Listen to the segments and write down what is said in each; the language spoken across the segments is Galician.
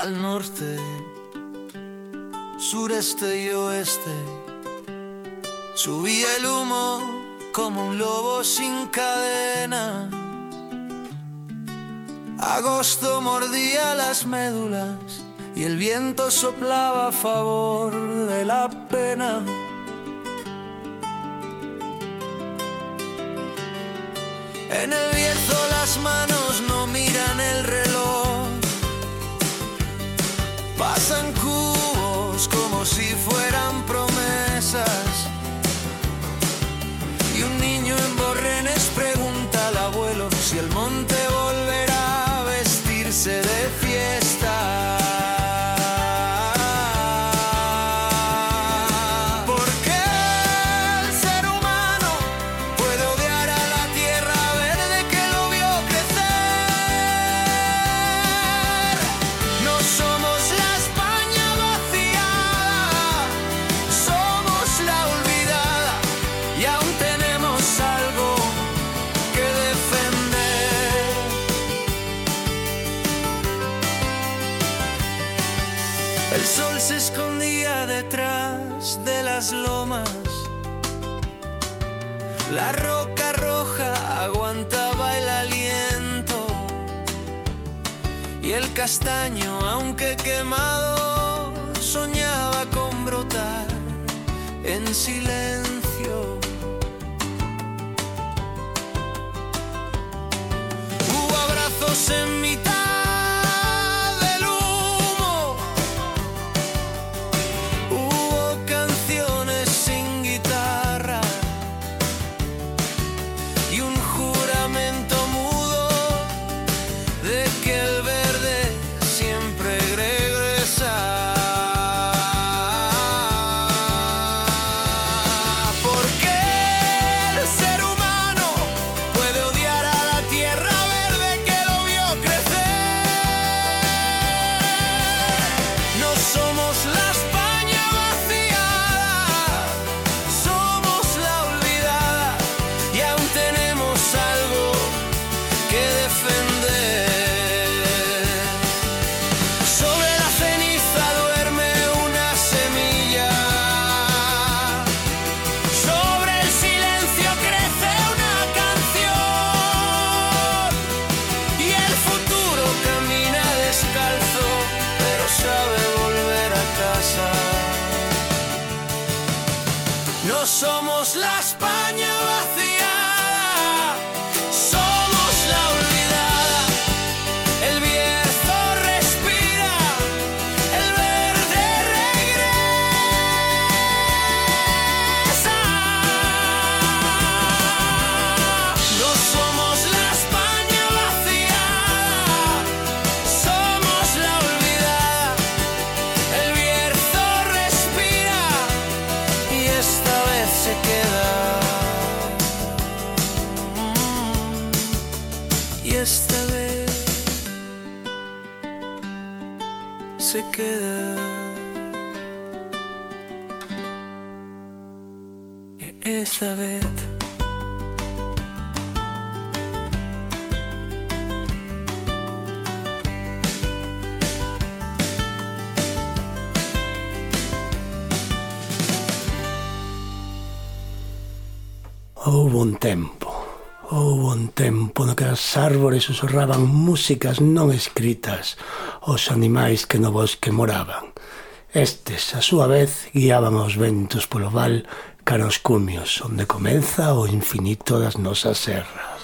al norte, sureste y oeste. Subía el humo como un lobo sin cadena. Agosto mordía las médulas y el viento soplaba a favor de la pena. En el viejo las manos no miran el reloj, pasan cubos como si fueran promesas. Castaño, aunque quemado, soñaba con brotar en silencio. árboles susurraban músicas non escritas aos animais que no bosque moraban. Estes, a súa vez, guiaban os ventos polo val cara aos cumios, onde comeza o infinito das nosas serras.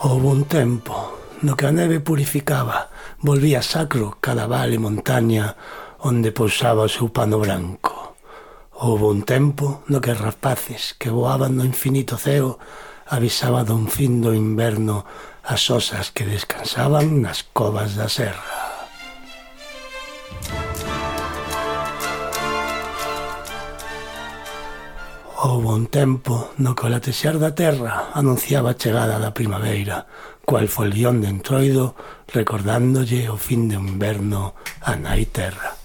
Houve un tempo no que a neve purificaba, volvía sacro cada vale e montaña onde pousaba o seu pano branco. Houbo un tempo no que rapaces que voaban no infinito ceo avisaba dun fin do inverno as osas que descansaban nas covas da serra. Houbo un tempo no que o latexar da terra anunciaba a chegada da primavera, cual folión de entroido recordándolle o fin de inverno a nai terra.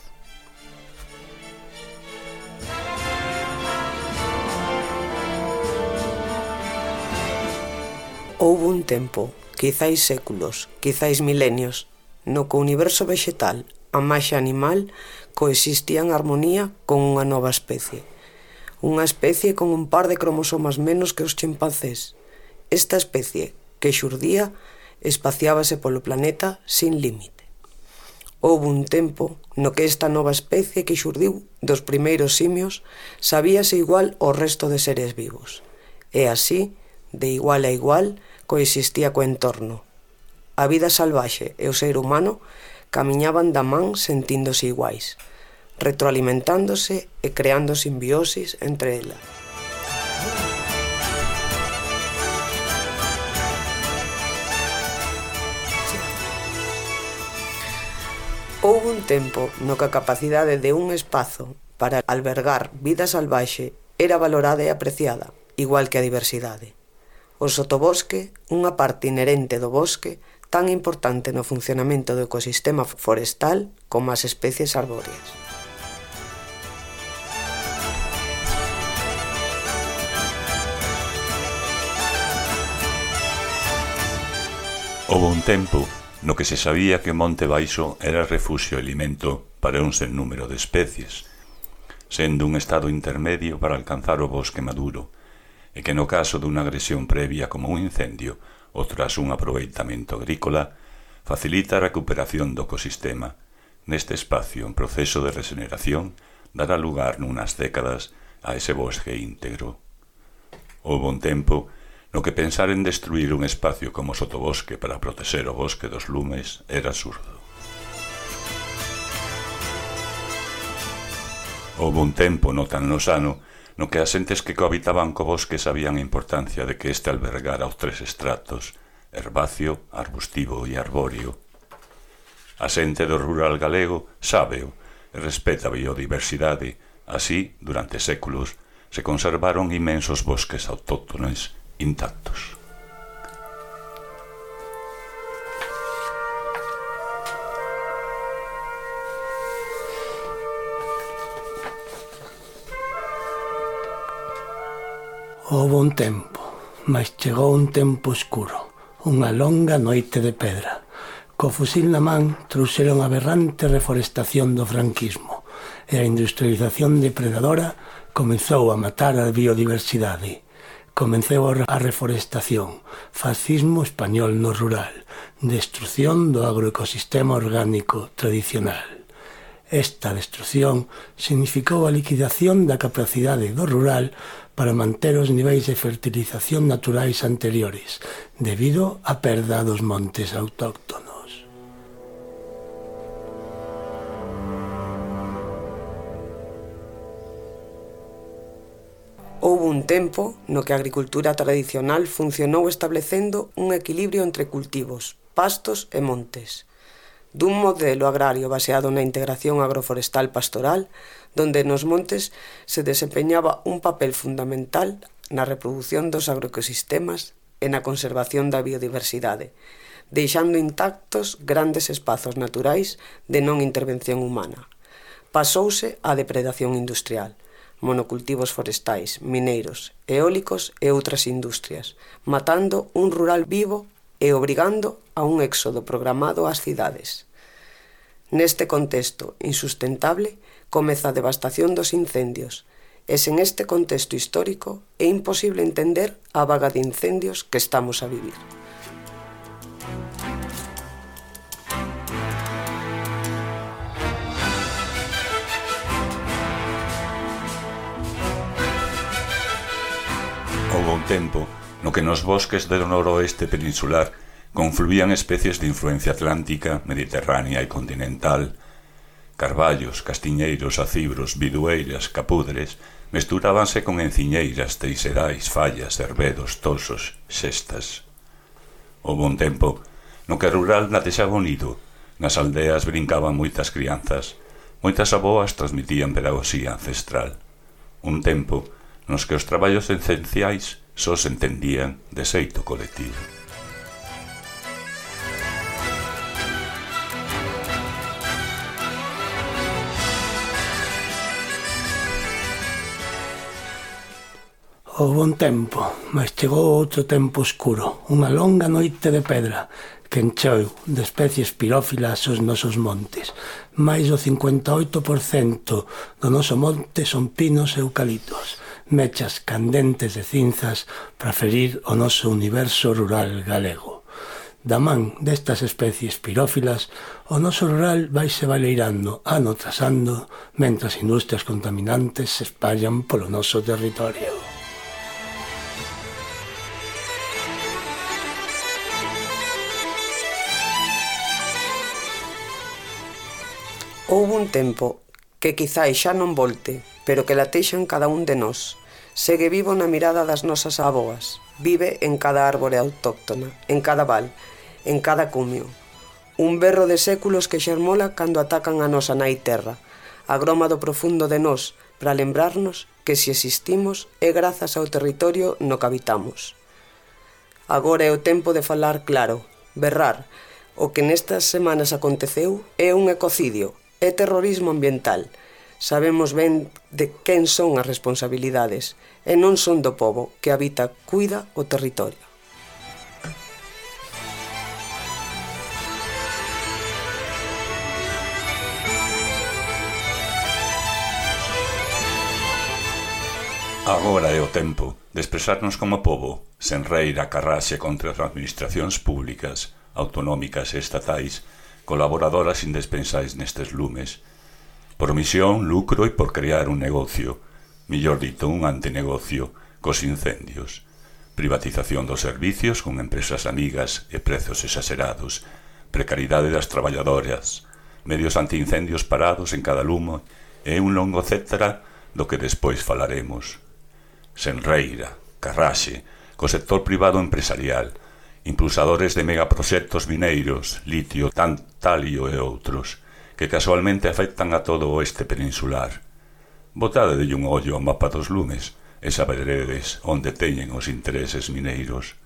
Houve un tempo, quizáis séculos, quizáis milenios, no que o universo vexetal, a máxa animal, coexistía en armonía con unha nova especie. Unha especie con un par de cromosomas menos que os chimpancés. Esta especie, que xurdía, espaciábase polo planeta sin límite. Houve un tempo no que esta nova especie que xurdiu dos primeiros simios sabíase igual ao resto de seres vivos. E así, de igual a igual, coexistía co entorno. A vida salvaxe e o ser humano camiñaban da man sentíndose iguais, retroalimentándose e creando simbiosis entre elas. Houve un tempo no que a capacidade de un espazo para albergar vida salvaxe era valorada e apreciada, igual que a diversidade. O sotobosque, unha parte inherente do bosque, tan importante no funcionamento do ecosistema forestal como as especies arbóreas. Houve un tempo no que se sabía que Monte Baixo era refugio e alimento para un sen número de especies, sendo un estado intermedio para alcanzar o bosque maduro, e que no caso dunha agresión previa como un incendio ou tras un aproveitamento agrícola, facilita a recuperación do ecosistema. Neste espacio en proceso de regeneración dará lugar nunhas décadas a ese bosque íntegro. Houve un tempo no que pensar en destruir un espacio como sotobosque para proteger o bosque dos lumes era absurdo. Houve un tempo no tan losano no que as entes que cohabitaban co bosque sabían a importancia de que este albergara os tres estratos, herbáceo, arbustivo e arbóreo. A xente do rural galego sábeo e respeta a biodiversidade, así, durante séculos, se conservaron inmensos bosques autóctones intactos. Houve un tempo, mas chegou un tempo escuro, unha longa noite de pedra. Co fusil na man trouxeron a berrante reforestación do franquismo e a industrialización depredadora comezou a matar a biodiversidade. Comeceu a reforestación, fascismo español no rural, destrución do agroecosistema orgánico tradicional. Esta destrución significou a liquidación da capacidade do rural para manter os niveis de fertilización naturais anteriores, debido á perda dos montes autóctonos. Houve un tempo no que a agricultura tradicional funcionou establecendo un equilibrio entre cultivos, pastos e montes. Dun modelo agrario baseado na integración agroforestal pastoral, donde nos montes se desempeñaba un papel fundamental na reproducción dos agroecosistemas e na conservación da biodiversidade, deixando intactos grandes espazos naturais de non intervención humana. Pasouse á depredación industrial, monocultivos forestais, mineiros, eólicos e outras industrias, matando un rural vivo e obrigando a un éxodo programado ás cidades. Neste contexto insustentable, comeza a devastación dos incendios, e sen este contexto histórico é imposible entender a vaga de incendios que estamos a vivir. Houve un tempo no que nos bosques do noroeste peninsular confluían especies de influencia atlántica, mediterránea e continental carballos, castiñeiros, acibros, bidueiras, capudres, mesturábanse con enciñeiras, teixerais, fallas, herbedos, tosos, xestas. Houve un tempo no que rural natexaba unido, nas aldeas brincaban moitas crianzas, moitas aboas transmitían pedagogía ancestral. Un tempo nos que os traballos esenciais só se entendían de xeito colectivo. o bon tempo, mas chegou outro tempo oscuro, unha longa noite de pedra que encheu de especies pirófilas os nosos montes. Mais do 58% do noso monte son pinos e eucaliptos, mechas candentes de cinzas para ferir o noso universo rural galego. Da man destas especies pirófilas, o noso rural vaise baleirando ano tras ano, mentras industrias contaminantes se espallan polo noso territorio. Houbo un tempo que quizáis xa non volte, pero que latexan cada un de nós. Segue vivo na mirada das nosas aboas, vive en cada árbore autóctona, en cada val, en cada cumio. Un berro de séculos que xermola cando atacan a nosa nai terra, agroma do profundo de nós, para lembrarnos que se existimos é grazas ao territorio no que habitamos. Agora é o tempo de falar claro, berrar, O que nestas semanas aconteceu é un ecocidio, é terrorismo ambiental. Sabemos ben de quen son as responsabilidades e non son do povo que habita, cuida o territorio. Agora é o tempo de expresarnos como povo sen reira a carraxe contra as administracións públicas, autonómicas e estatais colaboradoras indispensáis nestes lumes, por misión, lucro e por crear un negocio, millor dito, un antenegocio, cos incendios, privatización dos servicios con empresas amigas e prezos exaserados, precariedade das traballadoras, medios antiincendios parados en cada lumo e un longo etcétera do que despois falaremos. Senreira, Carraxe, co sector privado empresarial, impulsadores de megaproxectos mineiros, litio, tantalio e outros, que casualmente afectan a todo o oeste peninsular. Botadelle un ollo ao mapa dos lumes e saberedes onde teñen os intereses mineiros.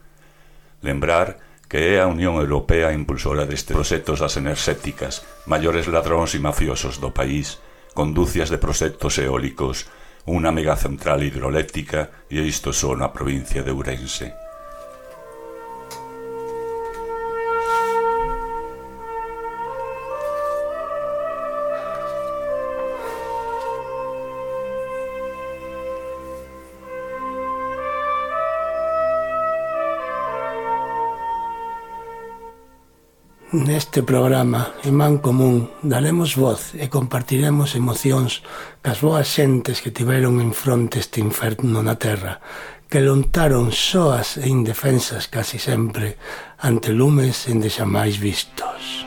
Lembrar que é a Unión Europea impulsora destes proxectos das enerxéticas, maiores ladróns e mafiosos do país, conducias de proxectos eólicos, unha megacentral hidroeléctrica e isto só na provincia de Ourense. Neste programa en Man Común daremos voz e compartiremos emocións cas boas xentes que tiveron en fronte este inferno na Terra, que lontaron soas e indefensas casi sempre ante lumes en xamais vistos.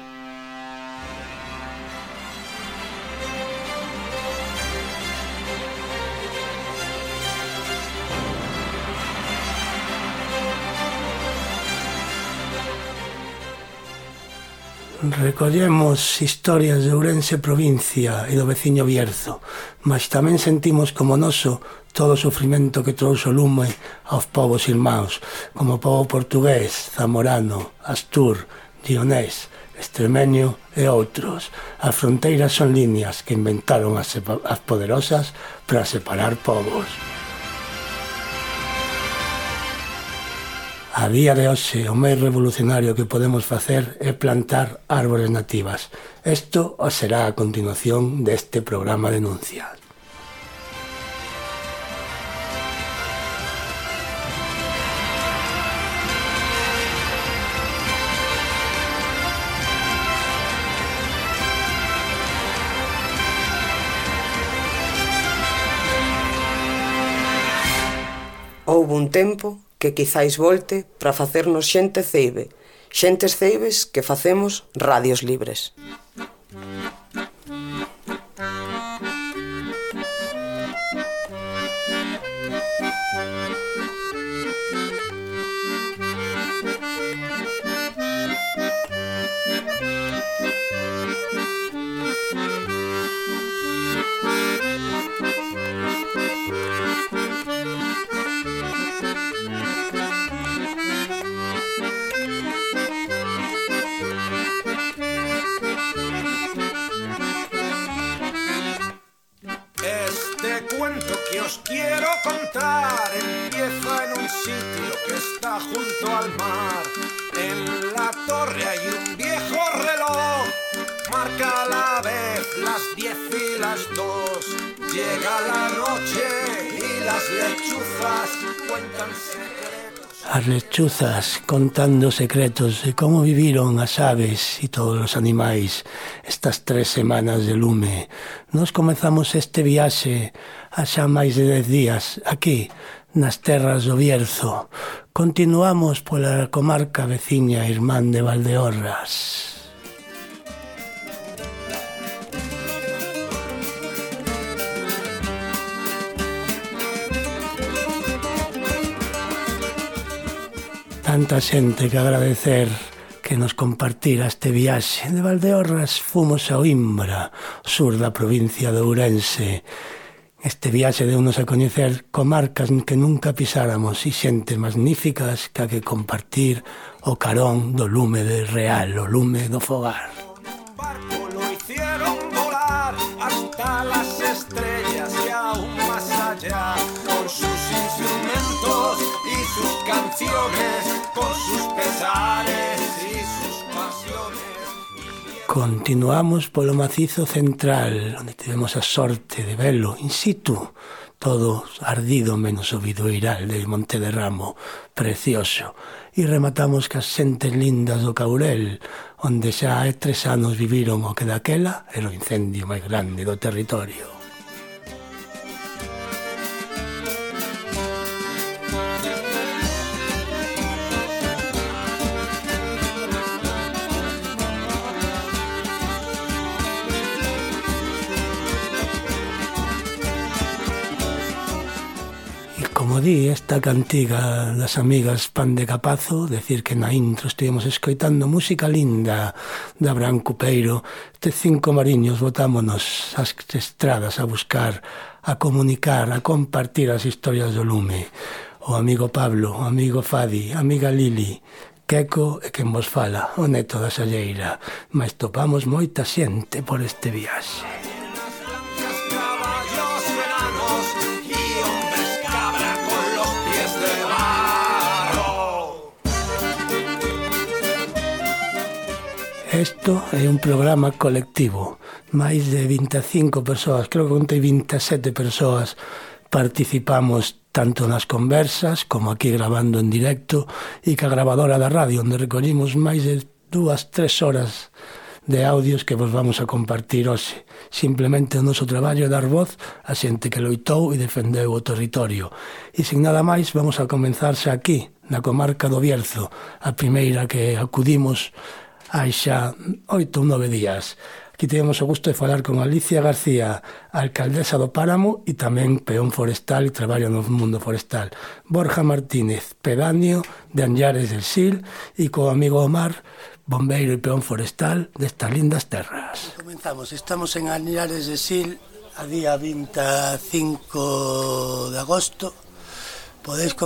Recollemos historias de Ourense provincia e do veciño Bierzo, mas tamén sentimos como noso todo o sufrimento que trouxo lume aos povos irmáns, como o povo portugués, zamorano, astur, dionés, extremeño e outros. As fronteiras son líneas que inventaron as, as poderosas para separar povos. A día de hoxe, o máis revolucionario que podemos facer é plantar árbores nativas. Isto será a continuación deste programa denuncial. Houve un tempo que quizáis volte para facernos xente ceibe, xentes ceibes que facemos radios libres. quiero contar empieza en un sitio que está junto al mar. En la torre hay un viejo reloj, marca a la vez las diez y las dos. Llega la noche y las lechuzas cuéntanse. as lechuzas contando secretos de como viviron as aves e todos os animais estas tres semanas de lume. Nos comezamos este viaxe a xa máis de dez días aquí, nas terras do Bierzo. Continuamos pola comarca veciña irmán de Valdeorras. tanta xente que agradecer que nos compartira este viaxe. De Valdeorras fomos ao Imbra, sur da provincia de Ourense. Este viaxe deunos a coñecer comarcas que nunca pisáramos e xente magníficas que a que compartir o carón do lume de real, o lume do fogar. Barco lo hicieron volar hasta las estrellas y aún más allá con sus instrumentos y sus canciones con sus pesares y sus pasiones. Continuamos polo macizo central, onde tivemos a sorte de velo in situ, todo ardido menos o bidoiral de Monte de Ramo, precioso. E rematamos cas xentes lindas do Caurel, onde xa hai tres anos viviron o que daquela era o incendio máis grande do territorio. Como di, esta cantiga das amigas Pan de Capazo, decir que na intro estivemos escoitando música linda da Branco Cupeiro. te cinco mariños botámonos as estradas a buscar, a comunicar, a compartir as historias do lume. O amigo Pablo, o amigo Fadi, amiga Lili, Queco e quen vos fala, o neto da Salleira. Mas topamos moita xente por este viaxe. Isto é un programa colectivo, máis de 25 persoas, creo que contei 27 persoas participamos tanto nas conversas como aquí grabando en directo e ca grabadora da radio onde recollimos máis de dúas, tres horas de audios que vos vamos a compartir hoxe. Simplemente o noso traballo é dar voz a xente que loitou e defendeu o territorio. E sin nada máis, vamos a comenzarse aquí, na comarca do Bierzo, a primeira que acudimos hai xa oito ou nove días. Aquí temos o gusto de falar con Alicia García, alcaldesa do Páramo e tamén peón forestal e traballo no mundo forestal. Borja Martínez, pedáneo de Anllares del Sil e co amigo Omar, bombeiro e peón forestal destas lindas terras. Comenzamos, estamos en Anllares del Sil a día 25 de agosto. Podedes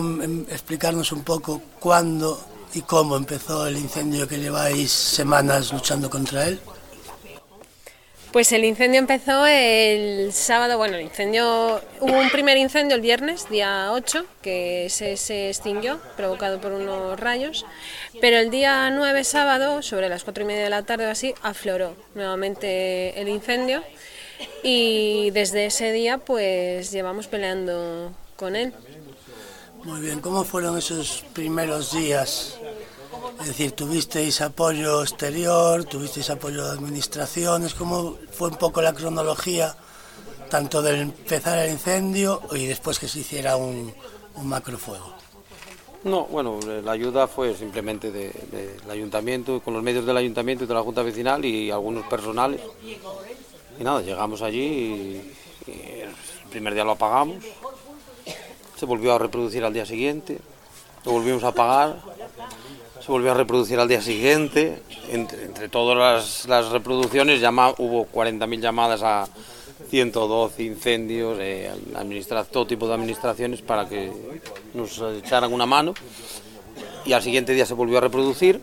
explicarnos un pouco cando y cómo empezó el incendio que lleváis semanas luchando contra él? Pues el incendio empezó el sábado, bueno, el incendio, hubo un primer incendio el viernes, día 8, que se, se extinguió, provocado por unos rayos, pero el día 9, sábado, sobre las 4 y media de la tarde o así, afloró nuevamente el incendio y desde ese día pues llevamos peleando con él. Muy bien, ¿cómo fueron esos primeros días? Es decir, ¿tuvisteis apoyo exterior? ¿Tuvisteis apoyo de administraciones? ¿Cómo fue un poco la cronología, tanto del empezar el incendio y después que se hiciera un, un macrofuego? No, bueno, la ayuda fue simplemente de- de- del ayuntamiento, con los medios del ayuntamiento y de la Junta Vecinal y algunos personales. Y nada, llegamos allí y, y el primer día lo apagamos, se volvió a reproducir al día siguiente, lo volvimos a apagar, se volvió a reproducir al día siguiente. Entre, entre todas las, las reproducciones llama, hubo 40.000 llamadas a 112 incendios, eh, administra- todo tipo de administraciones para que nos echaran una mano. Y al siguiente día se volvió a reproducir.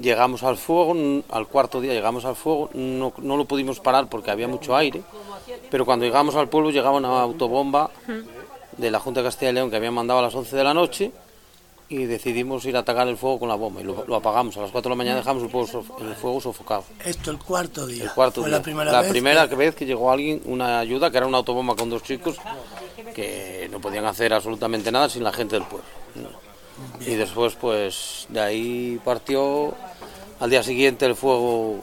Llegamos al fuego, al cuarto día llegamos al fuego, no, no lo pudimos parar porque había mucho aire, pero cuando llegamos al pueblo llegaba una autobomba de la Junta de Castilla y León que habían mandado a las 11 de la noche y decidimos ir a atacar el fuego con la bomba y lo, lo apagamos. A las 4 de la mañana dejamos el fuego, sof- el fuego sofocado. Esto el cuarto día. El cuarto Fue día. la primera vez. primera vez que llegó alguien, una ayuda, que era una autobomba con dos chicos, que no podían hacer absolutamente nada sin la gente del pueblo. Y después, pues, de ahí partió. Al día siguiente el fuego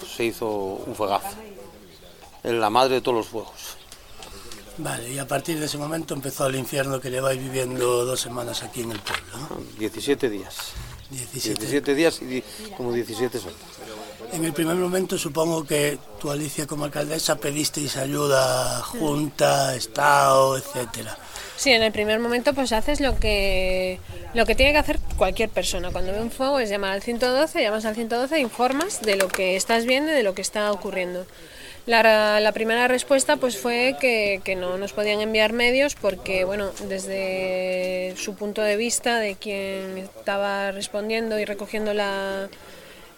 pues, se hizo un fuegazo. Es la madre de todos los fuegos. Vale, y a partir de ese momento empezó el infierno que lleváis viviendo dos semanas aquí en el pueblo, ¿no? 17 días. 17. 17 días y di- como 17 son. En el primer momento supongo que tú, Alicia, como alcaldesa, pedisteis ayuda, junta, Estado, etcétera. Sí, en el primer momento pues haces lo que lo que tiene que hacer cualquier persona. Cuando ve un fuego es llamar al 112, llamas al 112 e informas de lo que estás viendo y de lo que está ocurriendo. La, la primera respuesta pues fue que, que no nos podían enviar medios porque bueno desde su punto de vista de quien estaba respondiendo y recogiendo la,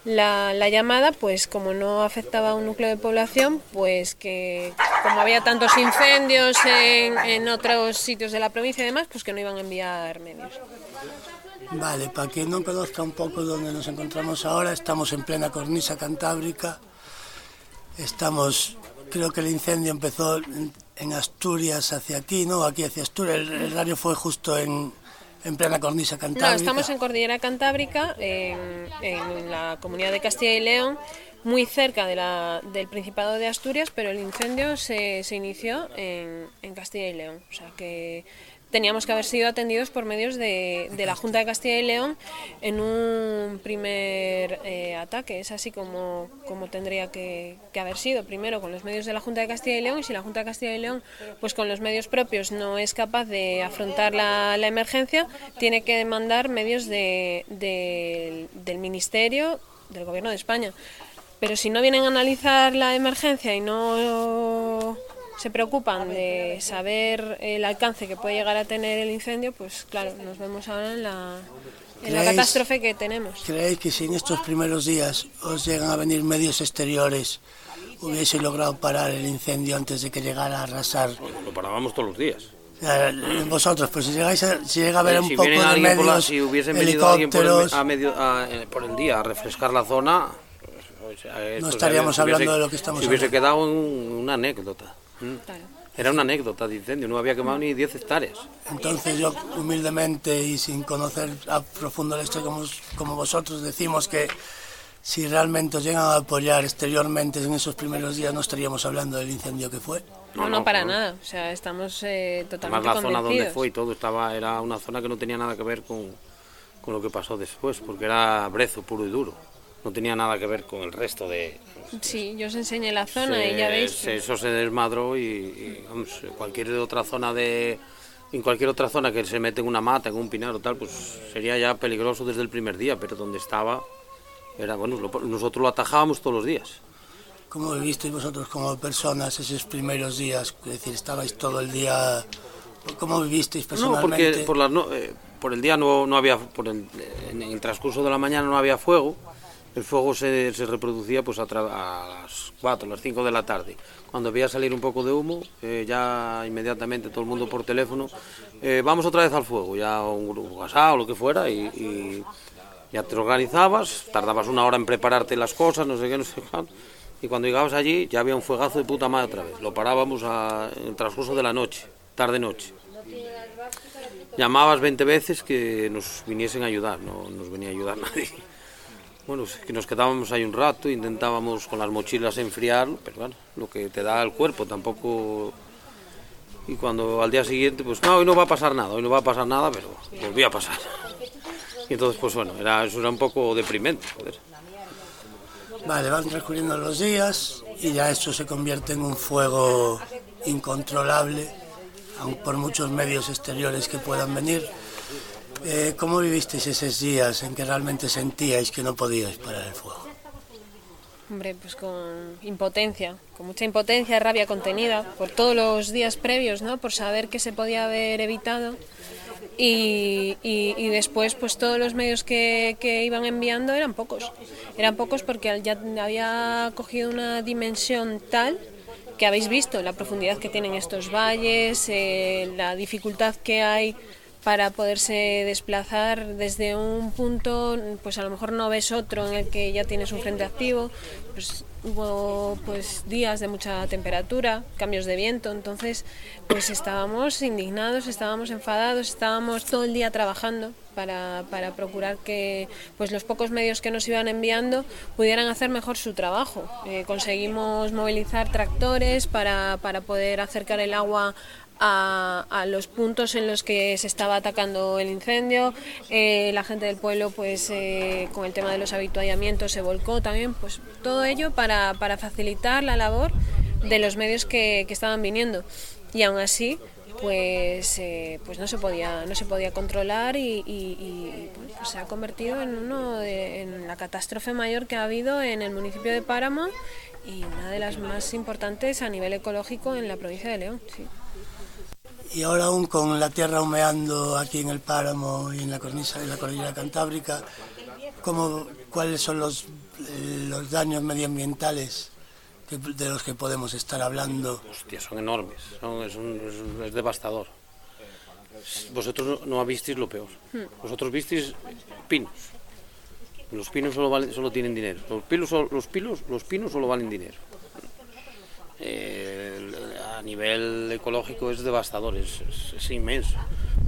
la, la llamada, pues como no afectaba a un núcleo de población, pues que como había tantos incendios en, en otros sitios de la provincia y demás, pues que no iban a enviar medios. Vale, para quien no conozca un poco dónde nos encontramos ahora, estamos en plena cornisa cantábrica. Estamos, creo que el incendio empezó en, Asturias hacia aquí, ¿no? Aquí hacia Asturias. El, el radio fue justo en, en plena cornisa cantábrica. No, estamos en Cordillera Cantábrica, en, en la comunidad de Castilla y León, muy cerca de la, del Principado de Asturias, pero el incendio se, se inició en, en Castilla y León. O sea que teníamos que haber sido atendidos por medios de, de la Junta de Castilla y León en un primer eh, ataque. Es así como, como tendría que, haber sido. Primero con los medios de la Junta de Castilla y León y si la Junta de Castilla y León pues con los medios propios no es capaz de afrontar la, emergencia, tiene que mandar medios de- del Ministerio del Gobierno de España. Pero si no vienen a analizar la emergencia y no se preocupan de saber el alcance que puede llegar a tener el incendio, pues claro, nos vemos ahora en la, en la ¿Creéis- catástrofe que tenemos. ¿Creéis que si en estos primeros días os llegan a venir medios exteriores, hubiese logrado parar el incendio antes de que llegara a arrasar? Lo parábamos todos los días. Eh, Vosotros, pues si llegáis a, si llega a haber Eh, un si poco de por la- medios, si hubiesen venido alguien por el, a medio, a- eh, por el día a refrescar la zona, pues, o sea, esto se estaríamos hablando de lo que estamos Se hubiese hablando. quedado una anécdota. Mm. Claro. Era una anécdota de incendio, no había quemado ni 10 hectáreas. Entonces yo humildemente y sin conocer a profundo la historia como, como vosotros decimos que si realmente os llegan a apoyar exteriormente en esos primeros días no estaríamos hablando del incendio que fue. No, no, para nada. O sea, estamos eh, Además totalmente la zona donde fue y todo estaba era una zona que no tenía nada que ver con, con lo que pasó después, porque era brezo puro y duro. No tenía nada que ver con el resto de... Sí, yo os enseñé la zona se- y ya veis. se- eso se desmadró y, y, vamos, cualquier otra zona de en cualquier otra zona que se mete en una mata, en un pinar o tal, pues sería ya peligroso desde el primer día, pero donde estaba era bueno, lo- nosotros lo atajábamos todos los días. ¿Cómo vivisteis vosotros como personas esos primeros días? Es decir, estabais todo el día... ¿Cómo vivisteis No, personalmente? porque por, las no- eh, por el día no, no había, por el, en el transcurso de la mañana no había fuego. El fuego se, se reproducía pues a, las 4, las 5 de la tarde. Cuando veía salir un poco de humo, eh, ya inmediatamente todo el mundo por teléfono, eh, vamos otra vez al fuego, ya un grupo o lo que fuera, y, ya te organizabas, tardabas una hora en prepararte las cosas, no sé qué, no sé cuánto. Y cuando llegabas allí ya había un fuegazo de puta madre otra vez. Lo parábamos en el transcurso de la noche, tarde-noche. Llamabas 20 veces que nos viniesen a ayudar, no nos venía a ayudar nadie. Bueno, que nos quedábamos ahí un rato, intentábamos con las mochilas enfriar, pero bueno, lo que te da el cuerpo tampoco... Y cuando al día siguiente, pues no, hoy no va a pasar nada, hoy no va a pasar nada, pero volvió a pasar. Y entonces, pues bueno, era, eso era un poco deprimente, joder. Vale, van transcurriendo los días y ya esto se convierte en un fuego incontrolable, aun por muchos medios exteriores que puedan venir. Eh, ¿Cómo vivisteis esos días en que realmente sentíais que no podíais parar el fuego? Hombre, pues con impotencia, con mucha impotencia, rabia contenida, por todos los días previos, ¿no? Por saber que se podía haber evitado. Y, después, pues todos los medios que, que iban enviando eran pocos. Eran pocos porque ya había cogido una dimensión tal que habéis visto, la profundidad que tienen estos valles, eh, la dificultad que hay para poderse desplazar desde un punto, pues a lo mejor no ves otro en el que ya tienes un frente activo, pues hubo pues días de mucha temperatura, cambios de viento, entonces pues estábamos indignados, estábamos enfadados, estábamos todo el día trabajando para, para procurar que pues los pocos medios que nos iban enviando pudieran hacer mejor su trabajo. Eh, conseguimos movilizar tractores para, para poder acercar el agua a, los puntos en los que se estaba atacando el incendio. Eh, la gente del pueblo, pues eh, con el tema de los habituallamientos, se volcó también. Pues todo ello para, para facilitar la labor de los medios que, que estaban viniendo. Y aún así, pues, eh, pues no se podía no se podía controlar y, y, pues se ha convertido en uno de, en la catástrofe mayor que ha habido en el municipio de Páramo y una de las más importantes a nivel ecológico en la provincia de León. Y ahora aún con la tierra humeando aquí en el páramo y en la cornisa de la cordillera cantábrica, ¿cómo, ¿cuáles son los, eh, los daños medioambientales que, de los que podemos estar hablando? Hostia, son enormes, son, es, un, es, es, devastador. Vosotros no visteis lo peor. Vosotros visteis pinos. Los pinos solo, valen, solo tienen dinero. Los, pilos, los, pilos, los pinos solo valen dinero. Eh, a nivel ecológico es devastador, es, es, inmenso.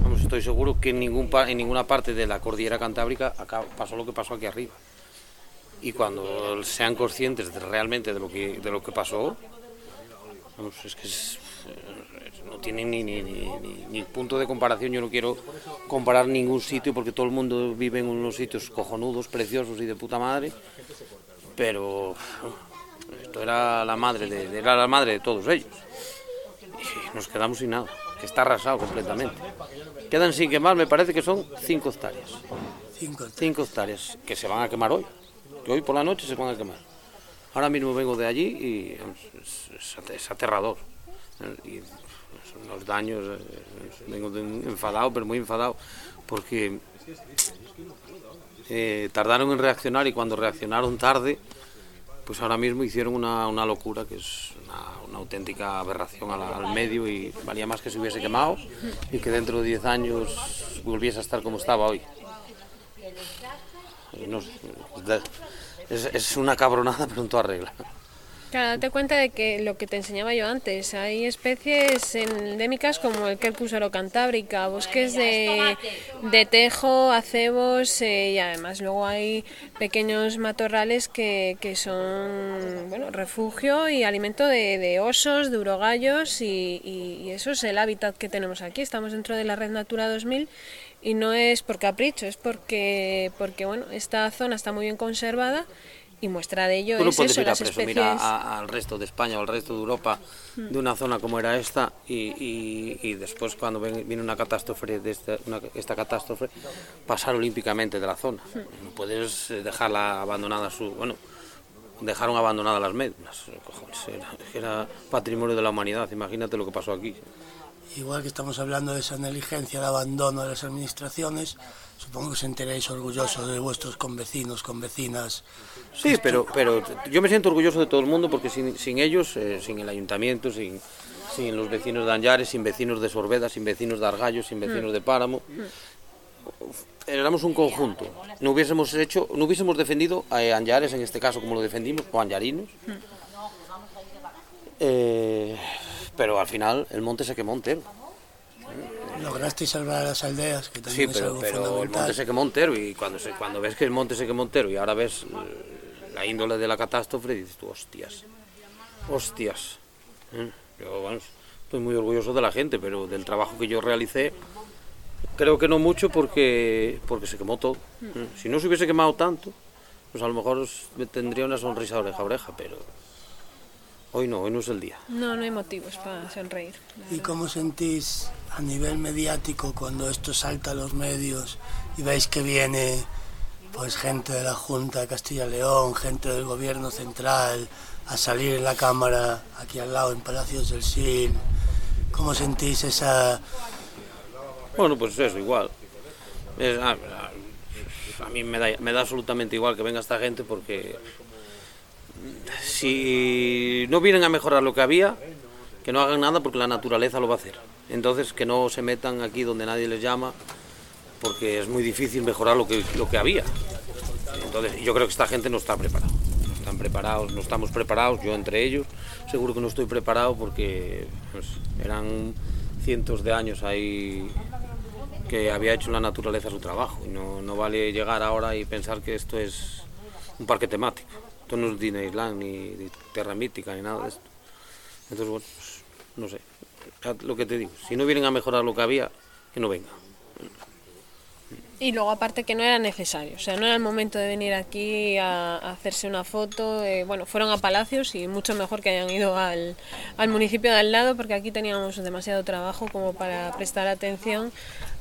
Vamos, estoy seguro que en, ningún, en ninguna parte de la cordillera cantábrica acá pasó lo que pasó aquí arriba. Y cuando sean conscientes realmente de lo que, de lo que pasó, vamos, es que es, no tienen ni, ni, ni, ni, punto de comparación. Yo no quiero comparar ningún sitio porque todo el mundo vive en unos sitios cojonudos, preciosos y de puta madre. Pero esto era la madre de, era la madre de todos ellos. Y nos quedamos sin nada, que está arrasado completamente. Quedan sin quemar, me parece que son 5 hectáreas. 5 hectáreas que se van a quemar hoy. Que hoy por la noche se van a quemar. Ahora mismo vengo de allí y es, aterrador. Los daños, vengo de enfadado, pero muy enfadado, porque eh, tardaron en reaccionar y cuando reaccionaron tarde, pues ahora mismo hicieron una, una locura que es una, una auténtica aberración al, medio y valía más que se hubiese quemado y que dentro de 10 años volviese a estar como estaba hoy. No, es, es, una cabronada, pero en toda regla. Claro, date cuenta de que lo que te enseñaba yo antes, hay especies endémicas como el Quercus orocantábrica, bosques de, de tejo, acebos eh, y además luego hay pequeños matorrales que, que son bueno, refugio y alimento de, de osos, de urogallos y, y, y eso es el hábitat que tenemos aquí. Estamos dentro de la Red Natura 2000 y no es por capricho, es porque, porque bueno, esta zona está muy bien conservada y muestra de ello Tú es puedes eso, ir a las presumir especies... a, a, al resto de España o al resto de Europa Hmm. de una zona como era esta y, y, y después cuando ven, viene una catástrofe de esta, una, esta catástrofe pasar olímpicamente de la zona. Hmm. No puedes eh, dejarla abandonada su... Bueno, dejaron abandonadas las medias. Cojones, era, era patrimonio de la humanidad. Imagínate lo que pasó aquí. Igual que estamos hablando de esa negligencia, de abandono de las administraciones, supongo que os enteréis orgullosos de vuestros convecinos, convecinas. Sí, pero, pero yo me siento orgulloso de todo el mundo porque sin, sin ellos, eh, sin el ayuntamiento, sin, sin los vecinos de Anllares, sin vecinos de Sorbeda, sin vecinos de Argallo, sin vecinos de Páramo, éramos un conjunto. No hubiésemos hecho, no hubiésemos defendido a Anllares en este caso como lo defendimos, o Anllarinos. Eh, pero al final el monte se quemó entero. Lograsteis salvar a las aldeas, que también sí, pero, es algo pero el monte se quemó entero y cuando, se, cuando ves que el monte se quemó entero y ahora ves la índole de la catástrofe, dices tú, hostias, hostias. ¿Eh? Yo, bueno, estoy muy orgulloso de la gente, pero del trabajo que yo realicé, creo que no mucho porque, porque se quemó todo. ¿Eh? Si no se hubiese quemado tanto, pues a lo mejor tendría una sonrisa oreja a oreja, pero hoy no, hoy no es el día. No, no hay motivos para sonreír. ¿Y cómo sentís a nivel mediático cuando esto salta a los medios y veis que viene pues gente de la Junta de Castilla y León, gente del gobierno central a salir en la cámara aquí al lado en Palacios del Sil? ¿Cómo sentís esa Bueno, pues eso, igual. Es, a, a, a, mí me da, me da absolutamente igual que venga esta gente porque si no vienen a mejorar lo que había, que no hagan nada porque la naturaleza lo va a hacer. Entonces que no se metan aquí donde nadie les llama porque es muy difícil mejorar lo que, lo que había. Entonces yo creo que esta gente no está preparada. No están preparados, no estamos preparados, yo entre ellos seguro que no estoy preparado porque pues, eran cientos de años ahí que había hecho la naturaleza su trabajo y no, no vale llegar ahora y pensar que esto es un parque temático. Esto no es Disneyland ni, ni Terra Mítica ni nada de esto. Entonces, bueno, pues, no sé, lo que te digo, si no vienen a mejorar lo que había, que no vengan. Y luego aparte que no era necesario, o sea, no era el momento de venir aquí a, a hacerse una foto. eh, bueno, fueron a Palacios y mucho mejor que hayan ido al, al municipio de al lado porque aquí teníamos demasiado trabajo como para prestar atención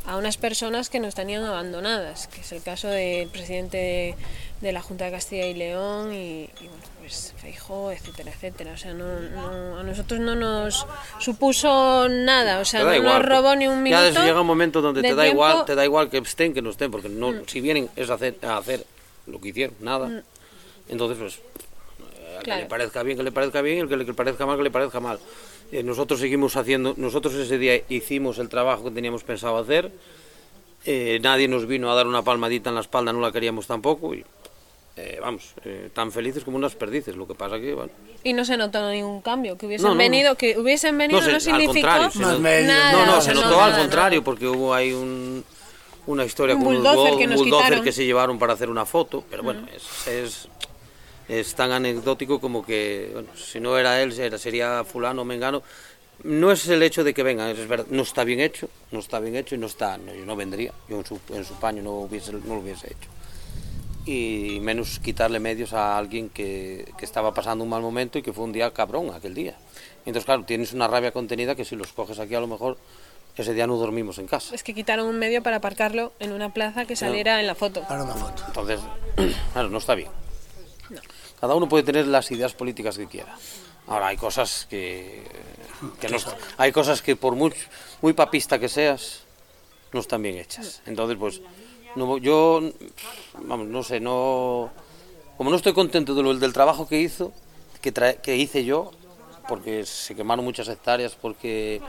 a unas personas que nos tenían abandonadas, que es el caso del presidente de, la Junta de Castilla y León y, y, bueno, pues Feijó, etcétera, etcétera. O sea, no, no- a nosotros no nos supuso nada, o sea, no igual, nos robó ni un Ya minuto. llega un momento donde de te da tiempo. igual, te da igual que estén, que no estén, porque no, si vienen es a hacer, a hacer lo que hicieron, nada. Entonces, pues, que le parezca bien, que le parezca bien, y al que le parezca mal, que le parezca mal. Eh, nosotros seguimos haciendo, nosotros ese día hicimos el trabajo que teníamos pensado hacer. Eh, nadie nos vino a dar una palmadita en la espalda, no la queríamos tampoco. Y, eh, vamos, eh, tan felices como unas perdices. Lo que pasa que, bueno, Y no se notó ningún cambio, que hubiesen No, no, venido, que hubiesen venido No no, sé, al significó contrario, se nada. No, no, se notó al nada, contrario, porque hubo ahí un, una historia Un con unos bulldozer bull- que nos bulldozer quitaron. que se llevaron para hacer una foto, pero bueno, es, es, es tan anecdótico como que, bueno, si no era él, sería fulano o mengano. No es el hecho de que vengan, es verdad, no está bien hecho, no está bien hecho y no está, no, yo no vendría, yo en su, en su paño no, hubiese, no lo hubiese hecho. Y menos quitarle medios a alguien que, que estaba pasando un mal momento y que fue un día cabrón aquel día. Entonces, claro, tienes una rabia contenida que si los coges aquí a lo mejor ese día no dormimos en casa. Es que quitaron un medio para aparcarlo en una plaza que saliera en la foto. Para una foto. Entonces, claro, no está bien. Cada uno puede tener las ideas políticas que quiera. Ahora hay cosas que, que no hay cosas que por muy, muy papista que seas no están bien hechas. Entonces, pues no, yo vamos, no sé, no como no estoy contento de del trabajo que hizo, que, trae- que hice yo, porque se quemaron muchas hectáreas, porque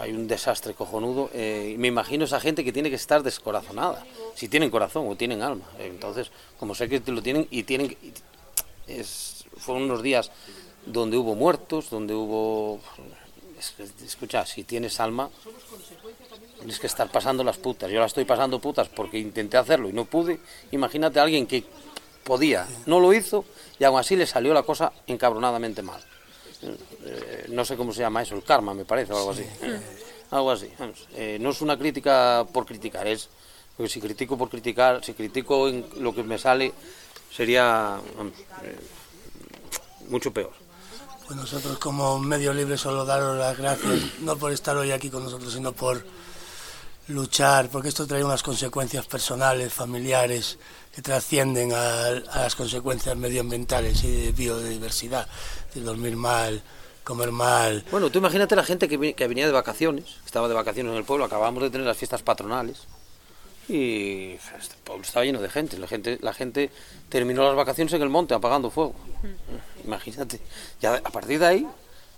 hay un desastre cojonudo. eh, me imagino esa gente que tiene que estar descorazonada, si tienen corazón o tienen alma. Entonces, como sé que lo tienen y tienen, es, fueron unos días donde hubo muertos, donde hubo, escucha, si tienes alma, tienes que estar pasando las putas. Yo la estoy pasando putas porque intenté hacerlo y no pude. Imagínate a alguien que podía, no lo hizo y aún así le salió la cosa encabronadamente mal. Eh, no sé cómo se llama eso, el karma me parece o algo así. Algo así. vamos. Eh, no es una crítica por criticar, es porque si critico por criticar, si critico en lo que me sale, sería vamos, eh, mucho peor. Pues nosotros como medio libre solo daros las gracias, no por estar hoy aquí con nosotros, sino por luchar, porque esto trae unas consecuencias personales, familiares, que trascienden a, a las consecuencias medioambientales y de biodiversidad, de dormir mal, comer mal. Bueno, tú imagínate la gente que, vi- que venía de vacaciones, que estaba de vacaciones en el pueblo, acabamos de tener las fiestas patronales y este pueblo estaba lleno de gente. La gente, la gente terminó las vacaciones en el monte apagando fuego. Imagínate. Ya a partir de ahí,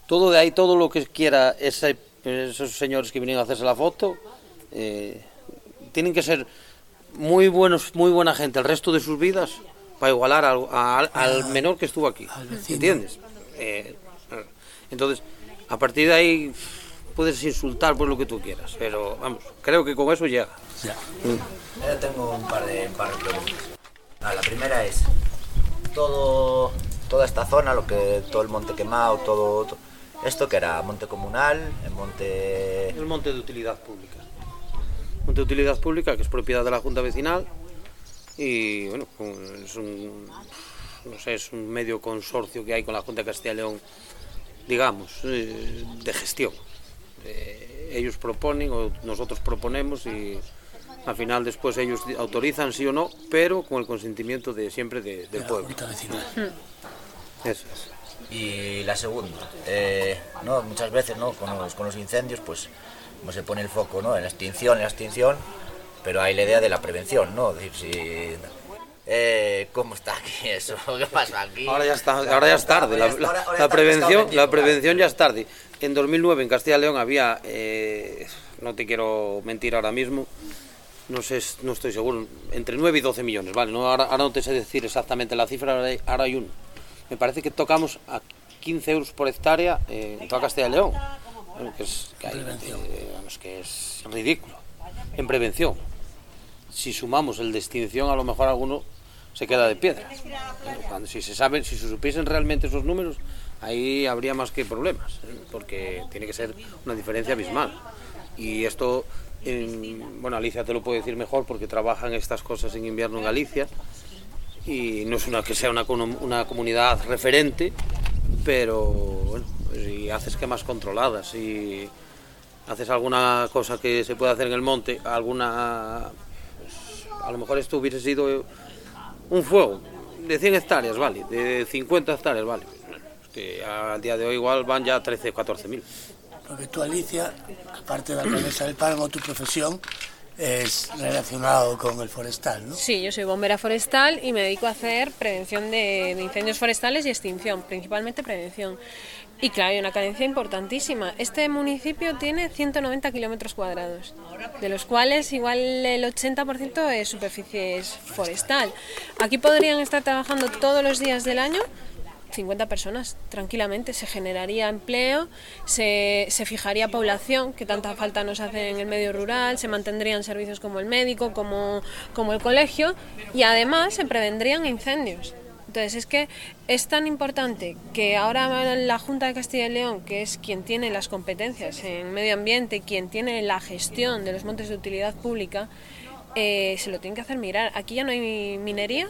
todo de ahí, todo lo que quiera ese- esos señores que vinieron a hacerse la foto, eh, tienen que ser muy buenos, muy buena gente el resto de sus vidas para igualar al, al- al menor que estuvo aquí. ¿Entiendes? Eh, entonces, a partir de ahí puedes insultar por lo que tú quieras, pero vamos, creo que con eso llega. Ya. Yo tengo un par de, un par de preguntas. Ah, la primera es, todo, toda esta zona, lo que todo el monte quemado, todo, to- esto que era monte comunal, el monte... El monte de utilidad pública. De utilidad pública que es propiedad de la Junta Vecinal y bueno, con- es un, no sé, es un medio consorcio que hay con la Junta de Castilla y León, digamos, eh, de gestión. Eh, ellos proponen o nosotros proponemos y al final después ellos autorizan sí o no, pero con el consentimiento de siempre de- del La pueblo. Junta Vecinal. Eso es. Y la segunda, eh, ¿no? muchas veces ¿no? con, los, con los incendios, pues como se pone el foco ¿no? en la extinción, en la extinción, pero hay la idea de la prevención, ¿no? Es decir, si Eh, ¿Cómo está aquí eso? ¿Qué pasa aquí? Ahora ya está, ahora ya es tarde. La, prevención, la prevención ya es tarde. En 2009 en Castilla y León había, eh, no te quiero mentir ahora mismo, no sé, no estoy seguro, entre 9 y 12 millones, ¿vale? No, ahora, ahora no te sé decir exactamente la cifra, ahora hay, ahora hay uno. Me parece que tocamos a 15 euros por hectárea eh, en toda Castilla y León. Bueno, que es, que hay- eh, vamos, que es ridículo. En prevención. Si sumamos el de extinción, a lo mejor alguno se queda de piedra. Cuando- si se saben, si se supiesen realmente esos números, ahí habría más que problemas, ¿eh? porque tiene que ser una diferencia abismal. Y esto, en- bueno, Alicia te lo puede decir mejor porque trabaja en estas cosas en invierno en Galicia y no es una que sea una, una comunidad referente, pero bueno, si haces quemas controladas y haces alguna cosa que se pueda hacer en el monte, alguna pues, a lo mejor esto hubiese sido un fuego de 100 hectáreas, vale, de 50 hectáreas, vale. Es que al día de hoy igual van ya 13, 14 mil. Porque tú, Alicia, aparte de alcaldesa del Páramo, tu profesión es relacionado con el forestal, ¿no? Sí, yo soy bombera forestal y me dedico a hacer prevención de, de incendios forestales y extinción, principalmente prevención. Y claro, hay una carencia importantísima. Este municipio tiene 190 kilómetros cuadrados, de los cuales igual el 80% es superficie es forestal. Aquí podrían estar trabajando todos los días del año 50 personas tranquilamente, se generaría empleo, se, se fijaría población, que tanta falta nos hace en el medio rural, se mantendrían servicios como el médico, como, como el colegio y además se prevendrían incendios. Entonces es que es tan importante que ahora la Junta de Castilla y León, que es quien tiene las competencias en medio ambiente, quien tiene la gestión de los montes de utilidad pública, eh, se lo tienen que hacer mirar. Aquí ya no hay minería,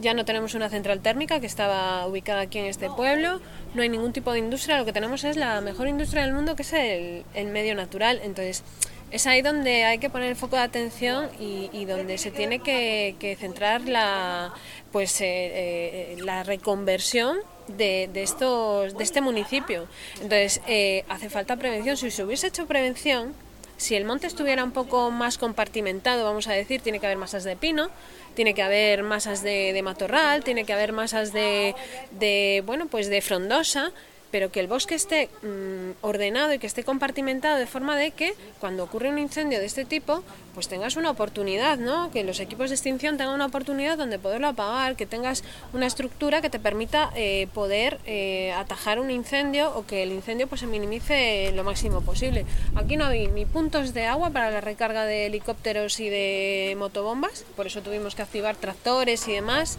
ya no tenemos una central térmica que estaba ubicada aquí en este pueblo, no hay ningún tipo de industria, lo que tenemos es la mejor industria del mundo que es el, medio natural. Entonces, es ahí donde hay que poner el foco de atención y, donde se tiene que centrar la, pues, eh, eh, la reconversión de, de, estos, de este municipio. Entonces, eh, hace falta prevención. Si se hubiese hecho prevención, si el monte estuviera un poco más compartimentado, vamos a decir, tiene que haber masas de pino, tiene que haber masas de, de matorral, tiene que haber masas de, de, bueno, pues de frondosa, pero que el bosque esté mmm, ordenado y que esté compartimentado de forma de que cuando ocurre un incendio de este tipo, pues tengas una oportunidad, ¿no? Que los equipos de extinción tengan una oportunidad donde poderlo apagar, que tengas una estructura que te permita eh, poder eh, atajar un incendio o que el incendio pues se minimice lo máximo posible. Aquí no hay ni puntos de agua para la recarga de helicópteros y de motobombas, por eso tuvimos que activar tractores y demás.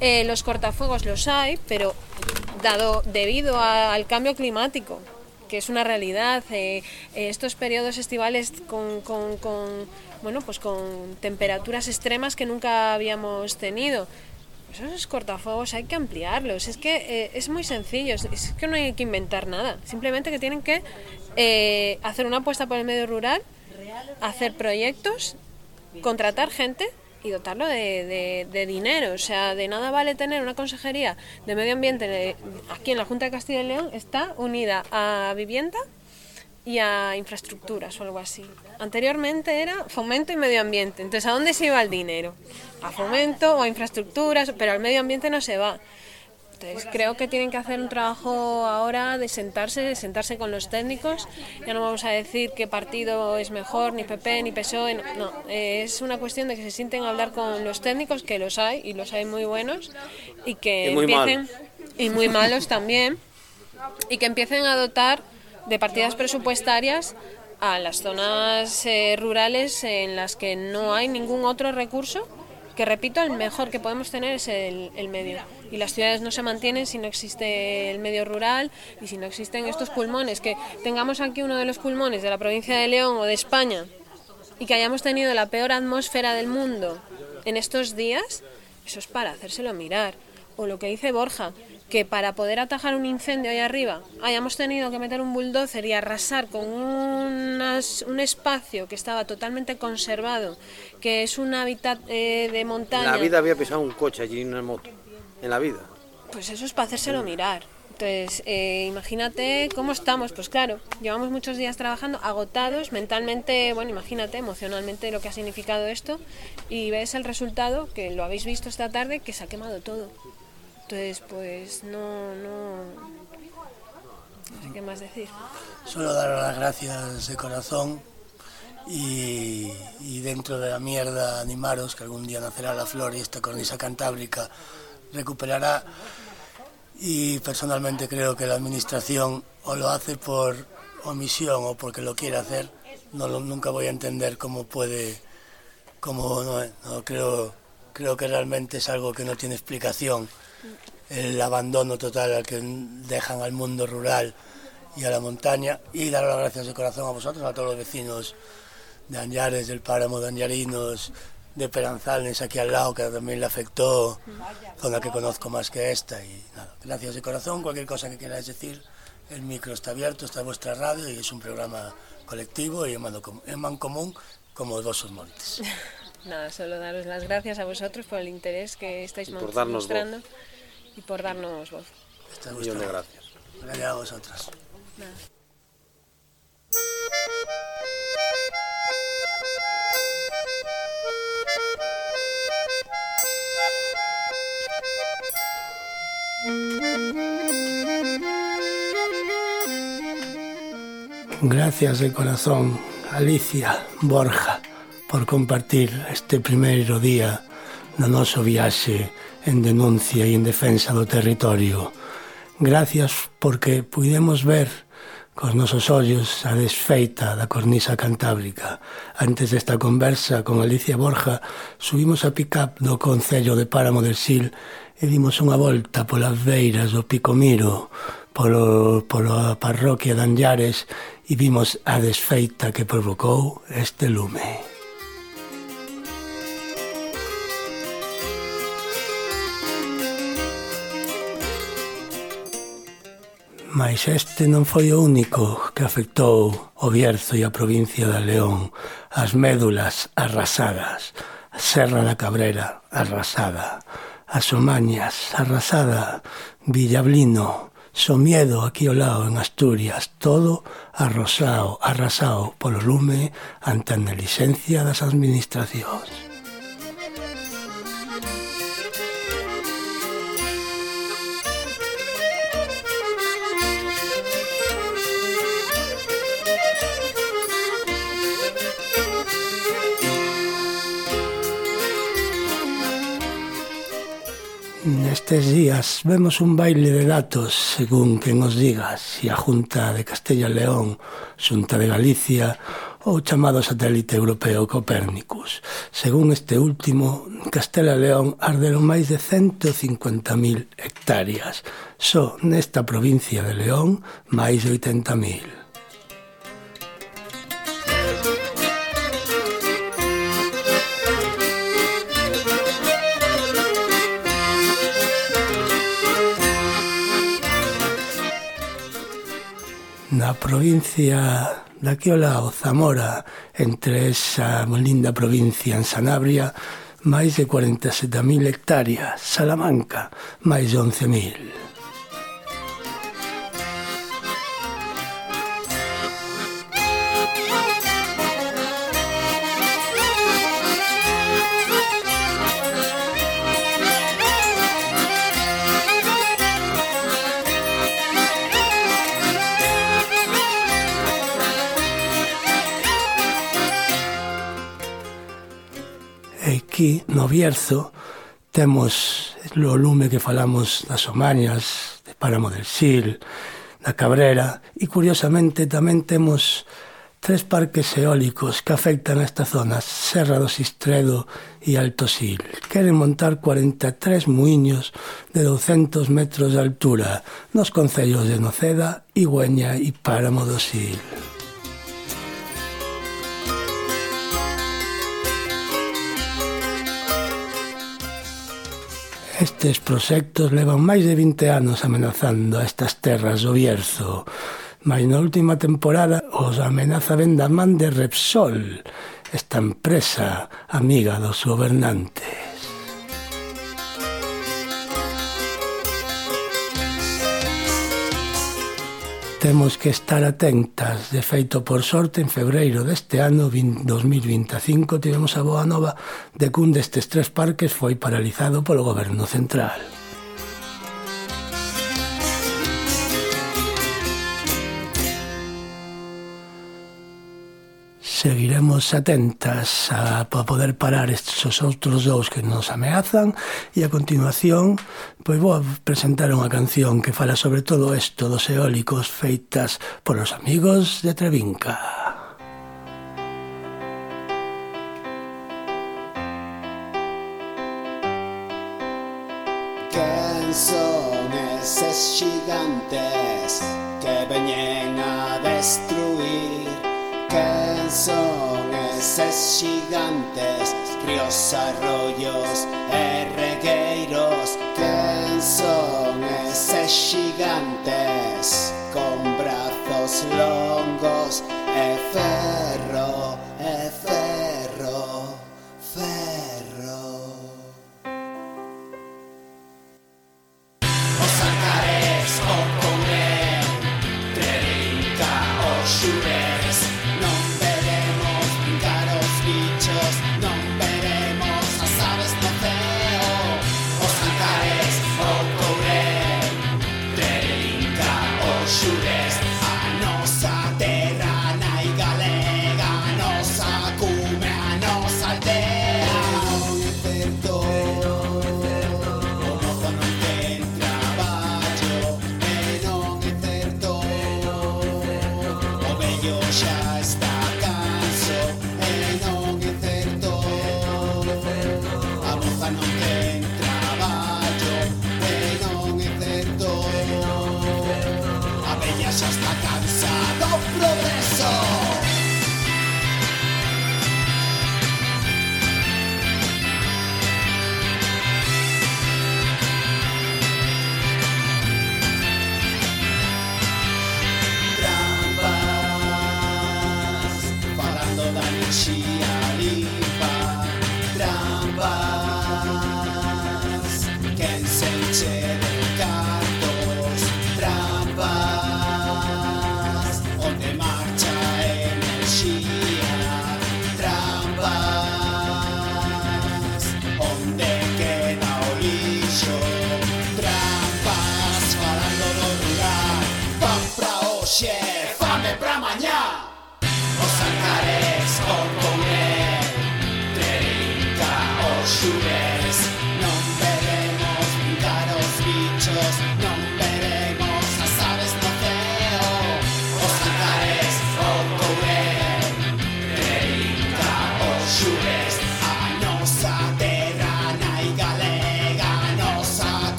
Eh, los cortafuegos los hay, pero dado debido a, al cambio climático que es una realidad eh, estos periodos estivales con, con, con, bueno pues con temperaturas extremas que nunca habíamos tenido. Pues esos cortafuegos hay que ampliarlos. Es que eh, es muy sencillo es, que no hay que inventar nada. Simplemente que tienen que eh, hacer una apuesta por el medio rural hacer proyectos contratar gente y dotarlo de, de, dinero. O sea, de nada vale tener una consejería de medio ambiente aquí en la Junta de Castilla y León, está unida a vivienda y a infraestructuras o algo así. Anteriormente era fomento y medio ambiente. Entonces, ¿a dónde se iba el dinero? A fomento o a infraestructuras, pero al medio ambiente no se va. Entonces creo que tienen que hacer un trabajo ahora de sentarse, de sentarse con los técnicos. Ya no vamos a decir qué partido es mejor, ni PP, ni PSOE. No. Eh, es una cuestión de que se sienten a hablar con los técnicos, que los hay, y los hay muy buenos, y que y empiecen... Malos. Y muy malos también. Y que empiecen a dotar de partidas presupuestarias a las zonas eh, rurales en las que no hay ningún otro recurso que repito, el mejor que podemos tener es el, el, medio. Y las ciudades no se mantienen si no existe el medio rural y si no existen estos pulmones. Que tengamos aquí uno de los pulmones de la provincia de León o de España y que hayamos tenido la peor atmósfera del mundo en estos días, eso es para hacérselo mirar. O lo que dice Borja, que para poder atajar un incendio ahí arriba hayamos tenido que meter un bulldozer y arrasar con unas, un espacio que estaba totalmente conservado, que es un hábitat eh, de montaña. La vida había pisado un coche allí en una moto, en la vida. Pues eso es para hacérselo mirar. Entonces, eh, imagínate cómo estamos, pues claro, llevamos muchos días trabajando, agotados mentalmente, bueno, imagínate emocionalmente lo que ha significado esto y ves el resultado, que lo habéis visto esta tarde, que se ha quemado todo. Entonces, pues no, no, no sé qué más decir. Solo dar las gracias de corazón y, y dentro de la mierda animaros que algún día nacerá la flor y esta cornisa cantábrica recuperará. Y personalmente creo que la administración o lo hace por omisión o porque lo quiere hacer, no nunca voy a entender cómo puede, cómo no, creo, creo que realmente es algo que no tiene explicación. El abandono total al que dejan al mundo rural y a la montaña. Y dar las gracias de corazón a vosotros, a todos los vecinos de Anjares, del páramo de Anjarinos, de Peranzales aquí al lado, que también le afectó, zona que conozco más que esta. Y nada, gracias de corazón, cualquier cosa que queráis decir, el micro está abierto, está en vuestra radio y es un programa colectivo y en, común como dos montes. Nada, solo daros las gracias a vosotros por el interés que estáis y por darnos mostrando voz. y por darnos voz. Está Millón de gracias. Gracias a vosotras. Nada. Gracias de corazón, Alicia Borja, por compartir este primeiro día no noso viaxe en denuncia e en defensa do territorio. Gracias porque pudemos ver cos nosos ollos a desfeita da cornisa cantábrica. Antes desta conversa con Alicia Borja, subimos a pick-up do Concello de Páramo del Sil e dimos unha volta polas beiras do Picomiro, polo, polo parroquia de Anllares e vimos a desfeita que provocou este lume. Mas este non foi o único que afectou o Bierzo e a provincia de León. As médulas arrasadas, a Serra da Cabrera arrasada, as Omañas arrasada, Villablino, Somiedo aquí ao lado en Asturias, todo arrosao, arrasao polo lume ante a negligencia das administracións. Nestes días vemos un baile de datos según quen os diga si a Junta de Castella e León, Xunta de Galicia ou chamado satélite europeo Copérnicus. Según este último, Castela e León arderon máis de 150.000 hectáreas. Só nesta provincia de León máis de 80.000. na provincia daquela o Zamora, entre esa linda provincia en Sanabria, máis de 47.000 hectáreas, Salamanca, máis de 11.000. aquí, no Bierzo, temos o lume que falamos das Omañas, de Páramo del Sil, da Cabrera, e curiosamente tamén temos tres parques eólicos que afectan a esta zona, Serra do Sistredo e Alto Sil. Queren montar 43 muiños de 200 metros de altura nos concellos de Noceda, Igüeña e Páramo do Sil. Estes proxectos levan máis de 20 anos amenazando a estas terras do Bierzo, mas na última temporada os amenaza ben da man de Repsol, esta empresa amiga dos gobernantes. Temos que estar atentas. De feito, por sorte, en febreiro deste ano 2025 tivemos a boa nova de que un destes tres parques foi paralizado polo goberno central. seguiremos atentas a, a poder parar estes outros dous que nos ameazan e a continuación pois vou presentar unha canción que fala sobre todo isto dos eólicos feitas polos amigos de Trevinca. gigantes, ríos, arroyos, erregueiros, ¿quién son esos gigantes con brazos longos? Efe ニャー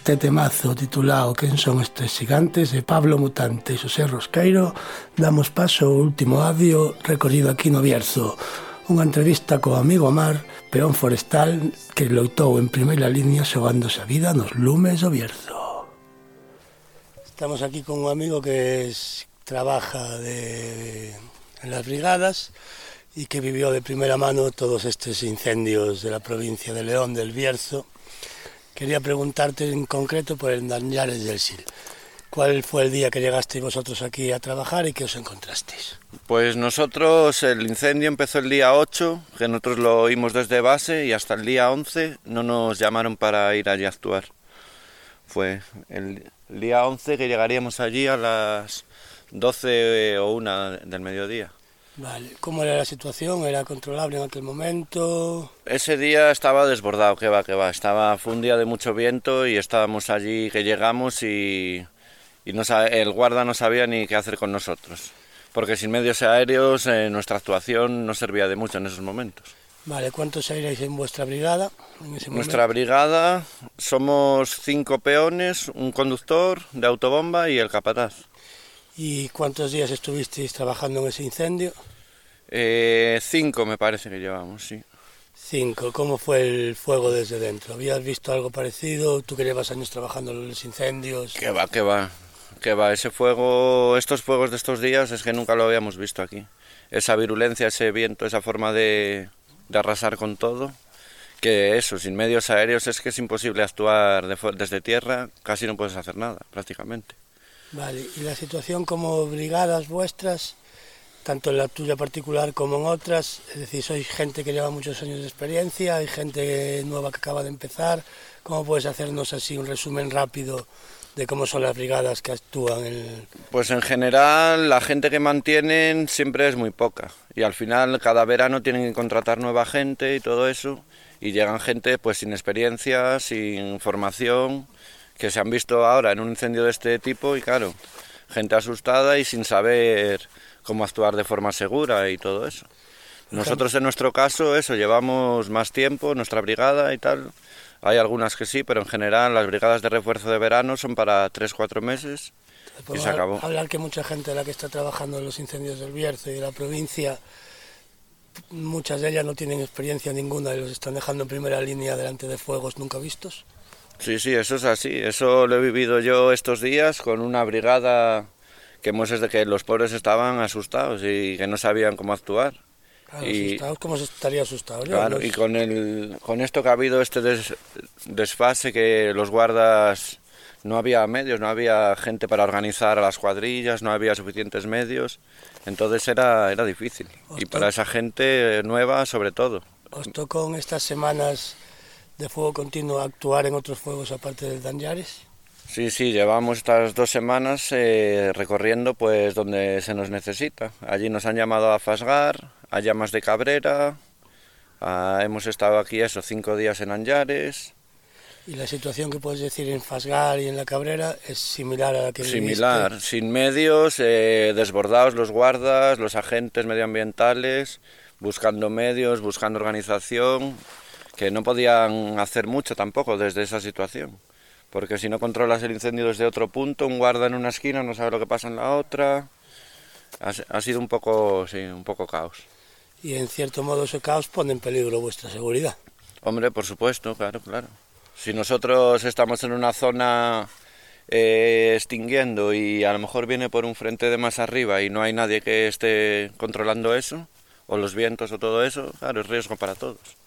este temazo titulado Quen son estes gigantes de Pablo Mutante e Xosé Rosqueiro. Damos paso ao último audio recorrido aquí no Bierzo. Unha entrevista co amigo Amar peón forestal que loitou en primeira línea xogándose a vida nos lumes do Bierzo. Estamos aquí con un amigo que es, trabaja de, en las brigadas y que vivió de primera mano todos estos incendios de la provincia de León, del Bierzo, Quería preguntarte en concreto por el Dañares del Sil. ¿Cuál fue el día que llegasteis vosotros aquí a trabajar y qué os encontrasteis? Pues nosotros el incendio empezó el día 8, que nosotros lo oímos desde base y hasta el día 11 no nos llamaron para ir allí a actuar. Fue el día 11 que llegaríamos allí a las 12 o 1 del mediodía. Vale, ¿cómo era la situación? ¿Era controlable en aquel momento? Ese día estaba desbordado, que va, que va. Estaba, fue un día de mucho viento y estábamos allí que llegamos y, y no, el guarda no sabía ni qué hacer con nosotros. Porque sin medios aéreos eh, nuestra actuación no servía de mucho en esos momentos. Vale, ¿cuántos seréis en vuestra brigada? En ese Nuestra brigada somos cinco peones, un conductor de autobomba y el capataz. ¿Y cuántos días estuvisteis trabajando en ese incendio? Eh, cinco me parece que llevamos, sí. Cinco. ¿Cómo fue el fuego desde dentro? ¿Habías visto algo parecido? ¿Tú que llevas años trabajando en los incendios? Que va, que va, que va. Ese fuego, estos fuegos de estos días es que nunca lo habíamos visto aquí. Esa virulencia, ese viento, esa forma de, de arrasar con todo. Que eso, sin medios aéreos es que es imposible actuar de desde tierra, casi no puedes hacer nada, prácticamente. Vale, ¿y la situación como brigadas vuestras, tanto en la tuya particular como en otras? Es decir, sois gente que lleva muchos años de experiencia, hay gente nueva que acaba de empezar. ¿Cómo puedes hacernos así un resumen rápido de cómo son las brigadas que actúan. Pues en general la gente que mantienen siempre es muy poca y al final cada verano tienen que contratar nueva gente y todo eso y llegan gente pues sin experiencia, sin formación, que se han visto ahora en un incendio de este tipo y claro, gente asustada y sin saber cómo actuar de forma segura y todo eso. Nosotros en nuestro caso eso, llevamos más tiempo, nuestra brigada y tal. Hay algunas que sí, pero en general las brigadas de refuerzo de verano son para 3-4 meses y se acabó. hablar que mucha gente de la que está trabajando en los incendios del Bierzo y de la provincia, muchas de ellas no tienen experiencia ninguna y los están dejando en primera línea delante de fuegos nunca vistos. Sí, sí, eso es así. Eso lo he vivido yo estos días con una brigada que hemos desde que los pobres estaban asustados y que no sabían cómo actuar. Claro, Y- asustados, ¿cómo se estaría asustado? yo? Claro, Los- y con, el, con esto que ha habido este des- desfase que los guardas no había medios, no había gente para organizar a las cuadrillas, no había suficientes medios, entonces era, era difícil. Y para esa gente nueva sobre todo. ¿Os tocó en estas semanas de fuego continuo actuar en otros fuegos aparte del Danyares? Sí, sí, llevamos estas dos semanas eh, recorriendo pues donde se nos necesita. Allí nos han llamado a Fasgar, a Llamas de Cabrera, a- hemos estado aquí eso, cinco días en Anllares, Y la situación que puedes decir en Fasgar y en La Cabrera es similar a la que similar, viviste. sin medios, eh, desbordados los guardas, los agentes medioambientales, buscando medios, buscando organización, que no podían hacer mucho tampoco desde esa situación. Porque si no controlas el incendio desde otro punto, un guarda en una esquina no sabe lo que pasa en la otra. Ha, sido un poco, sí, un poco caos. Y en cierto modo ese caos pone en peligro vuestra seguridad. Hombre, por supuesto, claro, claro. Si nosotros estamos en una zona eh, extinguiendo y a lo mejor viene por un frente de más arriba y no hay nadie que esté controlando eso, o los vientos o todo eso, claro, es riesgo para todos.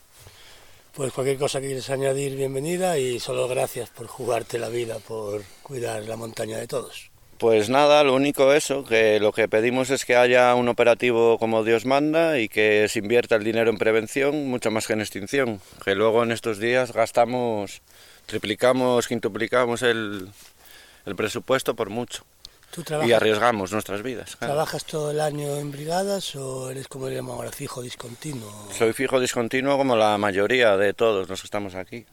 Pues cualquier cosa que quieres añadir, bienvenida y solo gracias por jugarte la vida, por cuidar la montaña de todos. Pues nada, lo único eso, que lo que pedimos es que haya un operativo como Dios manda y que se invierta el dinero en prevención mucho más que en extinción, que luego en estos días gastamos, triplicamos, quintuplicamos el, el presupuesto por mucho ¿Tú y trabajas, arriesgamos nuestras vidas. claro. trabajas todo el año en brigadas o eres como llaman ahora fijo, discontinuo? Soy fijo discontinuo como la mayoría de todos los que estamos aquí,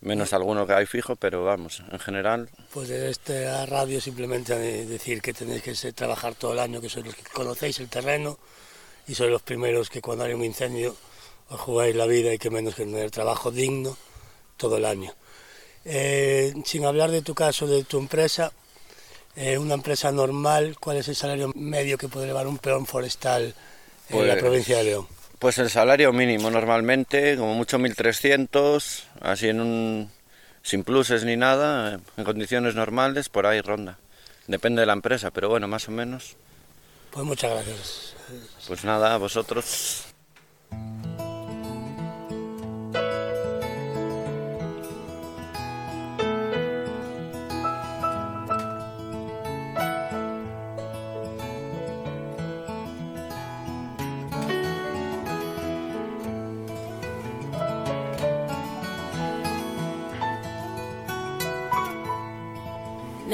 menos alguno que hay fijo, pero vamos, en general Pues de esta radio simplemente de- decir que tenéis que trabajar todo el año, que sois los que conocéis el terreno y sois los primeros que cuando hay un incendio os jugáis la vida y que menos que tener trabajo digno todo el año. Eh, sin hablar de tu caso, de tu empresa, eh, una empresa normal, ¿cuál es el salario medio que puede llevar un peón forestal en la Pues- provincia de León? Pues el salario mínimo normalmente, como mucho 1.300, así en un sin pluses ni nada, en condiciones normales, por ahí ronda. Depende de la empresa, pero bueno, más o menos. Pues muchas gracias. Pues nada, a vosotros.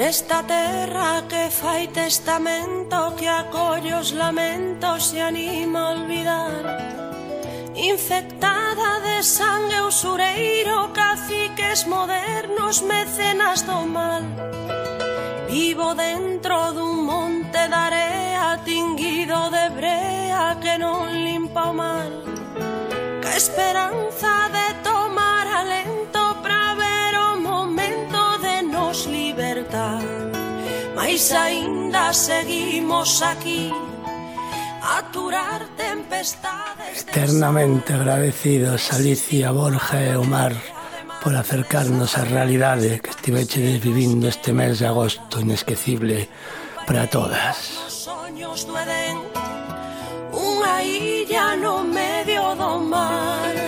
Esta terra que fai testamento Que acolle os lamentos e anima a olvidar. Infectada de sangue usureiro Caciques modernos, mecenas do mal. Vivo dentro dun monte de area Tinguido de brea que non limpa o mal Que esperanza de todo Mais aínda seguimos aquí aturar tempestades Eternamente agradecidos Alicia, Borja e Omar por acercarnos á realidade que estivechedes vivindo este mes de agosto inesquecible para todas. Soños do Edén, unha illa no medio do mar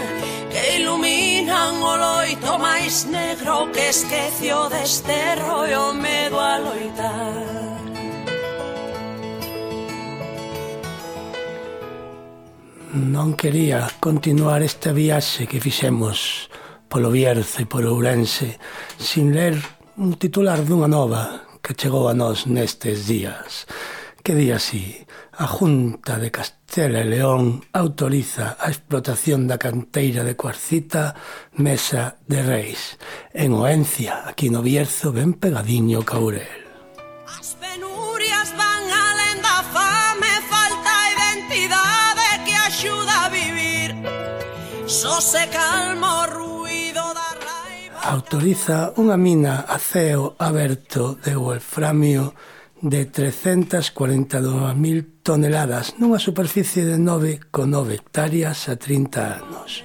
iluminan o loito máis negro que esquecio deste rollo medo a loitar. non quería continuar esta viaxe que fixemos polo Bierzo e polo Ourense sin ler un titular dunha nova que chegou a nós nestes días. Que día así? A Junta de Castela e León autoriza a explotación da canteira de Cuarcita Mesa de Reis, en Oencia, aquí no Bierzo, ben pegadiño Caurel. As penurias van alén da fame, falta identidade que axuda a vivir. Só se calma o ruido da raiva... Autoriza unha mina a ceo aberto de Wolframio de 342.000 toneladas nunha superficie de 9,9 hectáreas a 30 anos.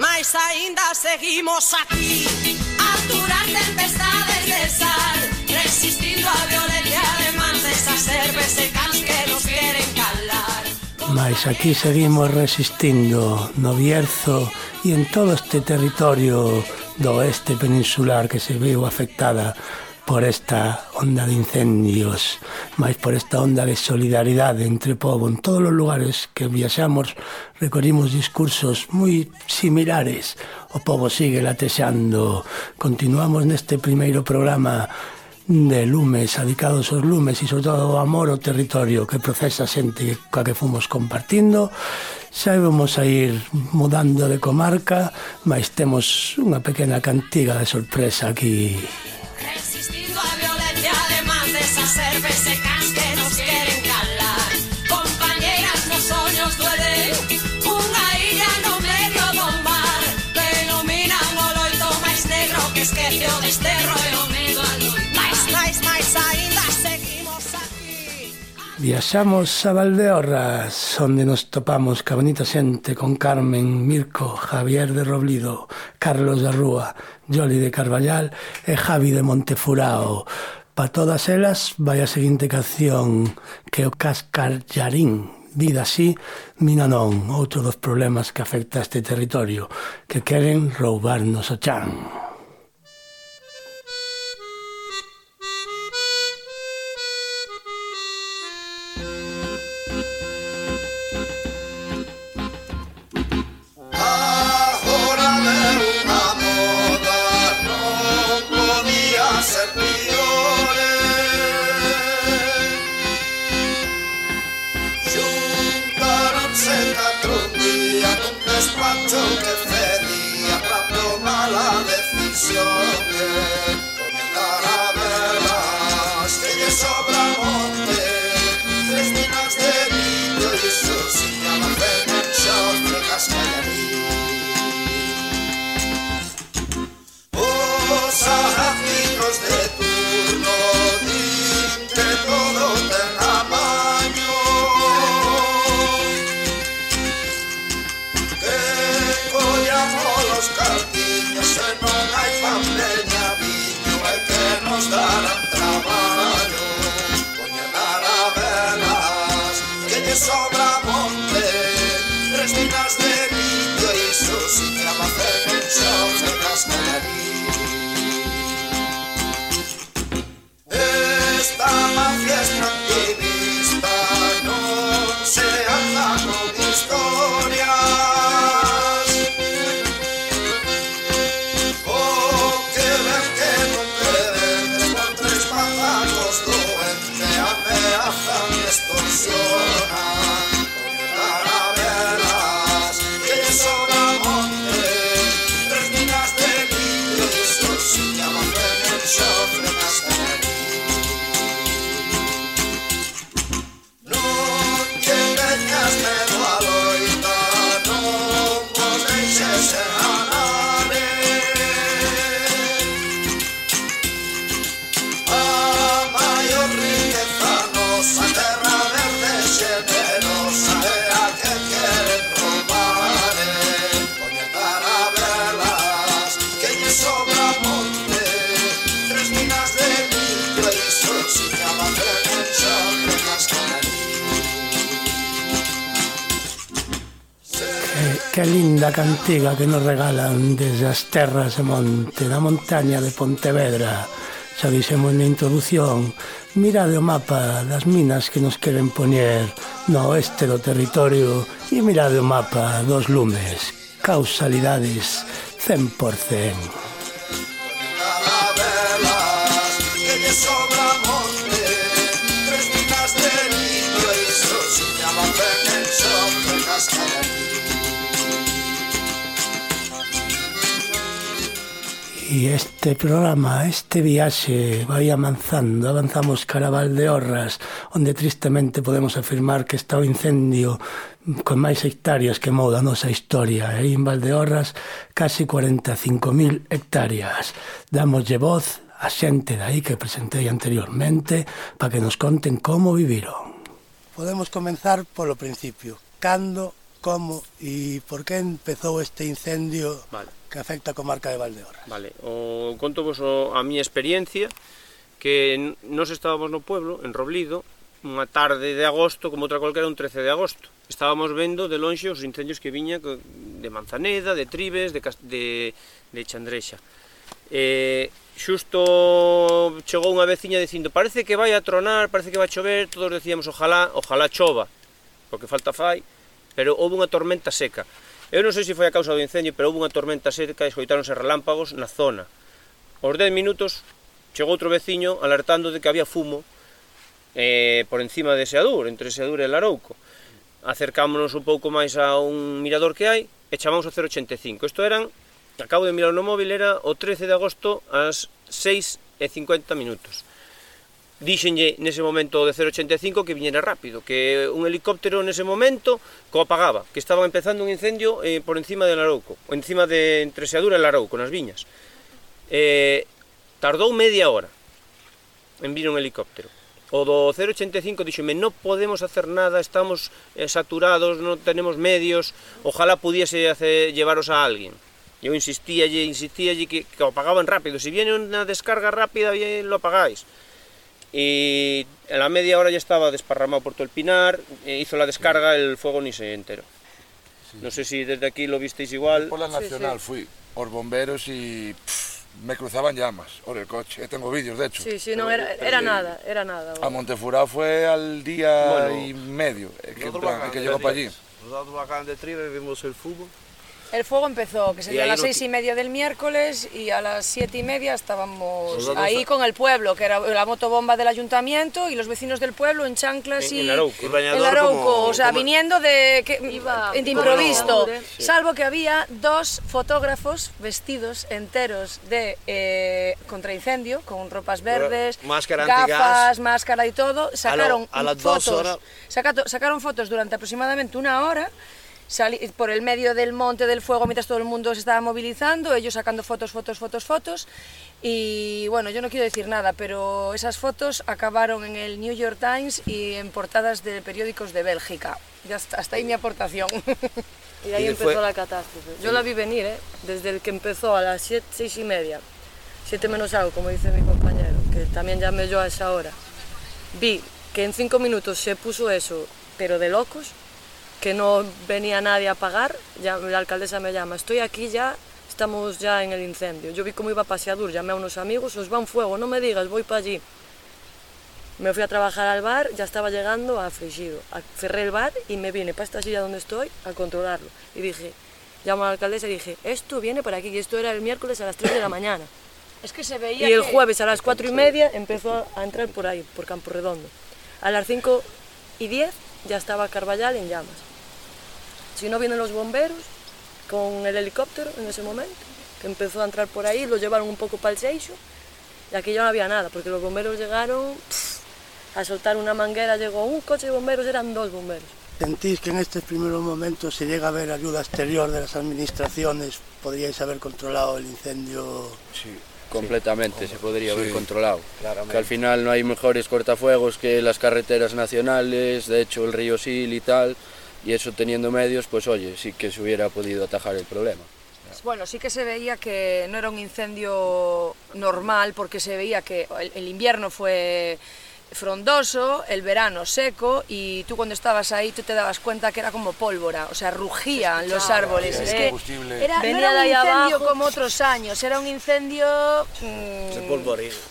Mais aínda seguimos aquí a aturar tempestades de sal resistindo a violencia de mans desas herbes cans que nos queren calar Mas aquí seguimos resistindo no Bierzo e en todo este territorio do oeste peninsular que se viu afectada por esta onda de incendios, máis por esta onda de solidaridade entre povo. En todos os lugares que viaxamos recorrimos discursos moi similares. O povo sigue latexando. Continuamos neste primeiro programa de lumes, adicados aos lumes e sobre todo o amor ao territorio que procesa xente coa que fomos compartindo. Xa íbamos a ir mudando de comarca mas temos unha pequena cantiga de sorpresa aquí Viaxamos a Valdeorras, onde nos topamos ca bonita xente con Carmen, Mirko, Javier de Roblido, Carlos da Rúa, Joli de Carballal e Javi de Montefurao. Pa todas elas vai a seguinte canción que o Cascallarín dida así, mina non, outro dos problemas que afecta a este territorio, que queren roubarnos o chan. your Sala. Que linda cantiga que nos regalan desde as terras de monte, da montaña de Pontevedra. Xa dixemos na introdución, mirade o mapa das minas que nos queren poñer no oeste do territorio e mirade o mapa dos lumes, causalidades 100%. e este programa, este viaxe vai avanzando, avanzamos cara a Valdeorras, onde tristemente podemos afirmar que está o incendio con máis hectáreas que mou da nosa historia. ¿eh? E en Valdeorras, casi 45.000 hectáreas. Damoslle voz a xente dai que presentei anteriormente para que nos conten como viviron. Podemos comenzar polo principio. Cando, como e por que empezou este incendio vale que afecta a comarca de Valdeorras. Vale, o conto vos o, a miña experiencia que nos estábamos no pueblo, en Roblido, unha tarde de agosto, como outra cualquera, un 13 de agosto. Estábamos vendo de lonxe os incendios que viña de Manzaneda, de Tribes, de, de, de Chandrexa. Eh, xusto chegou unha veciña dicindo parece que vai a tronar, parece que vai a chover, todos decíamos ojalá, ojalá chova, porque falta fai, pero houve unha tormenta seca. Eu non sei se foi a causa do incendio, pero houve unha tormenta seca e escoitáronse relámpagos na zona. Aos 10 minutos chegou outro veciño alertando de que había fumo eh, por encima de Seadur, entre Seadur e Larouco. Acercámonos un pouco máis a un mirador que hai e chamamos o 085. Isto eran, acabo de mirar no móvil, era o 13 de agosto ás 6 e 50 minutos díxenlle nese momento de 085 que viñera rápido, que un helicóptero nese momento co apagaba, que estaba empezando un incendio eh, por encima del Arouco, encima de entre Seadura e Larouco, nas viñas. Eh, tardou media hora en vir un helicóptero. O do 085 díxome, non podemos hacer nada, estamos eh, saturados, non tenemos medios, ojalá pudiese hacer, llevaros a alguén. Eu insistíalle, insistíalle que, que o apagaban rápido, se viene unha descarga rápida, bien, lo apagáis. Y en la media hora ya estaba desparramado por todo el pinar, eh, hizo la descarga, el fuego ni se enteró. No sé si desde aquí lo visteis igual. Por la nacional fui, os bomberos y pff, me cruzaban llamas por el coche. Tengo vídeos, de hecho. Sí, sí, no, era, era nada, era nada. A Montefurá fue al día Bueno, y medio eh, que, que llegó para allí. Nosotros acaban de Tribe vimos el fútbol. El fuego empezó, que sería a las no seis y media del miércoles y a las siete y media estábamos ahí a- con el pueblo, que era la motobomba del ayuntamiento y los vecinos del pueblo en chanclas En- y en Arauco. Y en Arauco, como- o sea, como- viniendo de, que, de improviso, como- Sí. salvo que había dos fotógrafos vestidos enteros de eh, contraincendio, con ropas verdes, Máscara gafas, máscara y todo, sacaron a las dos fotos, horas- sacato- sacaron fotos durante aproximadamente una hora por el medio del monte del fuego mientras todo el mundo se estaba movilizando, ellos sacando fotos, fotos, fotos, fotos. Y bueno, yo no quiero decir nada, pero esas fotos acabaron en el New York Times y en portadas de periódicos de Bélgica. Ya está, hasta ahí mi aportación. Y ahí Y empezó fue- la catástrofe. Yo la vi venir, ¿eh? Desde el que empezó a las siete, seis y media, siete menos algo, como dice mi compañero, que también llamé yo a esa hora. Vi que en cinco minutos se puso eso, pero de locos, que no venía nadie a pagar. Ya, la alcaldesa me llama, estoy aquí ya, estamos ya en el incendio. Yo vi cómo iba paseadur, llamé a unos amigos, os va un fuego, no me digas, voy para allí. Me fui a trabajar al bar, ya estaba llegando a Frigido. A- Cerré el bar y me vine para esta silla donde estoy a controlarlo. Y dije, llamo a la alcaldesa y dije, esto viene por aquí, y esto era el miércoles a las 3 de la mañana. Es que se veía Y el que- jueves a las 4 y media empezó a- a entrar por ahí, por Campo Redondo. A las 5 y 10 ya estaba Carballal en llamas. Si no vienen los bomberos con el helicóptero en ese momento, que empezó a entrar por ahí, lo llevaron un poco para el Seixo, y aquí ya no había nada, porque los bomberos llegaron pff, a soltar una manguera, llegó un coche de bomberos, eran dos bomberos. ¿Sentís que en estos primeros momentos se llega a ver ayuda exterior de las administraciones? ¿Podríais haber controlado el incendio? Sí, completamente se podría haber Sí, controlado. claramente. Que al final no hay mejores cortafuegos que las carreteras nacionales, de hecho el río Sil y tal, y eso teniendo medios, pues oye, sí que se hubiera podido atajar el problema. Bueno, sí que se veía que no era un incendio normal porque se veía que el, el invierno fue frondoso, el verano seco y tú cuando estabas ahí tú te dabas cuenta que era como pólvora, o sea, rugían los árboles. Sí, es que combustible. era, no Venía era de un ahí incendio abajo. como otros años, era un incendio... mm.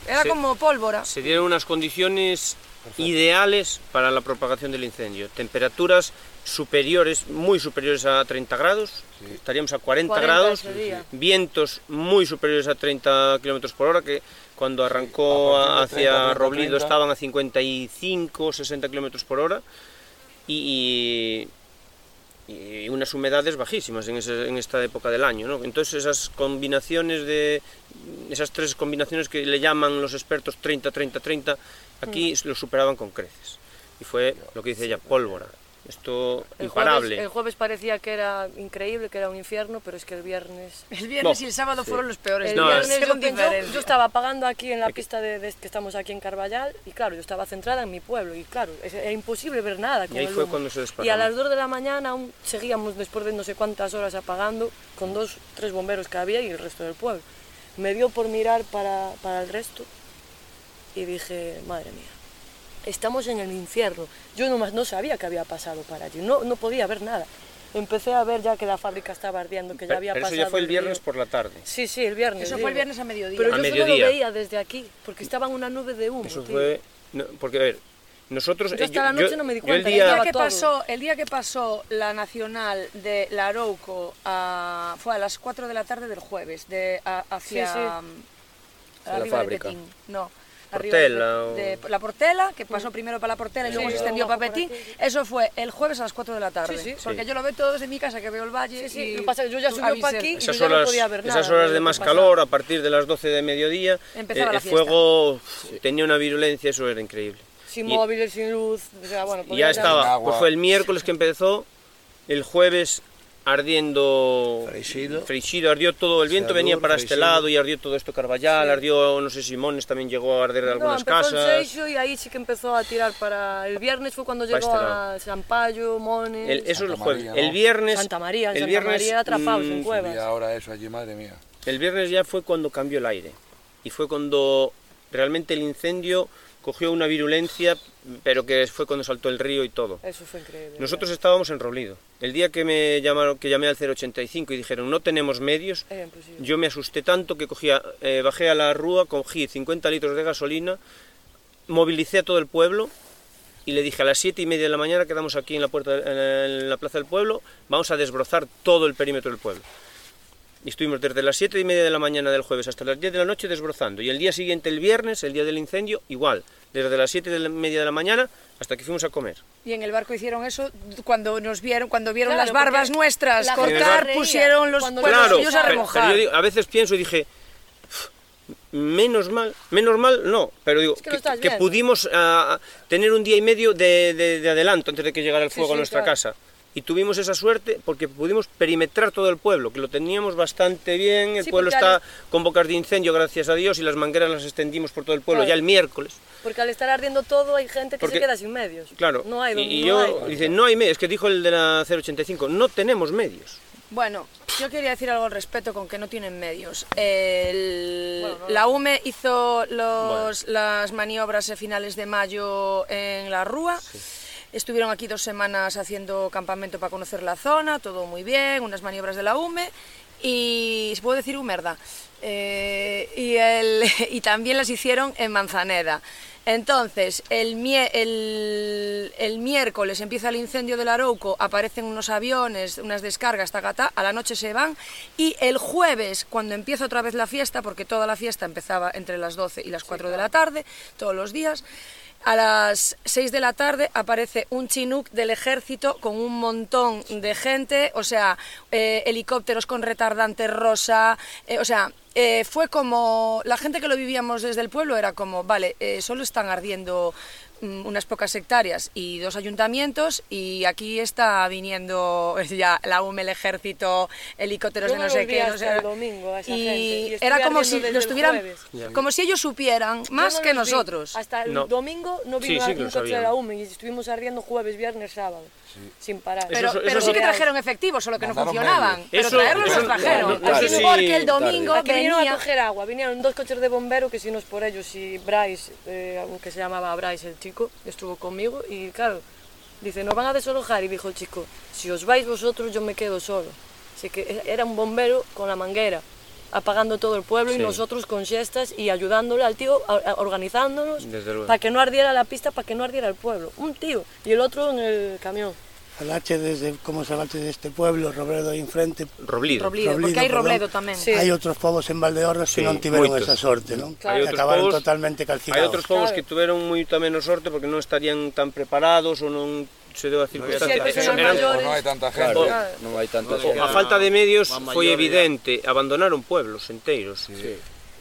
Era Se- como pólvora. Se dieron unas condiciones ideales para la propagación del incendio. Temperaturas superiores, muy superiores a 30 grados, estaríamos a 40, 40 grados, vientos muy superiores a 30 kilómetros por hora, que cuando arrancó A partir de hacia 30, 30, Roblido 30. estaban a 55, 60 kilómetros por hora, y, y- y unas humedades bajísimas en, ese- en esta época del año. ¿no? Entonces esas combinaciones de esas tres combinaciones que le llaman los expertos 30, 30, 30, aquí lo superaban con creces. Y fue lo que dice ella, pólvora. Esto El imparable. jueves, el jueves parecía que era increíble, que era un infierno, pero es que el viernes... El viernes No, y el sábado sí. fueron los peores El No, viernes yo, yo- estaba pagando aquí en la pista de, de- que estamos aquí en Carballal y claro, yo estaba centrada en mi pueblo y claro, es- era imposible ver nada con Y ahí el fue humo. cuando se Y a las 2 de la mañana aún seguíamos después de no sé cuántas horas apagando con dos, tres bomberos que había y el resto del pueblo. Me dio por mirar para, para el resto y dije, madre mía, estamos en el infierno. Yo nomás no sabía que había pasado para allí, no, no podía ver nada. Empecé a ver ya que la fábrica estaba ardiendo, que ya había pero eso pasado ya fue el viernes por la tarde. Sí, sí, el viernes. Eso digo. fue el viernes a mediodía. Pero A yo solo mediodía. lo veía desde aquí, porque estaba en una nube de humo. Eso tío. fue... no, porque, a ver, nosotros... Yo eh, hasta la noche no me di cuenta, el El día, que pasó, el día que pasó la nacional de la Arouco a- fue a las 4 de la tarde del jueves, de, a- hacia Sí, sí. mm, la de fábrica. Betín. No, Portela arriba de, de la Portela, que pasó primero para la Portela y luego Sí, se sí, extendió para aquí. Eso fue el jueves a las 4 de la tarde. Sí, sí. Porque Sí. yo lo veo todo desde mi casa, que veo el valle. Sí, sí, y lo pasa que yo ya subió para aquí y yo esas ya no horas, podía ver nada. esas horas de más calor, a partir de las 12 de mediodía, Empezaba eh, el fuego tenía una virulencia, eso era increíble. Sin Y- móviles, sin luz, o sea, bueno, Y ya estaba, pues fue el miércoles que empezó, el jueves ardiendo Freixido. Freixido, ardió todo, el viento venía para este lado y ardió todo esto Carballal, ardió, no sé, Simones también llegó a arder No, algunas casas. Seixo y ahí sí que empezó a tirar para... El viernes fue cuando Para llegó este a Sampaio, Mones... El- eso es el Santa jueves. María, El viernes, Santa María, en el Santa viernes, María atrapados en mm, cuevas. Y ahora eso allí, madre mía. El viernes ya fue cuando cambió el aire y fue cuando realmente el incendio cogió una virulencia, pero que fue cuando saltó el río y todo. Eso fue increíble. Nosotros estábamos en Roblido. El día que me llamaron, que llamé al 085 y dijeron no tenemos medios, yo me asusté tanto que cogía, eh, bajé a la rúa, cogí 50 litros de gasolina, movilicé a todo el pueblo y le dije a las 7 y media de la mañana quedamos aquí en la, puerta, en la plaza del pueblo, vamos a desbrozar todo el perímetro del pueblo. Y estuvimos desde las 7 y media de la mañana del jueves hasta las 10 de la noche desbrozando. Y el día siguiente, el viernes, el día del incendio, igual. Desde las 7 y de la media de la mañana hasta que fuimos a comer. Y en el barco hicieron eso cuando nos vieron, cuando vieron Claro, las barbas nuestras la cortar, pusieron los claro, suyos a remojar. pero yo digo- a veces pienso y dije, menos mal, menos mal no, pero digo, Es que pudimos ah, tener un día y medio de, de- de adelanto antes de que llegara el Sí, fuego a nuestra claro. casa. Y tuvimos esa suerte porque pudimos perimetrar todo el pueblo, que lo teníamos bastante bien, el Sí, pueblo está al- con bocas de incendio, gracias a Dios, y las mangueras las extendimos por todo el pueblo Claro. ya el miércoles. Porque al estar ardiendo todo hay gente que Porque- se queda sin medios. Claro, No hay, y, y no yo, hay. dice, no hay medios, es que dijo el de la 085, no tenemos medios. Bueno, yo quería decir algo al respecto con que no tienen medios. El- Bueno, no, la UME hizo los- las maniobras a finales de mayo en la Rúa. Estuvieron aquí dos semanas haciendo campamento para conocer la zona, todo muy bien, unas maniobras de la UME. Y se puede decir humerda. Eh, y, el- y también las hicieron en Manzaneda. Entonces, el, el, el miércoles empieza el incendio del Arauco, aparecen unos aviones, unas descargas, tacatá, a la noche se van y el jueves, cuando empieza otra vez la fiesta, porque toda la fiesta empezaba entre las 12 y las 4 de la tarde, todos los días, a las 6 de la tarde aparece un chinook del ejército con un montón de gente, o sea, eh, helicópteros con retardante rosa, eh, o sea, eh, fue como, la gente que lo vivíamos desde el pueblo era como, vale, solo están ardiendo unas pocas hectáreas y dos ayuntamientos y aquí está viniendo ya la UME, el ejército, helicópteros de no sé qué, no hasta sé- el domingo a esa y gente, y estuve era como si lo estuvieran, como si ellos supieran más no que vi. nosotros. Hasta el No. domingo no Sí, vino sí un que lo coche de la UME y estuvimos ardiendo jueves, viernes, sábado, sin parar. Pero, Eso- pero eso sí que trajeron efectivos, solo que no funcionaban. Pero Eso- traerlos eso- los trajeron. no si- porque el domingo Aquí vinieron a venía... coger agua, vinieron dos coches de bombero que si no es por ellos y Bryce, eh, que se llamaba Bryce el chico, estuvo conmigo y claro, dice, nos van a desalojar y dijo el chico, si os vais vosotros yo me quedo solo. Así que era un bombero con la manguera apagando todo el pueblo y nosotros con siestas y ayudándole al tío, a- a- organizándonos para que no ardiera la pista, para que no ardiera el pueblo. Un tío y el otro en el camión. Falache desde como se falache deste pueblo, Robledo aí enfrente. Roblido. Robledo, porque hai Robledo tamén. Sí. Hai outros povos en Valdeorras sí, que non tiveron moitos. esa sorte, non? Claro. Que acabaron povos, totalmente calcinados. Hai outros povos claro. que tiveron moita menos sorte porque non estarían tan preparados ou non se deu a circunstancia. No, si eran, non hai tanta gente. Claro, claro. non hai tanta gente. A falta de medios foi evidente, abandonaron pueblos enteiros. Sí. sí.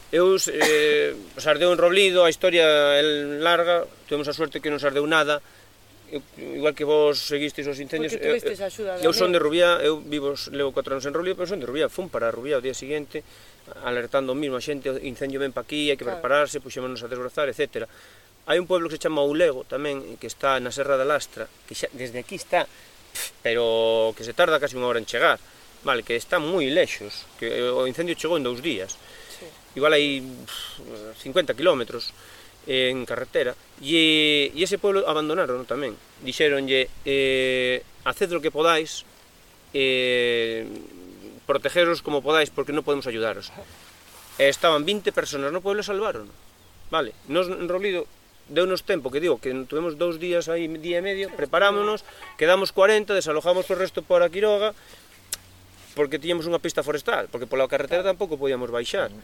Eu eh, ardeu en Roblido, a historia é larga, tuvemos a sorte que non ardeu nada, eu, igual que vos seguisteis os incendios, eu, eu, eu son de Rubiá, eu vivo, levo 4 anos en Rubía pero son de Rubiá, fun para Rubiá o día seguinte alertando mismo a xente, o incendio ven pa aquí, hai que claro. prepararse, puxémonos a desbrozar, etc. Hai un pueblo que se chama Ulego tamén, que está na Serra da Lastra, que xa, desde aquí está, pero que se tarda casi unha hora en chegar, vale, que está moi lexos, que o incendio chegou en dous días, sí. igual hai 50 kilómetros, eh, en carretera, e, e ese pueblo abandonaron tamén. Dixeronlle, eh, haced lo que podáis, eh, protegeros como podáis, porque non podemos ayudaros. E estaban 20 personas no pueblo e salvaron. Vale, nos en Robledo deu tempo, que digo, que tuvemos dous días aí, día e medio, preparámonos, quedamos 40, desalojamos o resto por a Quiroga, porque tiñamos unha pista forestal, porque pola carretera tampouco podíamos baixar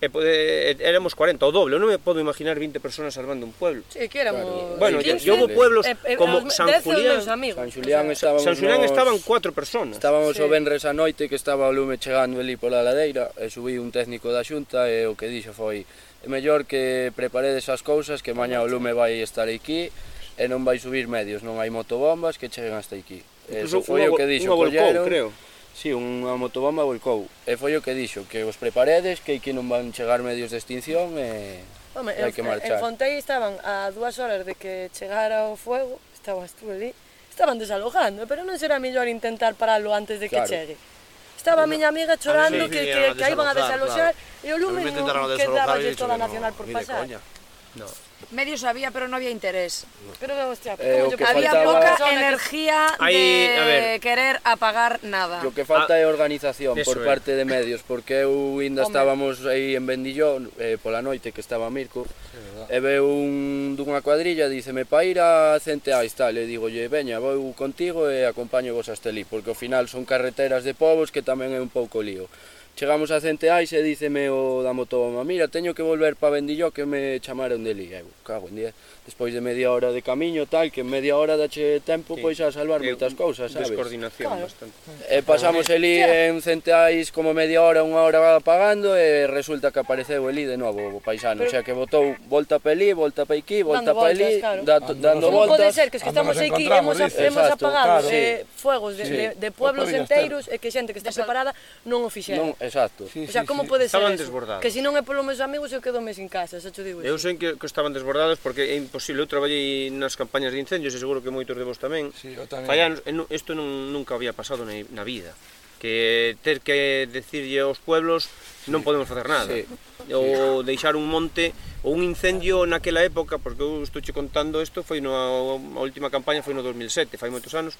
e, e, éramos 40, o doble, non me podo imaginar 20 personas salvando un pueblo. Sí, que éramos... Claro. Bueno, 15, e houve pueblos e, e, como eh, San Julián, San Julián, o San Julián nos, estaban cuatro personas. Estábamos sí. o Benres a noite que estaba o lume chegando ali pola ladeira e subiu un técnico da xunta e o que dixo foi é mellor que preparedes as cousas que mañá o lume vai estar aquí e non vai subir medios, non hai motobombas que cheguen hasta aquí. Eso foi o que dixo, colleron, creo Si, unha motobomba volcou. E foi o que dixo, que os preparedes, que aquí non van chegar medios de extinción e, Home, e hai que marchar. En Fontei estaban a dúas horas de que chegara o fuego, estabas tú ali, estaban desalojando, pero non será mellor intentar paralo antes de que claro. chegue. Estaba a miña amiga chorando sí, que, que, que, que iban a desaloxar claro. e o lume non quedaba toda nacional por pasar. No medios había, pero no había interés. Pero, hostia, eh, o que había faltaba... poca energía Hay, de querer apagar nada. O que falta ah, é organización por é. parte de medios, porque eu ainda Home. estábamos aí en Bendillón eh, pola noite que estaba Mirko, e veu un dunha cuadrilla, díceme, pa ir a Centeais, tal, e digo, lle, veña, vou contigo e acompaño vos hasta ali, porque ao final son carreteras de povos que tamén é un pouco lío. Chegamos a Centeais e díceme o da motoboma, mira, teño que volver para Vendilló que me chamaron deli. E eu, cago en día despois de media hora de camiño, tal, que en media hora dache tempo sí. pois a salvar eh, moitas cousas, sabes? Descoordinación claro. bastante. E pasamos elí en centais como media hora, unha hora apagando e resulta que apareceu elí de novo o paisano, Pero... o sea que botou volta pa elí, volta pa aquí, volta dando pa elí, claro. da, Andamos, dando voltas. Non pode ser que os que estamos aquí hemos, dice. hemos apagado claro. eh, fuegos de, sí. de, de pueblos enteiros e que xente que está preparada non o fixera. Non, exacto. Sí, sí, o sea, como sí. pode ser? Estaban desbordados. Que se non é polo meus amigos eu quedo mes en casa, xa te digo. Eu sei que, que estaban desbordados porque é posible. Eu traballei nas campañas de incendios e seguro que moitos de vos tamén. Sí, eu tamén. Fallanos, isto eh, non, nunca había pasado na vida. Que ter que decirlle aos pueblos non podemos facer nada. Sí. Ou sí. deixar un monte ou un incendio naquela época, porque eu estou che contando isto, foi no, a última campaña foi no 2007, fai moitos anos,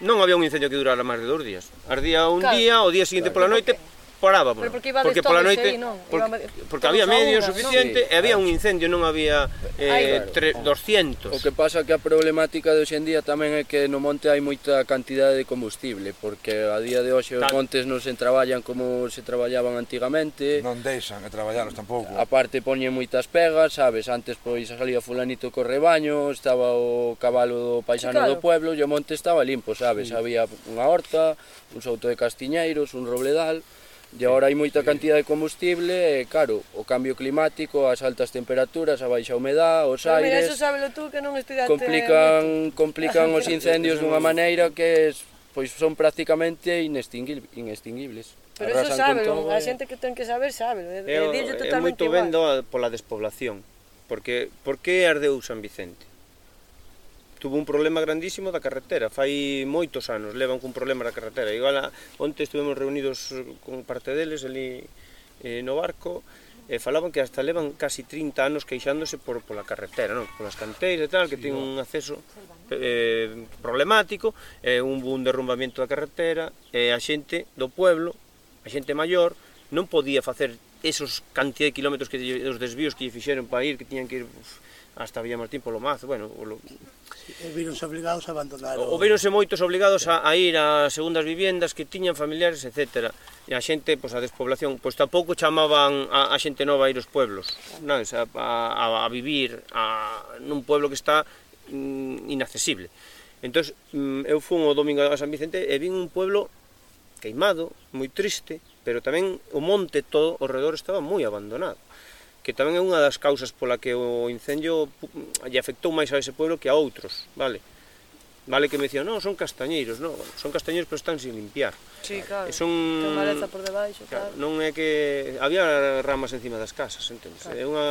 non había un incendio que durara máis de dous días. Ardía un claro. día, o día seguinte claro. pola noite, okay parábamos. Porque, porque pola noite aí, non, porque, iba, porque había medio una, suficiente sí, e había un incendio, non había eh, claro. tre, 200. O que pasa que a problemática de hoxendía tamén é que no monte hai moita cantidade de combustible, porque a día de hoxe os montes non se traballan como se traballaban antigamente. Non deixan de traballalos tampouco. A parte poñen moitas pegas, sabes, antes pois salía fulanito co rebaño, estaba o cabalo do paisano claro. do pueblo e o monte estaba limpo, sabes, sí. había unha horta, un souto de castiñeiros, un robledal, E agora hai moita cantidad de combustible e, claro, o cambio climático, as altas temperaturas, a baixa humedad, os Pero aires... Mira, eso sábelo tú que non estudiaste... Complican, complican os incendios dunha maneira que es, pois son prácticamente inextinguibles. Pero Arrasan eso sábelo, a eh. xente que ten que saber sábelo. É, é, é moito ben doa pola despoblación. Porque, por que ardeu San Vicente? tuvo un problema grandísimo da carretera, fai moitos anos levan cun problema da carretera. Igual onte estuvemos reunidos con parte deles ali eh, no barco e eh, falaban que hasta levan casi 30 anos queixándose por pola carretera, non? polas canteiras e tal, que sí, ten un acceso eh, problemático, eh, un, un derrumbamento da carretera, e eh, a xente do pueblo, a xente maior, non podía facer esos cantidad de kilómetros que os desvíos que lle fixeron para ir, que tiñan que ir uf, hasta Villamartín polo mazo, bueno, polo... E Vironse obligados a abandonar. O, o moitos obligados a, a ir a segundas viviendas que tiñan familiares, etc. E a xente, pois a despoblación, pois tampouco chamaban a, a xente nova a ir aos pueblos, non, a, a, a vivir a, nun pueblo que está mm, inaccesible. Entón, mm, eu fun o domingo a San Vicente e vin un pueblo queimado, moi triste, pero tamén o monte todo ao redor estaba moi abandonado que tamén é unha das causas pola que o incendio lle afectou máis a ese pueblo que a outros, vale? Vale que me dicían, non, son castañeiros, non, son castañeiros pero están sin limpiar. Sí, claro, e son... que maleza por debaixo, claro. claro. Non é que... Había ramas encima das casas, entendes? Claro. É unha...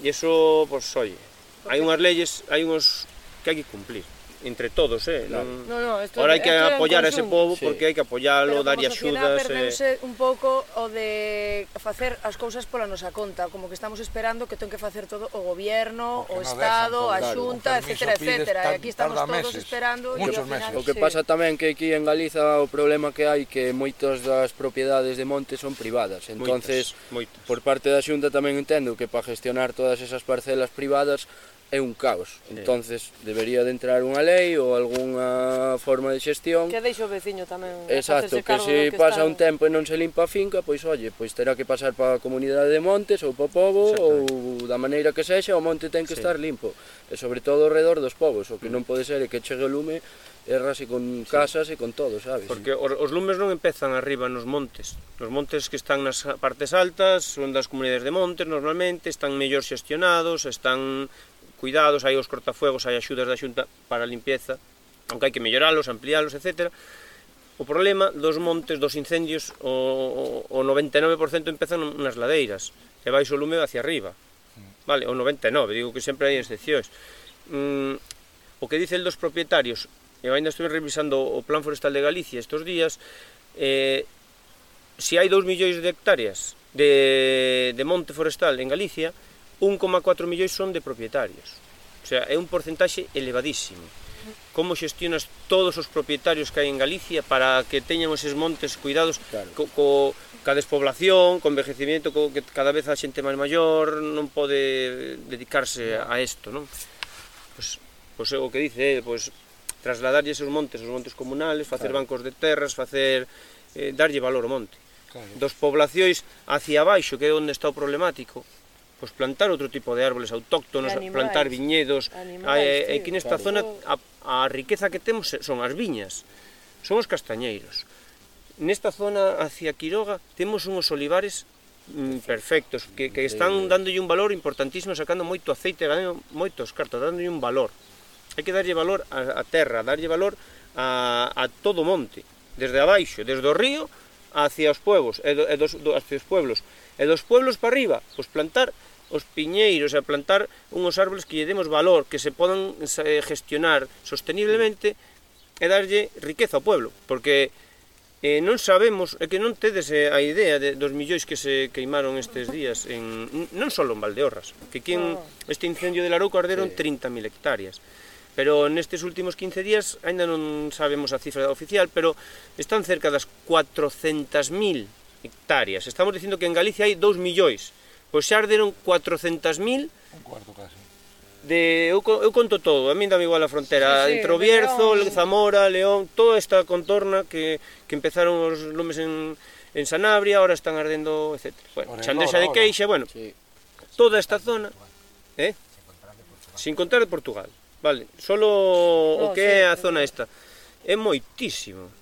E iso, pois, pues, oye, hai unhas leyes, hai uns que hai que cumplir entre todos, eh. Claro. Non... No, no, esto, Ahora hai que apoiar a ese povo sí. porque hai que apoialo, darlle axudas, eh. un pouco o de facer as cousas pola nosa conta, como que estamos esperando que ten que facer todo o goberno, o, Estado, a Xunta, etcétera, etcétera. E aquí estamos todos meses, esperando Muchos final, meses. O que pasa tamén que aquí en Galiza o problema que hai que moitas das propiedades de monte son privadas. Entonces, moitas, moitas. por parte da Xunta tamén entendo que para gestionar todas esas parcelas privadas é un caos. Sí. Entonces debería de entrar unha lei ou algunha forma de xestión. Que deixe o veciño tamén. Exacto, que se que pasa están... un tempo e non se limpa a finca, pois olle, pois terá que pasar para a comunidade de Montes ou para o povo ou da maneira que sexa, o monte ten que sí. estar limpo. E sobre todo ao redor dos povos, o que non pode ser é que chegue o lume errase con casas sí. e con todo, sabes? Porque os lumes non empezan arriba nos montes. Nos montes que están nas partes altas, son das comunidades de montes normalmente, están mellor xestionados, están cuidados, hai os cortafuegos, hai axudas da Xunta para a limpieza, aunque hai que melloralos, ampliálos, etc. O problema dos montes, dos incendios, o, o 99% empezan nas ladeiras, e vai o lume hacia arriba. Vale, o 99, digo que sempre hai excepcións. Mm, o que dicen dos propietarios, eu ainda estuve revisando o Plan Forestal de Galicia estes días, eh, se hai 2 millóns de hectáreas de, de monte forestal en Galicia, 1,4 millóns son de propietarios. O sea, é un porcentaxe elevadísimo. Como xestionas todos os propietarios que hai en Galicia para que teñan eses montes cuidados claro. co, co, ca despoblación, co envejecimiento, co, que cada vez a xente máis maior non pode dedicarse a isto, non? Pois, pois é o que dice, eh, pois trasladarlles os montes, os montes comunales, facer claro. bancos de terras, facer eh, darlle valor ao monte. Claro. Dos poblacións hacia abaixo, que é onde está o problemático, pois plantar outro tipo de árboles autóctonos, animais, plantar viñedos, animais, ah, e, e que nesta claro. zona a, a riqueza que temos son as viñas, son os castañeiros. Nesta zona hacia Quiroga temos unhos olivares mm, perfectos, que, que están dándolle un valor importantísimo, sacando moito aceite, ganando moitos cartos, dándolle un valor. Hai que darlle valor á terra, darlle valor a, a todo o monte, desde abaixo, desde o río, hacia os pueblos, e, do, e dos, do, hacia os pueblos. E dos pueblos para arriba, pois plantar os piñeiros e plantar unhos árboles que lle demos valor, que se podan eh, gestionar sosteniblemente e darlle riqueza ao pueblo, porque eh, non sabemos, é que non tedes eh, a idea de, dos millóis que se queimaron estes días, en, non só en Valdeorras, que aquí en este incendio de Larouco arderon 30.000 hectáreas, pero nestes últimos 15 días aínda non sabemos a cifra oficial, pero están cerca das 400.000 hectáreas. Estamos dicindo que en Galicia hai 2 millóis. Pois xa arderon 400.000 un cuarto casi. De eu, eu conto todo, a mí dame igual a frontera, sí, sí, entre o Bierzo, León. Zamora, León, toda esta contorna que, que empezaron os lumes en, en Sanabria, ahora están ardendo, etc. Bueno, Chandesa de Queixa, bueno, sí. toda esta zona, eh? sin contar de Portugal, vale, solo no, o que sí, é a zona esta, é moitísimo.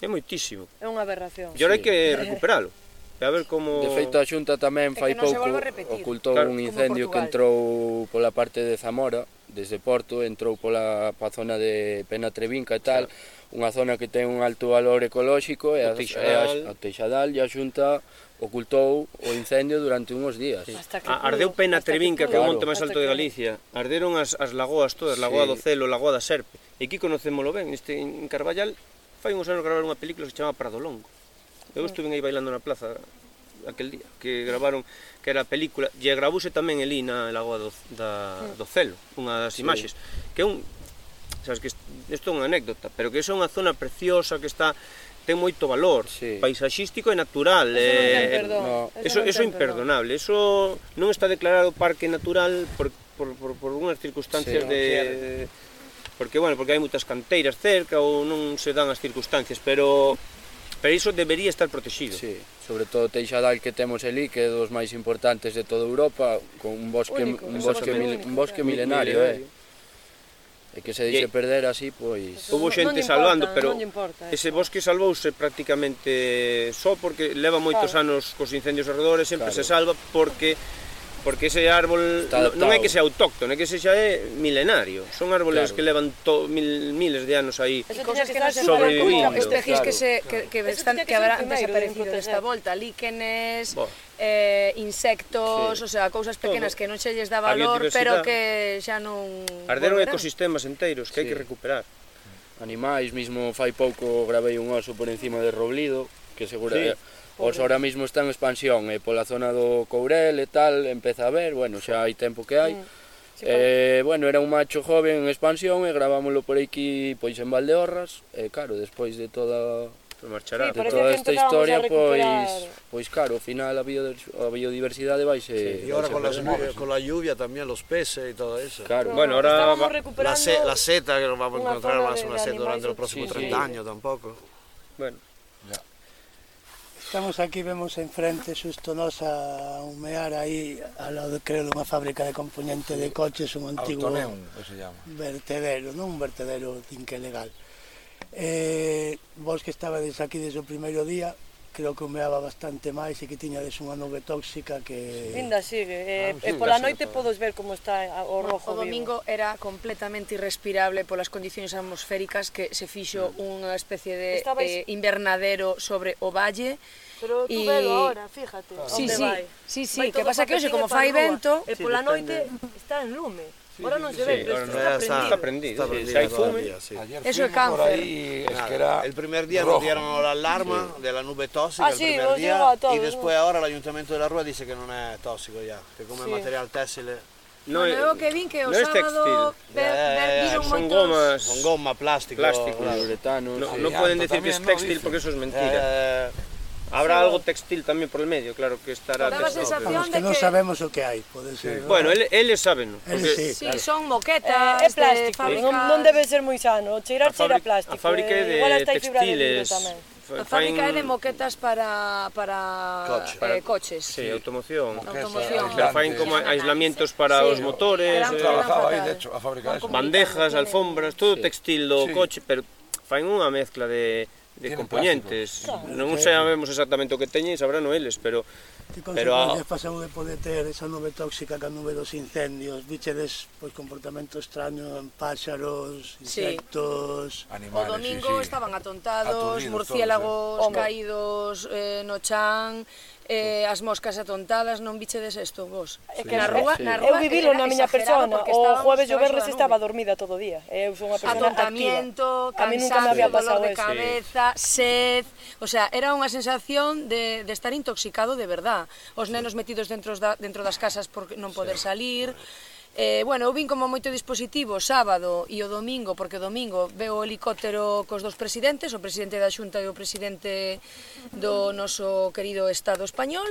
É moitísimo. É unha aberración. E ahora hai que eh. recuperalo. E a ver como... De feito, a Xunta tamén fai pouco ocultou claro. un incendio que entrou pola parte de Zamora, desde Porto, entrou pola pa zona de Pena Trevinca e tal, claro. unha zona que ten un alto valor ecolóxico e a, Teixadal. a, a Teixadal e a Xunta ocultou o incendio durante uns días. Sí. A, ardeu Pena Trevinca, que é o monte máis alto de Galicia. Arderon as, as lagoas todas, Lagoa sí. do Celo, Lagoa da Serpe. E aquí conocémolo ben, este en Carballal fai uns anos gravar unha película que se chama Prado Longo. Eu estuve aí bailando na plaza aquel día, que gravaron, que era a película, e gravouse tamén elí na Lagoa do, da, do Celo, unha das imaxes, que é un, sabes, que isto é unha anécdota, pero que é unha zona preciosa que está ten moito valor sí. paisaxístico e natural. Eso, eh, no. eso, eso, eso é imperdonable. Eso non está declarado parque natural por, por, por, por unhas circunstancias sí, de... No, porque bueno, porque hai moitas canteiras cerca ou non se dan as circunstancias, pero pero iso debería estar protegido. Sí, sobre todo o teixadal que temos ali, que é dos máis importantes de toda Europa, con un bosque único, un bosque mil, un bosque milenario, milenario. eh. E que se deixe e... perder así, pois... Houve xente salvando, pero importa, ese bosque salvouse prácticamente só porque leva moitos claro. anos cos incendios arredores, sempre claro. se salva porque Porque ese árbol non é que sea autóctono, é que ese xa é milenario. Son árboles claro. que levan to, mil, miles de anos aí sobrevivindo. Especies claro, que, se, que, que, claro. están, que, que habrán desaparecido desta volta, líquenes, Bo. eh, insectos, sí. o sea, cousas pequenas Todo. que non se lles dá valor, pero que xa non... Arderon volverán. ecosistemas enteiros que sí. hai que recuperar. Animais, mismo fai pouco gravei un oso por encima de Roblido, que segura... Sí Pois Os ahora mismo está en expansión, e pola zona do Courel e tal, empeza a ver, bueno, xa hai tempo que hai. Sí, eh, bueno, era un macho joven en expansión e gravámoslo por aquí pois en Valdeorras, e claro, despois de toda marchará. Sí, de toda esta historia, recuperar... pois, pois claro, ao final a, biodiversidade vaise... Sí, e agora con, las, con la lluvia también, los peces y todo eso. Claro. Bueno, ahora la, se, la seta, que nos vamos a encontrar más una seta durante los próximos sí, 30 sí. años tampoco. Bueno. Estamos aquí, vemos enfrente, xusto nos a un mear aí ao lado, creo, dunha fábrica de componente de coches, un antigo Autoneum, se llama. vertedero, non un vertedero din que legal. Eh, vos que estabades aquí desde o primeiro día, creo que humeaba bastante máis e que tiñades unha nube tóxica que... Ainda sigue, e, ah, eh, sí, e pola noite sí, podes ver como está eh, o rojo O domingo vivo. era completamente irrespirable polas condicións atmosféricas que se fixo unha especie de Estabais... eh, invernadero sobre o valle Pero tú y... velo ahora, fíjate. Claro. onde sí, vai? sí, sí, vai que pasa que hoxe como fai rúa. vento, e pola noite está en lume. Ahora non se ve, pero ahora está está prendido. Está sí. prendido Si hay fume. Ayer Eso por cáncer. ahí es que era el primer día rojo. nos dieron la alarma de la nube tóxica Ah, el sí, primer día todos, y ¿no? después ahora el ayuntamiento de la Rúa dice que no es tóxico ya, que come Sí. material téxtil. no, bueno, é- eu que vin que o no es sábado textil. ver, ver, son gomas, Son goma, plástico. Plástico. claro. No, sí. no pueden decir que es ¿no? textil porque eso es mentira. Eh, Habrá sí. algo textil tamén por el medio, claro que estará textil. Vamos, que, que non sabemos o que hai, pode ser. Sí. Bueno, eles ele saben, no, porque sí, sí, claro. son moquetas, eh, é plástico, fábricas... non, non debe ser moi sano, cheirar cheira plástico. A fábrica é de textiles. A fábrica é de moquetas para para Coche. para eh, coches. Sí, sí. automoción. Automoción. Pero faen como aislamientos para sí. os motores, eh, trabajaba aí, de hecho, a fábrica eso. Bandejas, alfombras, todo sí. textil do sí. coche, pero faen unha mezcla de de componentes. Claro, non sabemos exactamente o que teñen, sabrán eles, pero... Que consecuencias pero... pasou de poder ter esa nube tóxica que a nube dos incendios? Dichedes, pois, comportamento extraño en páxaros, insectos... Sí. Animales, o domingo sí, sí. estaban atontados, Aturridos, murciélagos todos, eh? caídos eh, no chan, eh, as moscas atontadas, non bichedes isto vos? Sí, na rúa, sí. na rúa, eu vivilo na miña persona, o jueves yo verres estaba dormida todo o día. Eu son unha persona Atotamiento, activa. Atotamiento, cansancio, dolor de cabeza, sí. sed, o sea, era unha sensación de, de estar intoxicado de verdad. Os nenos metidos dentro, da, dentro das casas por non poder sí. salir, Eh, bueno, eu vin como moito dispositivo sábado e o domingo, porque o domingo veo o helicóptero cos dos presidentes, o presidente da Xunta e o presidente do noso querido Estado español,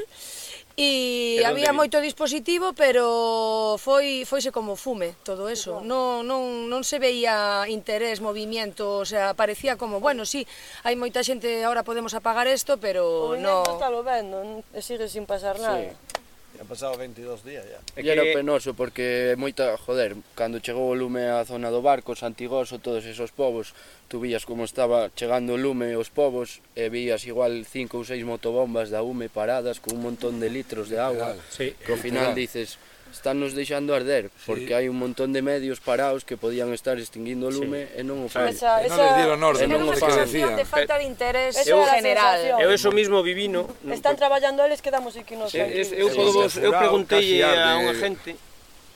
e pero había moito dispositivo, pero foi foise como fume todo eso. Non, non, non se veía interés, movimiento, o sea, parecía como, bueno, sí, hai moita xente, agora podemos apagar isto, pero o non... O está lo vendo, e sigue sin pasar nada. Sí. E han pasado 22 días, ya. Que... E era penoso, porque moita, joder, cando chegou o lume á zona do barco, Santigoso, todos esos povos, tú vías como estaba chegando o lume aos povos, e vías igual cinco ou seis motobombas da UME paradas con un montón de litros de agua, sí, que ao final dices, están nos deixando arder, sí. porque hai un montón de medios parados que podían estar extinguindo o lume sí. e non o fan. Esa, esa, non dieron orden, non o fan. de falta de interés eu, general. Eu eso mismo vivino. Están traballando eles, quedamos aquí nos. Eu, eu, eu, eu preguntei a unha xente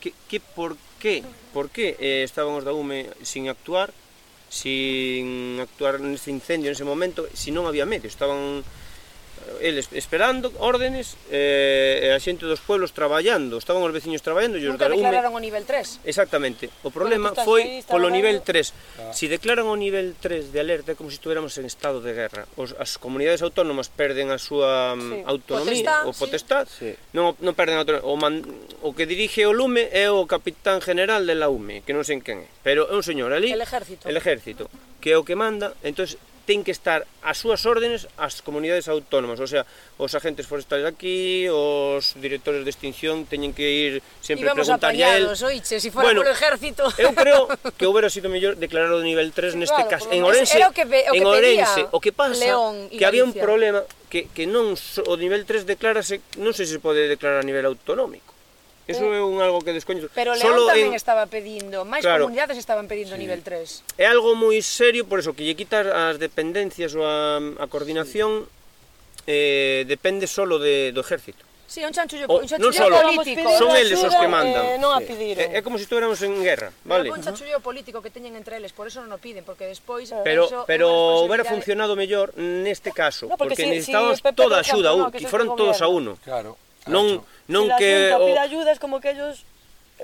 que, que por que por que eh, estaban os da UME sin actuar sin actuar nese incendio nese momento, se si non había medios, estaban eles esperando órdenes eh, e a xente dos pueblos traballando, estaban os veciños traballando e os Nunca declararon un... o nivel 3. Exactamente. O problema foi polo nivel 3. Ah. Si declaran o nivel 3 de alerta é como se si estuviéramos en estado de guerra. Os, as comunidades autónomas perden a súa mm, sí. autonomía, potestad, o potestad, sí. non, non perden a autonomía. O, man, o que dirige o lume é o capitán general de la UME, que non sei quen é, pero é un señor ali, el ejército, el ejército que é o que manda, entonces ten que estar as súas órdenes as comunidades autónomas, o sea, os agentes forestales aquí, os directores de extinción teñen que ir sempre Íbamos preguntarlle a él. Oiche, si fuera bueno, polo ejército. Eu creo que houbera sido mellor declarar de nivel 3 neste claro, caso. En Orense, era o que, o que en Orense, o que pasa León que había un problema que, que non o nivel 3 declárase, non sei se pode declarar a nivel autonómico. Eso eh, é un algo que descoñezo. Pero León Solo tamén en... estaba pedindo, máis claro. comunidades estaban pedindo sí. nivel 3. É algo moi serio, por eso, que lle quitas as dependencias ou a, a coordinación sí. eh, depende solo de, do exército. Sí, un chanchullo, o, un chanchullo solo, político. Son eles os que mandan. Eh, non a pediron. É, é como se si en guerra, vale? Pero un chanchullo político que teñen entre eles, por eso non o piden, porque despois... Pero, eso pero hubiera funcionado mellor neste caso, no, porque, porque si, necesitábamos si toda a axuda, no, uh, que, que foron todos a uno. Claro. Non, claro non si que la xunta o... pide ayudas como que ellos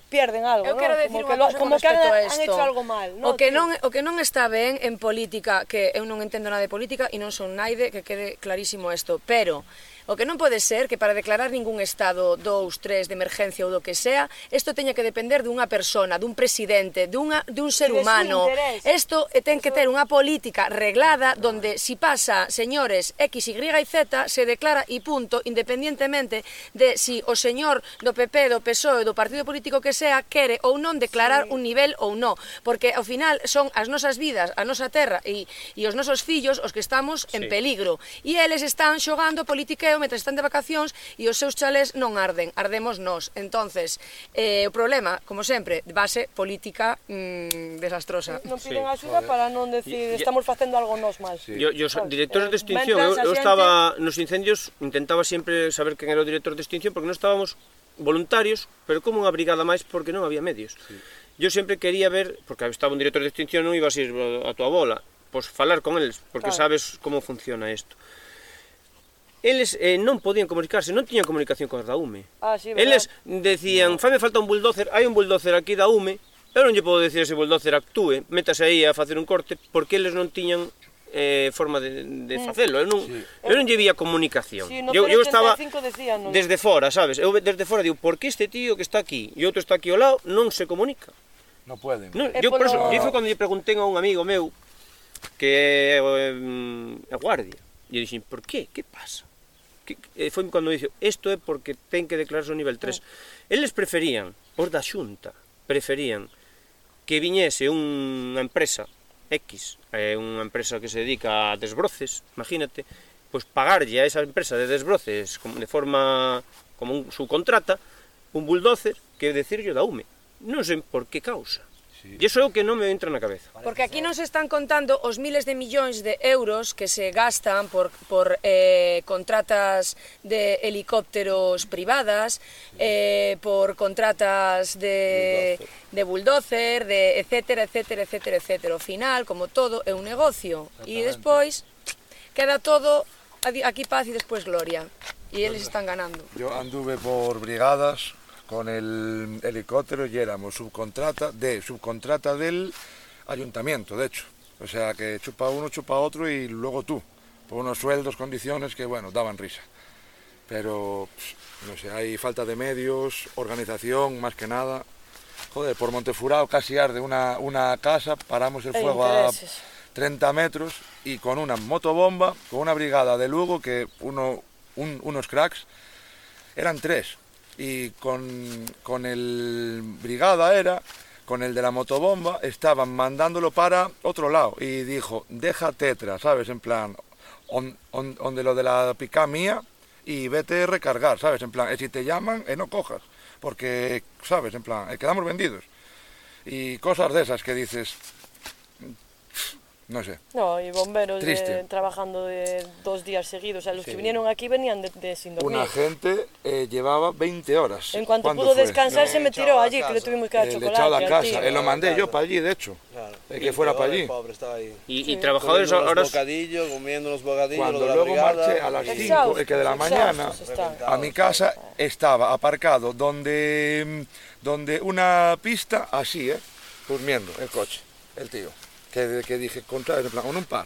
pierden algo, Eu quero decir como que, lo, como que han, han hecho algo mal, no, O que non o que non está ben en política, que eu non entendo nada de política e non son naide, que quede clarísimo isto, pero O que non pode ser que para declarar ningún estado 2, 3 de emergencia ou do que sea, isto teña que depender dunha persona, dun presidente, dunha, dun ser humano. Isto ten que ter unha política reglada donde si pasa, señores, X, Y e Z, se declara e punto, independientemente de si o señor do PP, do PSOE, do partido político que sea, quere ou non declarar sí. un nivel ou non. Porque ao final son as nosas vidas, a nosa terra e, e os nosos fillos os que estamos sí. en peligro. E eles están xogando politiqueo paseo mentre están de vacacións e os seus chalés non arden, ardemos nós. Entonces, eh, o problema, como sempre, de base política mm, desastrosa. Non piden sí, axuda para non decir y, estamos facendo algo nós máis. Sí. Yo, yo, directores de extinción, eu, eu estaba nos incendios, intentaba sempre saber quen era o director de extinción porque non estábamos voluntarios, pero como unha brigada máis porque non había medios. Sí. Yo sempre quería ver, porque estaba un director de extinción, non ibas a ir a tua bola, pois falar con eles, porque claro. sabes como funciona isto eles eh, non podían comunicarse, non tiñan comunicación con os da UME. Ah, sí, verdad. eles decían, no. fame falta un bulldozer, hai un bulldozer aquí da UME, eu non lle podo decir ese bulldozer actúe, métase aí a facer un corte, porque eles non tiñan eh, forma de, de mm. facelo, eu non, sí. eu non lle vía comunicación. Sí, no, eu, eu estaba decía, non. desde fora, sabes? Eu desde fora digo, por que este tío que está aquí e outro está aquí ao lado non se comunica? Non poden. No, eu eh, polo... por eso, foi cando lle preguntei a un amigo meu que é eh, a guardia, e dixen, por que? Que pasa? que, eh, foi cando dixo, isto é porque ten que declararse o nivel 3. Eles preferían, os da xunta, preferían que viñese unha empresa X, é unha empresa que se dedica a desbroces, imagínate, pois pagarlle a esa empresa de desbroces como de forma como un subcontrata un bulldozer que decirlle da UME. Non sei por que causa. Sí. E iso é o que non me entra na cabeza. Porque aquí non se están contando os miles de millóns de euros que se gastan por, por eh, contratas de helicópteros privadas, eh, por contratas de de bulldozer, de etcétera, etcétera, etcétera, etcétera. Ao final, como todo, é un negocio. E despois queda todo aquí paz e despois gloria. E eles están ganando. Yo anduve por brigadas, con el helicóptero y éramos subcontrata de subcontrata del ayuntamiento, de hecho. O sea que chupa uno, chupa otro y luego tú, por unos sueldos, condiciones que bueno, daban risa. Pero no sé, hay falta de medios, organización, más que nada. Joder, por Montefurao casi arde una, una casa, paramos el fuego a intereses. 30 metros y con una motobomba, con una brigada de Lugo que uno, un- unos cracks, eran tres. Y con, con el brigada era, con el de la motobomba, estaban mandándolo para otro lado y dijo, deja tetra, ¿sabes? En plan, on- lo de la pica mía y vete a recargar, ¿sabes? En plan, eh, si te llaman, eh, no cojas, porque, ¿sabes? En plan, eh, quedamos vendidos. Y cosas de esas que dices, no sé. No, y bomberos Triste. eh, trabajando de dos días seguidos. O sea, los Sí. que vinieron aquí venían de, de sin dormir. Una gente eh, llevaba 20 horas. En cuanto ¿Cuándo pudo fue? descansar, se me tiró allí, que le tuvimos que dar Eh, le chocolate. a la casa, eh, lo mandé yo para allí, de hecho. Eh, que fuera para allí. Pobre, estaba ahí. Y, y trabajadores Comiendo ahora... unos bocadillos, comiendo unos bocadillos, Cuando lo de la luego brigada. marché a las 5, que de la mañana, a mi casa estaba aparcado donde, donde una pista, así, ¿eh? Durmiendo el coche, el tío. Que, que dije, contra, en plan, con un par.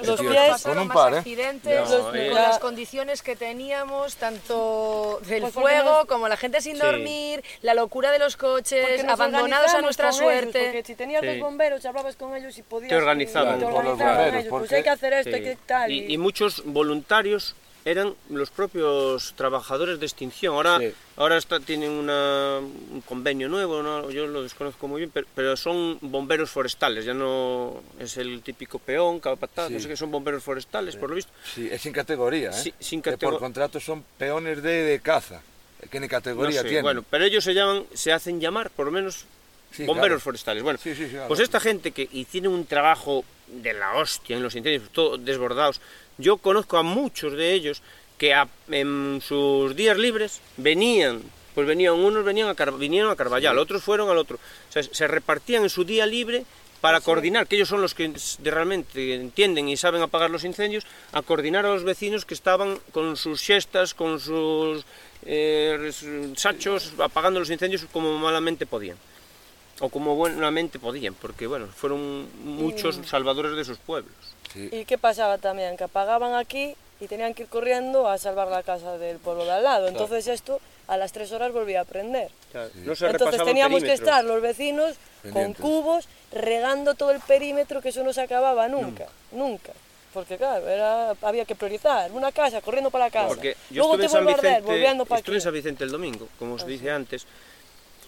Los pies con un más par, ¿eh? accidentes, No, con eh. las condiciones que teníamos, tanto del Pues fuego nos- como la gente sin Sí. dormir, la locura de los coches, abandonados a nuestra con ellos, suerte. porque si tenías Sí. los bomberos, hablabas con ellos y podías... Te organizaban. y te Por los organizaban bomberos, ellos, Pues porque- hay que hacer esto, Sí. hay que tal. Y, y muchos voluntarios eran los propios trabajadores de extinción. Ahora, ahora está, tienen una- un convenio nuevo, ¿no? yo lo desconozco muy bien, pero, pero son bomberos forestales, ya no es el típico peón, capataz, no Sí. sé qué, son bomberos forestales, por lo visto. Sí, es sin categoría, ¿eh? Sí, sin Que catego- por contrato son peones de, de caza, que ni categoría No sé, tienen. Bueno, pero ellos se llaman, se hacen llamar, por lo menos, Sí, bomberos claro. forestales. Bueno, Sí, sí, sí, claro. pues esta gente que hicieron un trabajo de la hostia en los incendios, todo desbordados. Yo conozco a muchos de ellos que a- en sus días libres venían, pues venían unos venían a Car- vinieron a Carballal, Sí. otros fueron al otro. O sea, se repartían en su día libre para coordinar, que ellos son los que realmente entienden y saben apagar los incendios, a coordinar a los vecinos que estaban con sus siestas, con sus eh, sachos, apagando los incendios como malamente podían. O como buenamente podían, porque bueno, fueron muchos Y- salvadores de sus pueblos. ¿Y qué pasaba también? Que apagaban aquí y tenían que ir corriendo a salvar la casa del pueblo de al lado. Claro. Entonces esto a las tres horas volvía a prender. No se Entonces repasaban teníamos que estar los vecinos con Pendientes. cubos regando todo el perímetro que eso no se acababa nunca, nunca. Porque claro, era, había que priorizar. Una casa, corriendo para la casa. Porque yo Luego te en San vuelve a volviendo para estuve en aquí. San Vicente el domingo, como os dije antes,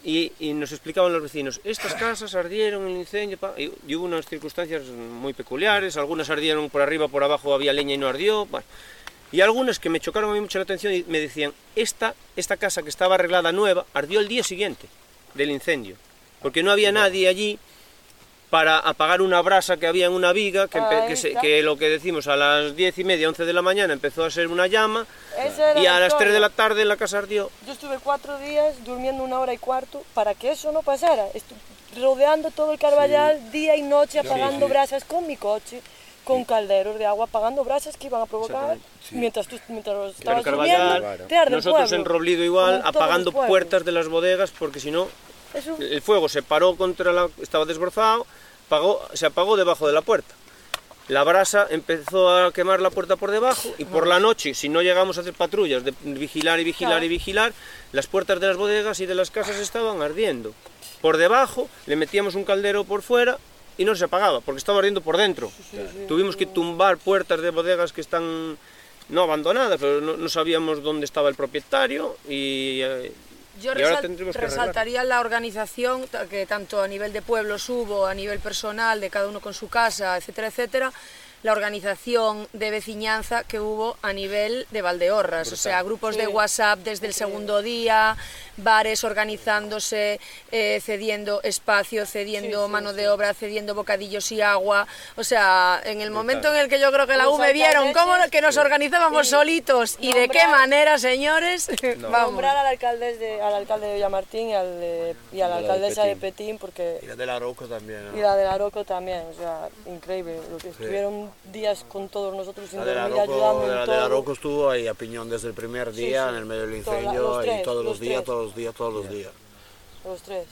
y, y nos explicaban los vecinos, estas casas ardieron en el incendio, pa", y, y hubo unas circunstancias muy peculiares, algunas ardieron por arriba, por abajo había leña y no ardió, bueno, y algunas que me chocaron a mí mucho la atención y me decían, esta, esta casa que estaba arreglada nueva, ardió el día siguiente del incendio, porque no había nadie allí para apagar una brasa que había en una viga, que, se- que lo que decimos a las diez y media, once de la mañana empezó a ser una llama, y a las 3 de la tarde la casa ardió. Yo estuve cuatro días durmiendo una hora y cuarto para que eso no pasara. Rodeando todo el Carballal día y noche, apagando sí. brasas con mi coche, con calderos de agua, apagando brasas que iban a provocar sí. mientras tú mientras Pero estabas Carballal, durmiendo, te arde el nosotros pueblo. en Roblido igual, en los apagando puertas de las bodegas, porque si no, Eso- el fuego se paró contra la... estaba desbrozado, se apagó debajo de la puerta. La brasa empezó a quemar la puerta por debajo y por la noche, si no llegamos a hacer patrullas de vigilar y vigilar Claro. y vigilar, las puertas de las bodegas y de las casas estaban ardiendo. Por debajo le metíamos un caldero por fuera y no se apagaba, porque estaba ardiendo por dentro. Tuvimos que tumbar puertas de bodegas que están no abandonadas, pero no, no sabíamos dónde estaba el propietario y, eh, Yo resal- arreglar. resaltaría la organización que tanto a nivel de pueblos hubo, a nivel personal, de cada uno con su casa, etcétera, etcétera, la organización de veciñanza que hubo a nivel de Valdeorras, o sea, grupos de. WhatsApp desde el segundo día, bares organizándose, eh, cediendo espacio, cediendo mano de obra, cediendo bocadillos y agua, o sea, en el momento en el que yo creo que la Los UME vieron cómo que nos organizábamos solitos y de qué manera, señores, vamos. Nombrar al alcalde de, al alcalde de Villamartín y, al de- y a la alcaldesa de Petín. Petín, porque Y la del Arauco también. ¿no? y la del Aroco también, o sea, increíble, lo que estuvieron días con todos nosotros sin La dormir, Arauco, ayudando en la del todo. Arauco estuvo ahí a piñón desde el primer Sí, día sí. en el medio del Toda- incendio los tres, y todos los, los días, todos los días, todos los días. Los tres.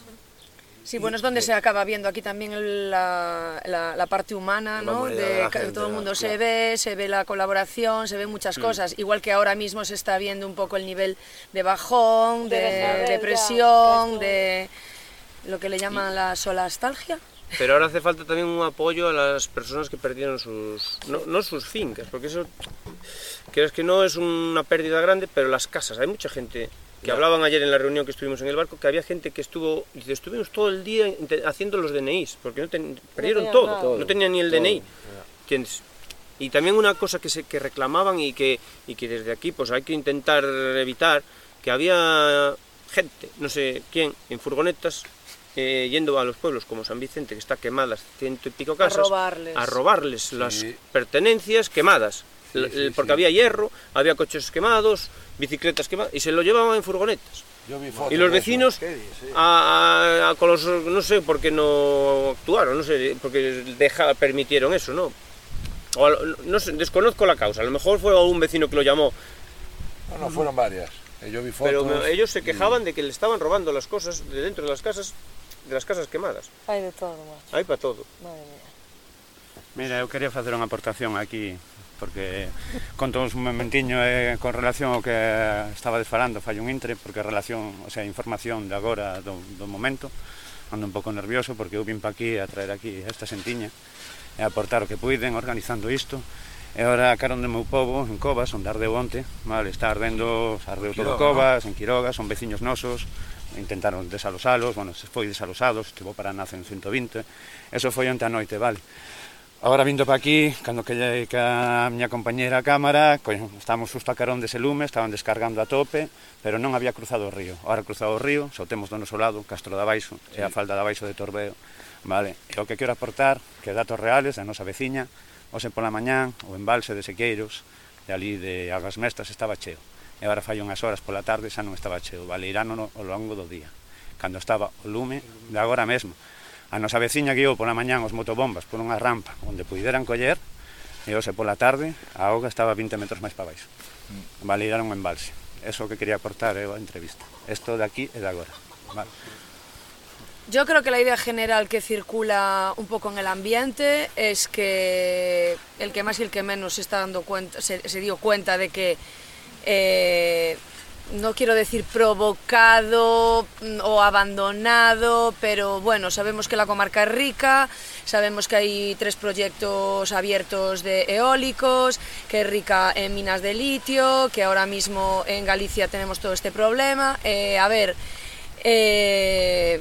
Sí, bueno, es donde se acaba viendo aquí también la, la- la parte humana, La ¿no? humanidad de De la gente, todo el mundo se Claro. ve, se ve la colaboración, se ven muchas Mm. cosas. Igual que ahora mismo se está viendo un poco el nivel de bajón, De de, depresión, de lo que le llaman la solastalgia. Pero ahora hace falta también un apoyo a las personas que perdieron sus... No, no sus fincas, porque eso... Creo que no es una pérdida grande, pero las casas. Hay mucha gente que hablaban ayer en la reunión que estuvimos en el barco, que había gente que estuvo, dice, estuvimos todo el día haciendo los DNIs, porque no ten- perdieron tenían todo, no tenían ni el Todo, DNI. ¿Entiendes? Y también una cosa que, se, que reclamaban y que, y que desde aquí pues hay que intentar evitar, que había gente, no sé quién, en furgonetas, eh, yendo a los pueblos como San Vicente, que está quemadas ciento y pico casas, robarles. a robarles las pertenencias quemadas. Sí, porque sí. había hierro, había coches quemados, bicicletas quemadas, y se lo llevaban en furgonetas. Yo vi Y los vecinos, a, a- con los, no sé por qué no actuaron, no sé, porque deja, permitieron eso, ¿no? O a no sé, desconozco la causa, a lo mejor fue un vecino que lo llamó, No, no, fueron varias. Eh, Yo vi fotos. pero ellos se y- quejaban de que le estaban robando las cosas de dentro de las casas, de las casas quemadas. Hai de todo, macho. Hai para todo. Madre mía. Mira, eu quería facer unha aportación aquí porque conto un momentiño eh, con relación ao que estaba desfalando fai un intre, porque a relación, o sea, a información de agora do, do momento ando un pouco nervioso porque eu vim pa aquí a traer aquí esta sentiña e aportar o que puiden organizando isto E ahora carón do meu povo, en Covas, onde ardeu onte, vale, está ardendo, ardeu todo Quiroga, Covas, no? en Quiroga, son veciños nosos, intentaron desalosalos, bueno, se foi desalosados, estivo para nace en 120, eso foi onte a noite, vale. Agora vindo para aquí, cando que, lle, que a miña compañera a cámara, coño, estábamos justo a carón dese lume, estaban descargando a tope, pero non había cruzado o río. Ahora cruzado o río, só temos do noso lado, Castro da Baixo, sí. e a falda da Baixo de Torbeo. Vale, e o que quero aportar, que datos reales da nosa veciña, hoxe pola mañán, o embalse de Sequeiros, de ali de Agas Mestas, estaba cheo e agora fai unhas horas pola tarde xa non estaba cheo, vale, irán ao longo do día, cando estaba o lume de agora mesmo. A nosa veciña guiou pola mañán os motobombas por unha rampa onde puideran coller e hoxe pola tarde a auga estaba 20 metros máis para baixo. Valeiraron un embalse. Eso que quería cortar eu eh, a entrevista. Isto de aquí e de agora. Vale. Yo creo que la idea general que circula un poco en el ambiente es que el que más y el que menos se está dando cuenta, se, se dio cuenta de que eh, no quiero decir provocado mm, o abandonado, pero bueno, sabemos que la comarca es rica, sabemos que hay tres proyectos abiertos de eólicos, que es rica en minas de litio, que ahora mismo en Galicia tenemos todo este problema. Eh, a ver, eh,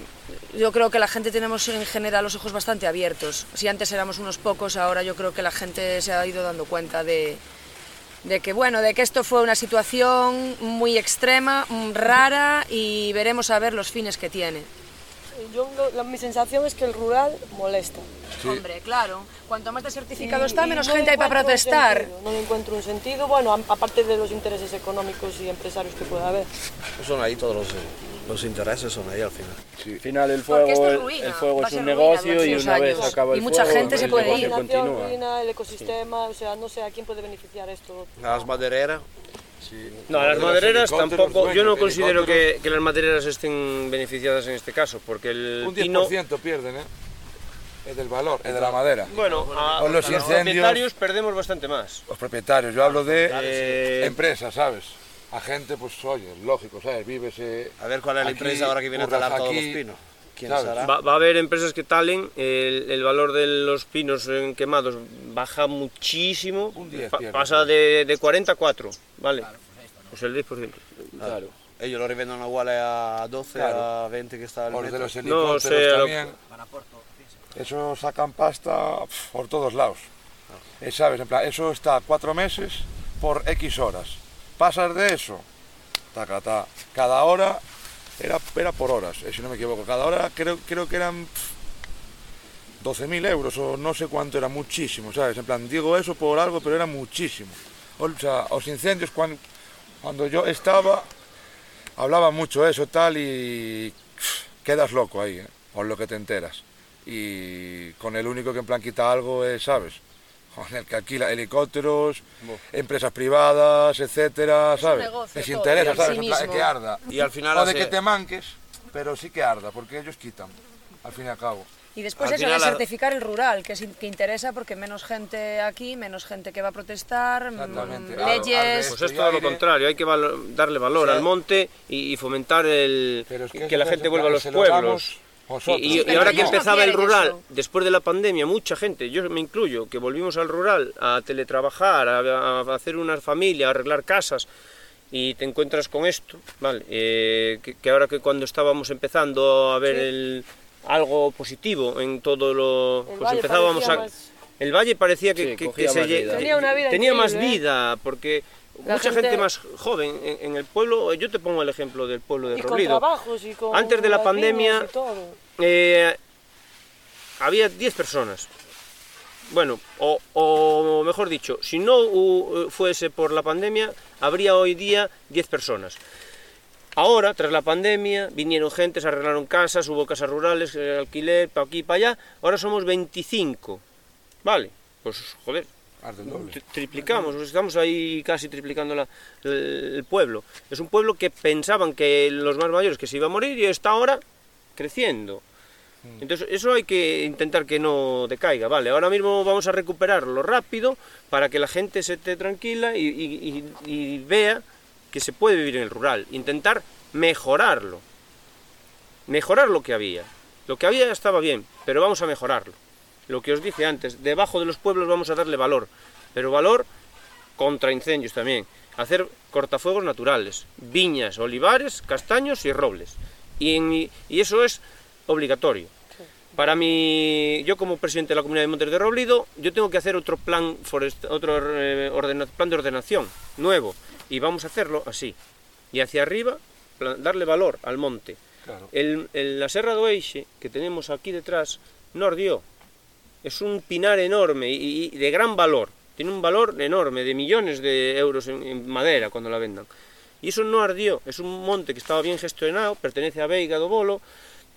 yo creo que la gente tenemos en general los ojos bastante abiertos. Si antes éramos unos pocos, ahora yo creo que la gente se ha ido dando cuenta de, de que bueno, de que esto fue una situación muy extrema, mm, rara y veremos a ver los fines que tiene. Yo, lo- la- mi sensación es que el rural molesta. Hombre, claro, cuanto más desertificado Y- está, y menos no gente hay para encuentro un protestar. sentido, no encuentro un sentido, bueno, aparte de los intereses económicos y empresarios que pueda haber. Pues son ahí todos los, los intereses, son ahí al final. Al final el fuego, es el, ruina, el fuego es un ruina negocio y una vez años. acaba el Y mucha fuego, gente se el puede ir. Continúa. ruina, el ecosistema, o sea, no sé a quién puede beneficiar esto. Las madereras. No, las madereras tampoco, yo no considero que, que las madereras estén beneficiadas en este caso, porque el Un pino... 10% pierden, ¿eh? Es del valor, es de la madera. Bueno, a, Con los a los incendios- propietarios perdemos bastante más. Los propietarios, yo hablo de Eh, empresas, ¿sabes? A gente, pues oye, lógico, ¿sabes? Vives. eh, A ver cuál es la aquí, empresa ahora que viene a talar todos los pinos. ¿Quién ¿sabes? será? Va, va a haber empresas que talen, el, el valor de los pinos en quemados baja muchísimo, Un 10 pa- pierde. pasa de, de 40 a 4, ¿vale? Pues el 10%. Claro. Ellos lo revenden igual a 12, Claro. a 20 que está el O los de metro. los helicópteros No sé, a lo- también. Eso sacan pasta por todos lados. Eh, ¿Sabes? En plan, eso está cuatro meses por X horas. Pasas de eso, taca, ta. Cada hora era, era por horas, eh, si no me equivoco. Cada hora creo, creo que eran pf, 12.000 euros o no sé cuánto era, muchísimo, ¿sabes? En plan, digo eso por algo, pero era muchísimo. O sea, los incendios, cuando, cuando yo estaba, hablaba mucho eso tal y quedas loco ahí, ¿eh? por lo que te enteras. Y con el único que en plan quita algo es, ¿sabes? El que alquila helicópteros, empresas privadas, etcétera, ¿sabes? negocio Les interesa, ¿sabes? sí plan, que arda. Y al final O de hace- que te manques, pero sí que arda, porque ellos quitan, al fin y al cabo. Y después Al eso, final la- desertificar el rural, que, es, que interesa porque menos gente aquí, menos gente que va a protestar, mm, leyes... Pues es todo lo contrario, hay que valo- darle valor O sea, al monte y, y fomentar el, es que la gente en vuelva a los lo pueblos. Y, y- y Pero ahora que empezaba el rural, eso. después de la pandemia, mucha gente, yo me incluyo, que volvimos al rural a teletrabajar, a, a hacer una familia, a arreglar casas, y te encuentras con esto, ¿vale? Eh, que, que ahora que cuando estábamos empezando a ver Sí. el, algo positivo en todo lo... El pues empezábamos a... más- El valle parecía que, Sí, que- cogía que se vida. Tenía una vida tenía más ¿eh? vida, porque La mucha gente... gente- más joven en, en el pueblo, yo te pongo el ejemplo del pueblo de Y con Roblido. trabajos y con Antes de la pandemia, eh, había 10 personas. Bueno, o, o mejor dicho, si no fuese por la pandemia, habría hoy día 10 personas. Ahora, tras la pandemia, vinieron gente, se arreglaron casas, hubo casas rurales, eh, alquiler, para aquí y para allá. Ahora somos 25. Vale, pues joder, triplicamos, estamos ahí casi triplicando la- el, pueblo. Es un pueblo que pensaban que los más mayores que se iba a morir y está ahora creciendo. Entonces, eso hay que intentar que no decaiga, ¿vale? Ahora mismo vamos a recuperarlo rápido para que la gente se esté tranquila y, y- vea que se puede vivir en el rural. Intentar mejorarlo. Mejorar lo que había. Lo que había estaba bien, pero vamos a mejorarlo. Lo que os dije antes, debajo de los pueblos vamos a darle valor, pero valor contra incendios también. Hacer cortafuegos naturales, viñas, olivares, castaños y robles. Y, en mi- y eso es obligatorio. Para mí, yo como presidente de la Comunidad de Montes de Roblido, yo tengo que hacer otro plan forest- otro eh, ordena- plan de ordenación nuevo y vamos a hacerlo así. Y hacia arriba pla- darle valor al monte. Claro. El, el- la Serra do Eixe que tenemos aquí detrás no ardió. Es un pinar enorme y, y de gran valor. Tiene un valor enorme, de millones de euros en, en madera cuando la vendan. Y eso no ardió. Es un monte que estaba bien gestionado, pertenece a Veiga do Bolo,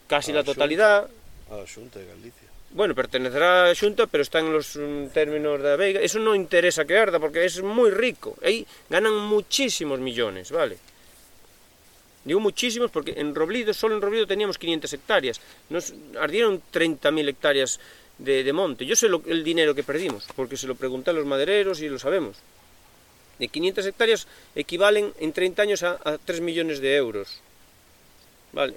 casi la totalidad. A Xunta de Galicia. Bueno, pertenecerá a Xunta, pero está en los mm, términos da Veiga. Eso non interesa que arda, porque es moi rico. Aí ganan muchísimos millones, vale? Digo muchísimos porque en Roblido, solo en Roblido teníamos 500 hectáreas. Nos ardieron 30.000 hectáreas de, de monte. Yo sé lo- el dinero que perdimos, porque se lo pregunté a los madereros y lo sabemos. De 500 hectáreas equivalen en 30 años a, a 3 millones de euros. Vale.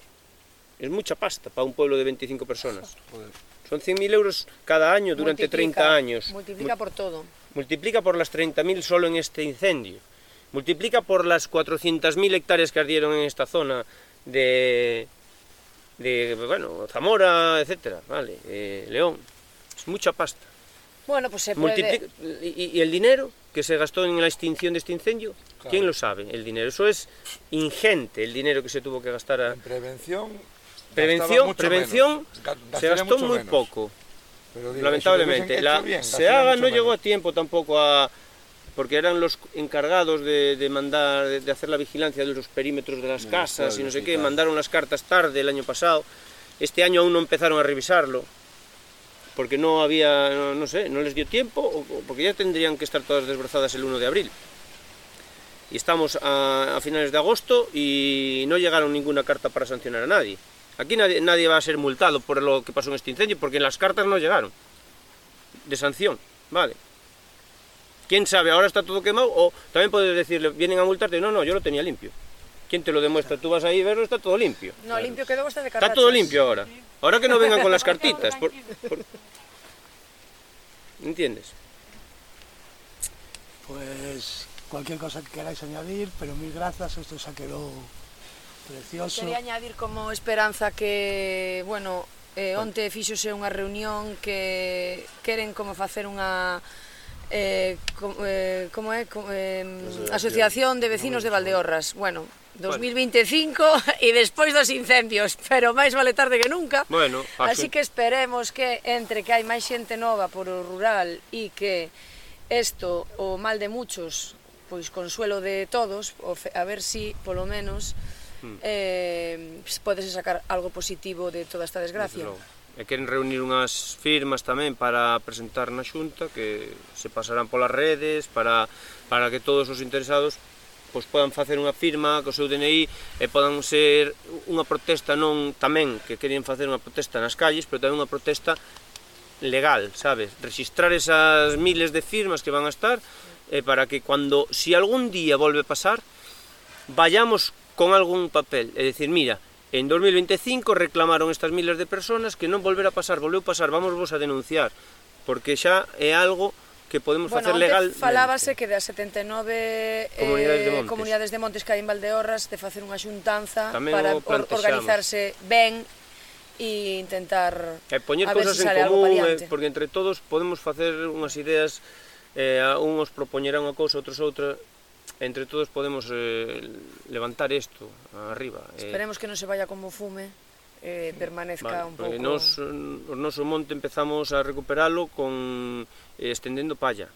Es mucha pasta para un pueblo de 25 personas. Son 100.000 euros cada año durante Multiplica, 30 años. Multiplica por todo. Multiplica por las 30.000 solo en este incendio. Multiplica por las 400.000 hectáreas que ardieron en esta zona de, de bueno, Zamora, etcétera, vale, eh, León. Es mucha pasta. Bueno, pues se puede... Multiplica, y, y el dinero que se gastó en la extinción de este incendio, Claro. ¿quién lo sabe? El dinero, eso es ingente, el dinero que se tuvo que gastar a... Prevención. Prevención, mucho prevención menos. Se gastó mucho muy menos. poco, Pero lamentablemente. La bien, SEAGA no llegó a tiempo tampoco a... porque eran los encargados de, de mandar, de, de hacer la vigilancia de los perímetros de las De casas y no sé qué, mandaron las cartas tarde el año pasado. Este año aún no empezaron a revisarlo, porque no había, no, no sé, no les dio tiempo, o, o porque ya tendrían que estar todas desbrozadas el 1 de abril. Y estamos a, a finales de agosto y no llegaron ninguna carta para sancionar a nadie. Aquí nadie, nadie va a ser multado por lo que pasó en este incendio, porque las cartas no llegaron de sanción, ¿vale? ¿Quién sabe? Ahora está todo quemado o también puedes decirle, vienen a multarte, no, no, yo lo tenía limpio. ¿Quién te lo demuestra? Tú vas ahí y verlo, está todo limpio. No, limpio quedó hasta de Está carrachas. todo limpio ahora. Ahora que no vengan con las cartitas. por- por- ¿Entiendes? Pues cualquier cosa que queráis añadir, pero mil gracias, esto se quedó precioso. Quería añadir como esperanza que, bueno, eh, onte fíxose unha reunión que queren como facer unha eh, com, eh, como é com, eh, Asociación de Vecinos de Valdeorras. Bueno, 2025 e despois dos incendios, pero máis vale tarde que nunca. Bueno, así que esperemos que entre que hai máis xente nova por o rural e que isto o mal de muchos, pois consuelo de todos, a ver si polo menos mm. eh, podes sacar algo positivo de toda esta desgracia. Desde logo e queren reunir unhas firmas tamén para presentar na xunta que se pasarán polas redes para, para que todos os interesados pois podan facer unha firma co seu DNI e podan ser unha protesta non tamén que queren facer unha protesta nas calles, pero tamén unha protesta legal, sabes? Registrar esas miles de firmas que van a estar eh, para que cando, si algún día volve a pasar, vayamos con algún papel, é dicir, mira, En 2025 reclamaron estas miles de personas que non volver a pasar, volveu pasar, vamos vos a denunciar, porque xa é algo que podemos bueno, facer legal. falábase que das 79 eh, comunidades, eh, de montes. comunidades de montes que hai en Valdeorras de facer unha xuntanza Tamén para or, organizarse ben e intentar e poñer cousas si en común, eh, porque entre todos podemos facer unhas ideas eh, a uns propoñerán unha cousa, outros outra, entre todos podemos eh, levantar isto arriba. Eh. Esperemos eh, que non se vaya como fume, eh, permanezca vale, un pouco... Nos, eh, o noso monte empezamos a recuperalo con eh, estendendo palla.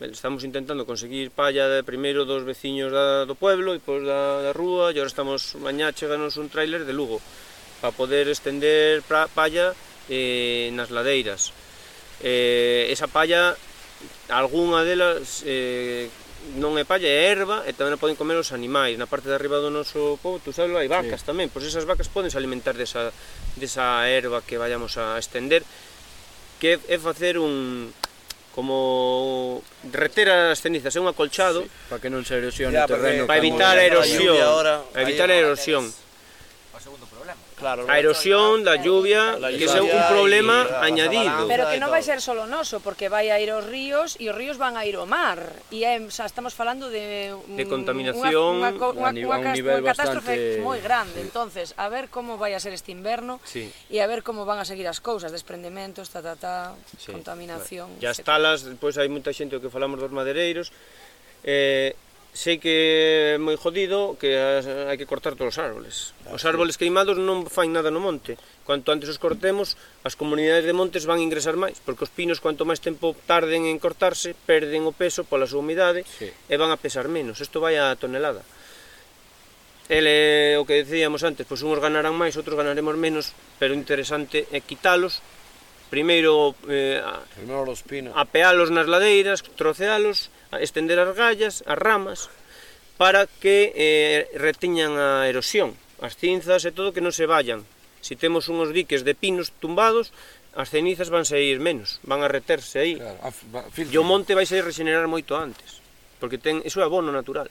Estamos intentando conseguir palla de primeiro dos veciños da, do pueblo e pois da, da rúa e agora estamos, mañá cheganos un tráiler de Lugo para poder estender pra, palla eh, nas ladeiras. Eh, esa palla, algunha delas eh, non é palla, é erva e tamén a poden comer os animais. Na parte de arriba do noso povo, tú sabes, hai vacas sí. tamén, pois esas vacas podense alimentar desa, desa erva que vayamos a estender, que é facer un como reter as cenizas, é un acolchado sí, para que non se erosione o terreno, para evitar a erosión, para evitar a erosión. Claro, a erosión, da lluvia, la lluvia, que é un problema y, añadido. Pero que non vai ser solo noso, porque vai a ir aos ríos e os ríos van a ir ao mar. E é, xa estamos falando de, de contaminación unha, unha, unha, unha, un nivel unha catástrofe bastante... moi grande. Sí. Entonces, a ver como vai a ser este inverno sí. e a ver como van a seguir as cousas, desprendementos, ta, ta, ta, sí. contaminación. Ya E as talas, pois pues, hai moita xente que falamos dos madeireiros, eh, sei que é moi jodido que hai que cortar todos os árboles. Ah, os árboles queimados non fan nada no monte. Cuanto antes os cortemos, as comunidades de montes van a ingresar máis, porque os pinos cuanto máis tempo tarden en cortarse, perden o peso pola súa humidade sí. e van a pesar menos. Isto vai a tonelada. Ele, o que decíamos antes, pois uns ganarán máis, outros ganaremos menos, pero interesante é quitalos primeiro eh, a, primeiro los pinos. apealos nas ladeiras, trocealos, a estender as gallas, as ramas para que eh, retiñan a erosión, as cinzas e todo que non se vayan. Se si temos uns diques de pinos tumbados, as cenizas van sair menos, van a reterse aí. Claro, va, e o monte vai sair regenerar moito antes, porque ten iso é abono natural.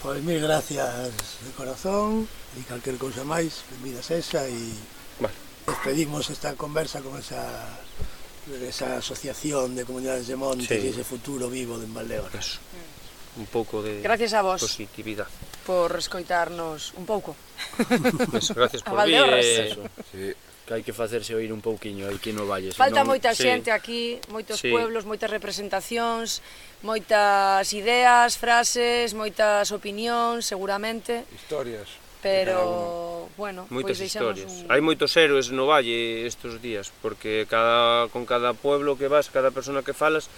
Pois mil gracias de corazón e calquer cousa máis, benvidas esa e vale. Despedimos esta conversa con esa, esa asociación de comunidades de montes sí. e ese futuro vivo de Valdeonas. Un pouco de Gracias a vos. positividade. Por escoitarnos un pouco. Pues gracias por vir. Eso, sí. Que hai que facerse oír un pouquiño aí que no valles. Falta non... moita sí. xente aquí, moitos sí. pueblos, moitas representacións, moitas ideas, frases, moitas opinións, seguramente. Historias pero bueno, moitas pois historias. Un... Hai moitos héroes no valle estes días, porque cada con cada pueblo que vas, cada persona que falas,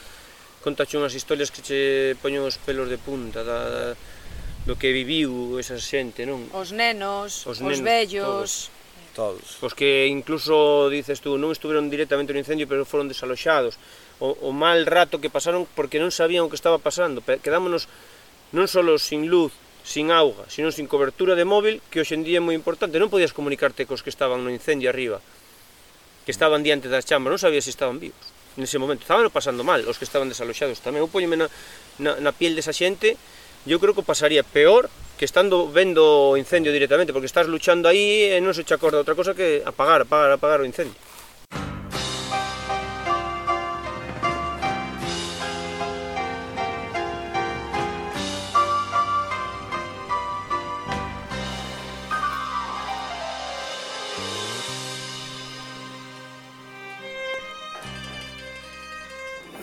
contache unhas historias que che poñen os pelos de punta da, da do que viviu esa xente, non? Os nenos, os, nenos, os vellos, todos. todos. Os que incluso dices tú, non estuveron directamente no incendio, pero foron desaloxados. O, o mal rato que pasaron porque non sabían o que estaba pasando. Quedámonos non só sin luz, sin auga, sino sin cobertura de móvil, que hoxe en día é moi importante. Non podías comunicarte cos que estaban no incendio arriba, que estaban diante das chambas, non sabías se estaban vivos. Nese momento, estaban pasando mal, os que estaban desaloxados tamén. Eu poñeme na, na, na piel desa xente, eu creo que pasaría peor que estando vendo o incendio directamente, porque estás luchando aí e non se te acorda outra cosa que apagar, apagar, apagar o incendio.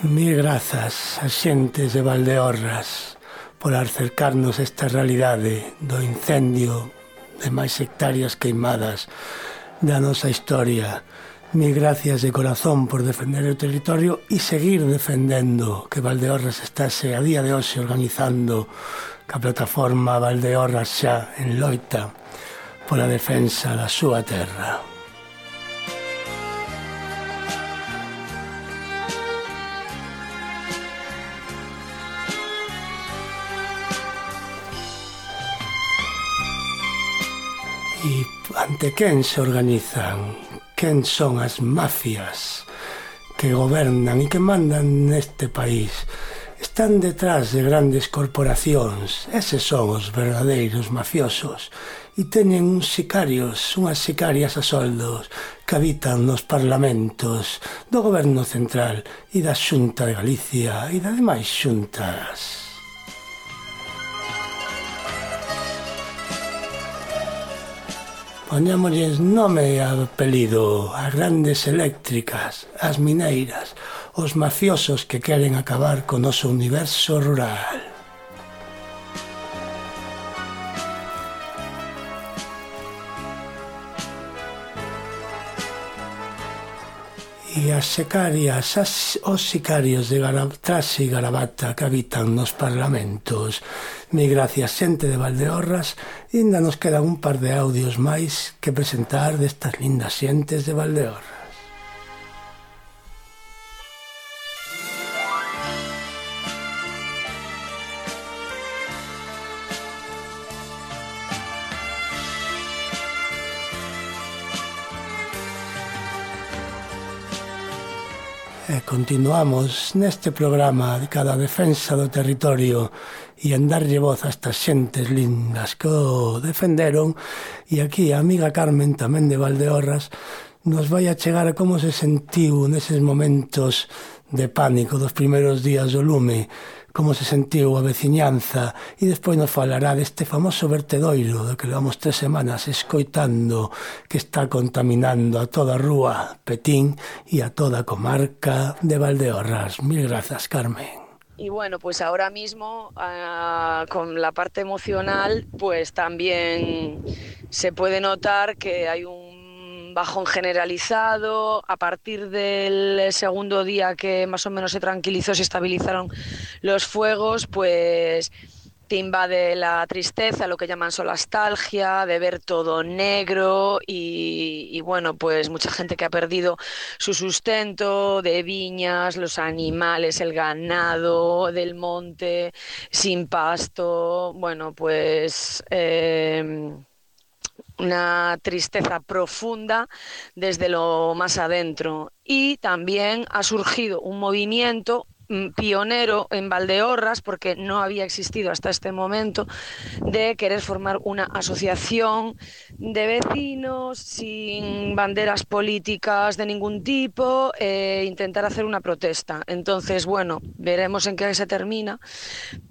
Mil grazas a xentes de Valdeorras por acercarnos esta realidade do incendio de máis hectáreas queimadas da nosa historia. Mil gracias de corazón por defender o territorio e seguir defendendo que Valdeorras estase a día de hoxe organizando ca plataforma Valdeorras xa en loita pola defensa da súa terra. E ante quen se organizan? Quen son as mafias que gobernan e que mandan neste país? Están detrás de grandes corporacións, eses son os verdadeiros mafiosos, e teñen uns sicarios, unhas sicarias a soldos, que habitan nos parlamentos do goberno central e da Xunta de Galicia e da demais xuntas. Poñámosles nome e apelido as grandes eléctricas, as mineiras, os mafiosos que queren acabar co noso universo rural. E as secarias, as, os sicarios de garab, tras e garabata que habitan nos parlamentos, Mil gracias xente de Valdeorras e ainda nos quedan un par de audios máis que presentar destas lindas xentes de Valdeorras. E continuamos neste programa de cada defensa do territorio e andarlle voz a estas xentes lindas que o defenderon e aquí a amiga Carmen tamén de Valdeorras nos vai a chegar a como se sentiu neses momentos de pánico dos primeiros días do lume como se sentiu a veciñanza e despois nos falará deste famoso vertedoiro do que levamos tres semanas escoitando que está contaminando a toda a rúa Petín e a toda a comarca de Valdeorras. Mil grazas, Carmen. Y bueno, pues ahora mismo ah, con la parte emocional, pues también se puede notar que hay un bajón generalizado. A partir del segundo día que más o menos se tranquilizó, se estabilizaron los fuegos, pues te invade la tristeza, lo que llaman solastalgia, de ver todo negro y, bueno, pues mucha gente que ha perdido su sustento de viñas, los animales, el ganado del monte, sin pasto, bueno, pues... Eh, una tristeza profunda desde lo más adentro. Y también ha surgido un movimiento pionero en Valdeorras, porque no había existido hasta este momento, de querer formar una asociación de vecinos sin banderas políticas de ningún tipo e intentar hacer una protesta. Entonces, bueno, veremos en qué se termina,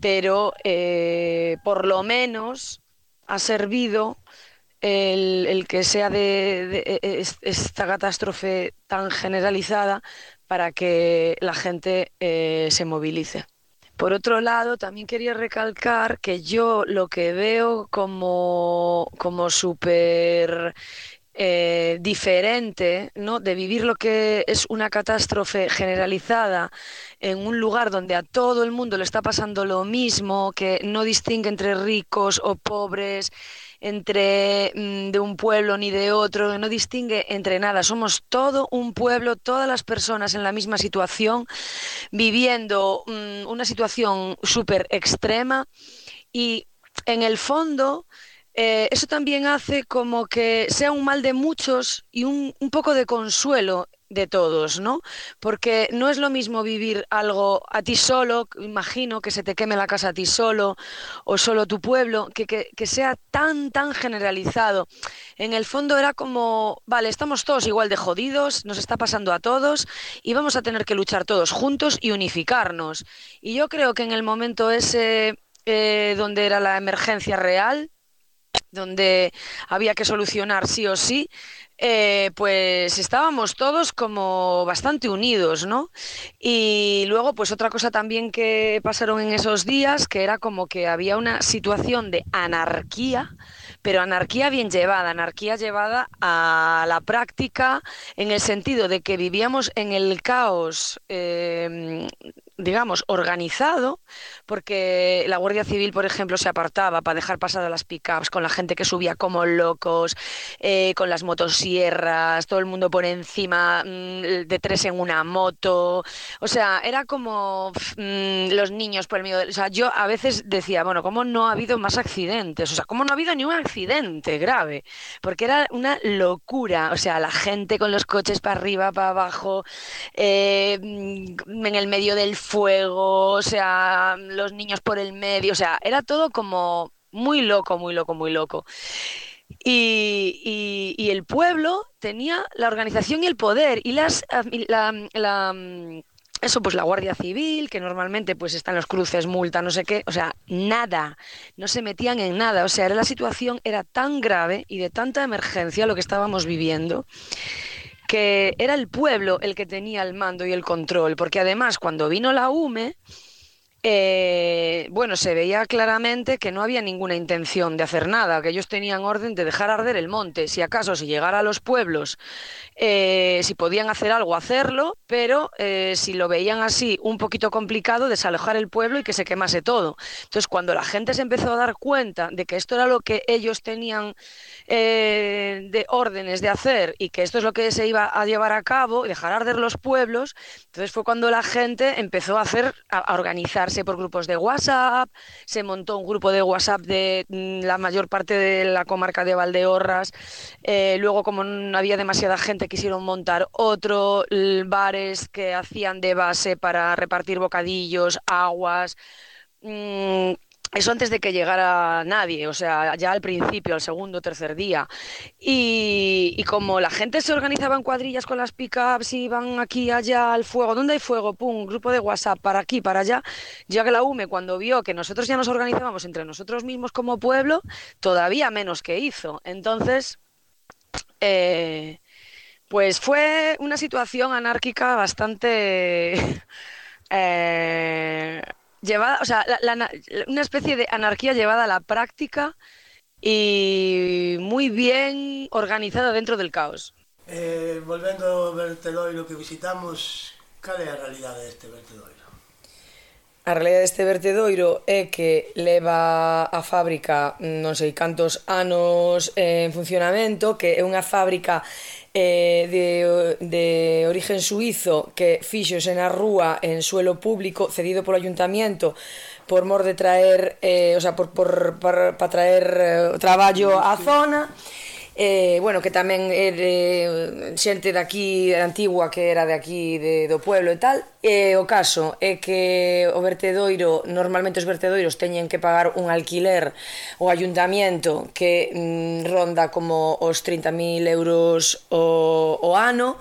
pero eh, por lo menos ha servido el, que sea de, de, e, esta catástrofe tan generalizada para que la gente eh, se movilice. Por otro lado, también quería recalcar que yo lo que veo como, como súper eh, diferente ¿no? de vivir lo que es una catástrofe generalizada en un lugar donde a todo el mundo le está pasando lo mismo, que no distingue entre ricos o pobres, entre mm, de un pueblo ni de otro, no distingue entre nada. Somos todo un pueblo, todas las personas en la misma situación, viviendo mm, una situación súper extrema y en el fondo eh, eso también hace como que sea un mal de muchos y un, poco de consuelo de todos, ¿no? Porque no es lo mismo vivir algo a ti solo, imagino que se te queme la casa a ti solo o solo tu pueblo, que, sea tan, tan generalizado. En el fondo era como, vale, estamos todos igual de jodidos, nos está pasando a todos y vamos a tener que luchar todos juntos y unificarnos. Y yo creo que en el momento ese eh, donde era la emergencia real, donde había que solucionar sí o sí, eh, pues estábamos todos como bastante unidos, ¿no? Y luego, pues otra cosa también que pasaron en esos días, que era como que había una situación de anarquía, pero anarquía bien llevada, anarquía llevada a la práctica en el sentido de que vivíamos en el caos. Eh, digamos, organizado, porque la Guardia Civil, por ejemplo, se apartaba para dejar pasar las pickups con la gente que subía como locos, eh, con las motosierras, todo el mundo por encima mmm, de tres en una moto. O sea, era como mmm, los niños por el. De... O sea, yo a veces decía, bueno, ¿cómo no ha habido más accidentes? O sea, ¿cómo no ha habido ni un accidente grave? Porque era una locura. O sea, la gente con los coches para arriba, para abajo, eh, en el medio del fuego, o sea, los niños por el medio, o sea, era todo como muy loco, muy loco, muy loco. Y, y- el pueblo tenía la organización y el poder y las la, la, eso pues la Guardia Civil, que normalmente pues están los cruces, multa, no sé qué, o sea, nada, no se metían en nada, o sea, era la situación era tan grave y de tanta emergencia lo que estábamos viviendo que era el pueblo el que tenía el mando y el control, porque además cuando vino la UME, eh, bueno, se veía claramente que no había ninguna intención de hacer nada, que ellos tenían orden de dejar arder el monte, si acaso si llegara a los pueblos, eh, si podían hacer algo, hacerlo, pero eh, si lo veían así un poquito complicado, desalojar el pueblo y que se quemase todo. Entonces, cuando la gente se empezó a dar cuenta de que esto era lo que ellos tenían de órdenes de hacer y que esto es lo que se iba a llevar a cabo, dejar arder los pueblos, entonces fue cuando la gente empezó a hacer, a, a por grupos de WhatsApp, se montó un grupo de WhatsApp de mm, la mayor parte de la comarca de Valdeorras, eh, luego como no había demasiada gente quisieron montar otro, bares que hacían de base para repartir bocadillos, aguas, mm, eso antes de que llegara nadie, o sea, ya al principio, al segundo, tercer día. Y, y como la gente se organizaba en cuadrillas con las pickups, iban aquí, allá, al fuego, ¿dónde hay fuego? Pum, grupo de WhatsApp, para aquí, para allá. Ya que la UME, cuando vio que nosotros ya nos organizábamos entre nosotros mismos como pueblo, todavía menos que hizo. Entonces, eh, pues fue una situación anárquica bastante eh, llevada, o sea, la, la, una especie de anarquía llevada a la práctica y muy bien organizada dentro del caos. Eh, volvendo ao vertedoiro que visitamos, cal é a realidade deste vertedoiro? A realidade deste vertedoiro é que leva a fábrica non sei cantos anos en funcionamento, que é unha fábrica eh, de, de origen suizo que fixose na rúa en suelo público cedido polo ayuntamiento por mor de traer, eh, o sea, por, por, para, para traer eh, traballo á zona. Sí eh, bueno, que tamén é de xente daqui antigua que era de aquí de, do pueblo e tal. E o caso é que o vertedoiro, normalmente os vertedoiros teñen que pagar un alquiler o ayuntamiento que mm, ronda como os 30.000 euros o, o ano,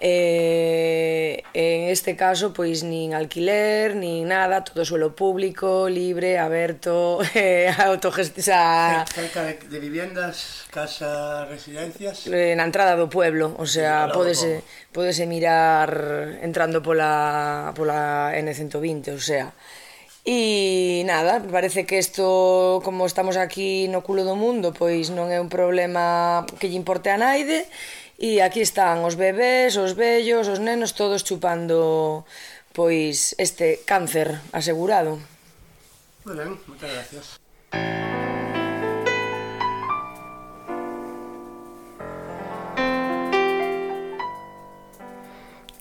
Eh, en este caso, pois nin alquiler, nin nada, todo suelo público, libre, aberto, eh, autogestión... Xa... Cerca de, de viviendas, casas, residencias... Eh, na entrada do pueblo, o sea, sí, podese, podese mirar entrando pola, pola N120, o sea... E nada, parece que isto, como estamos aquí no culo do mundo, pois non é un problema que lle importe a naide, E aquí están os bebés, os vellos, os nenos, todos chupando pois este cáncer asegurado. Moi ben, moitas gracias.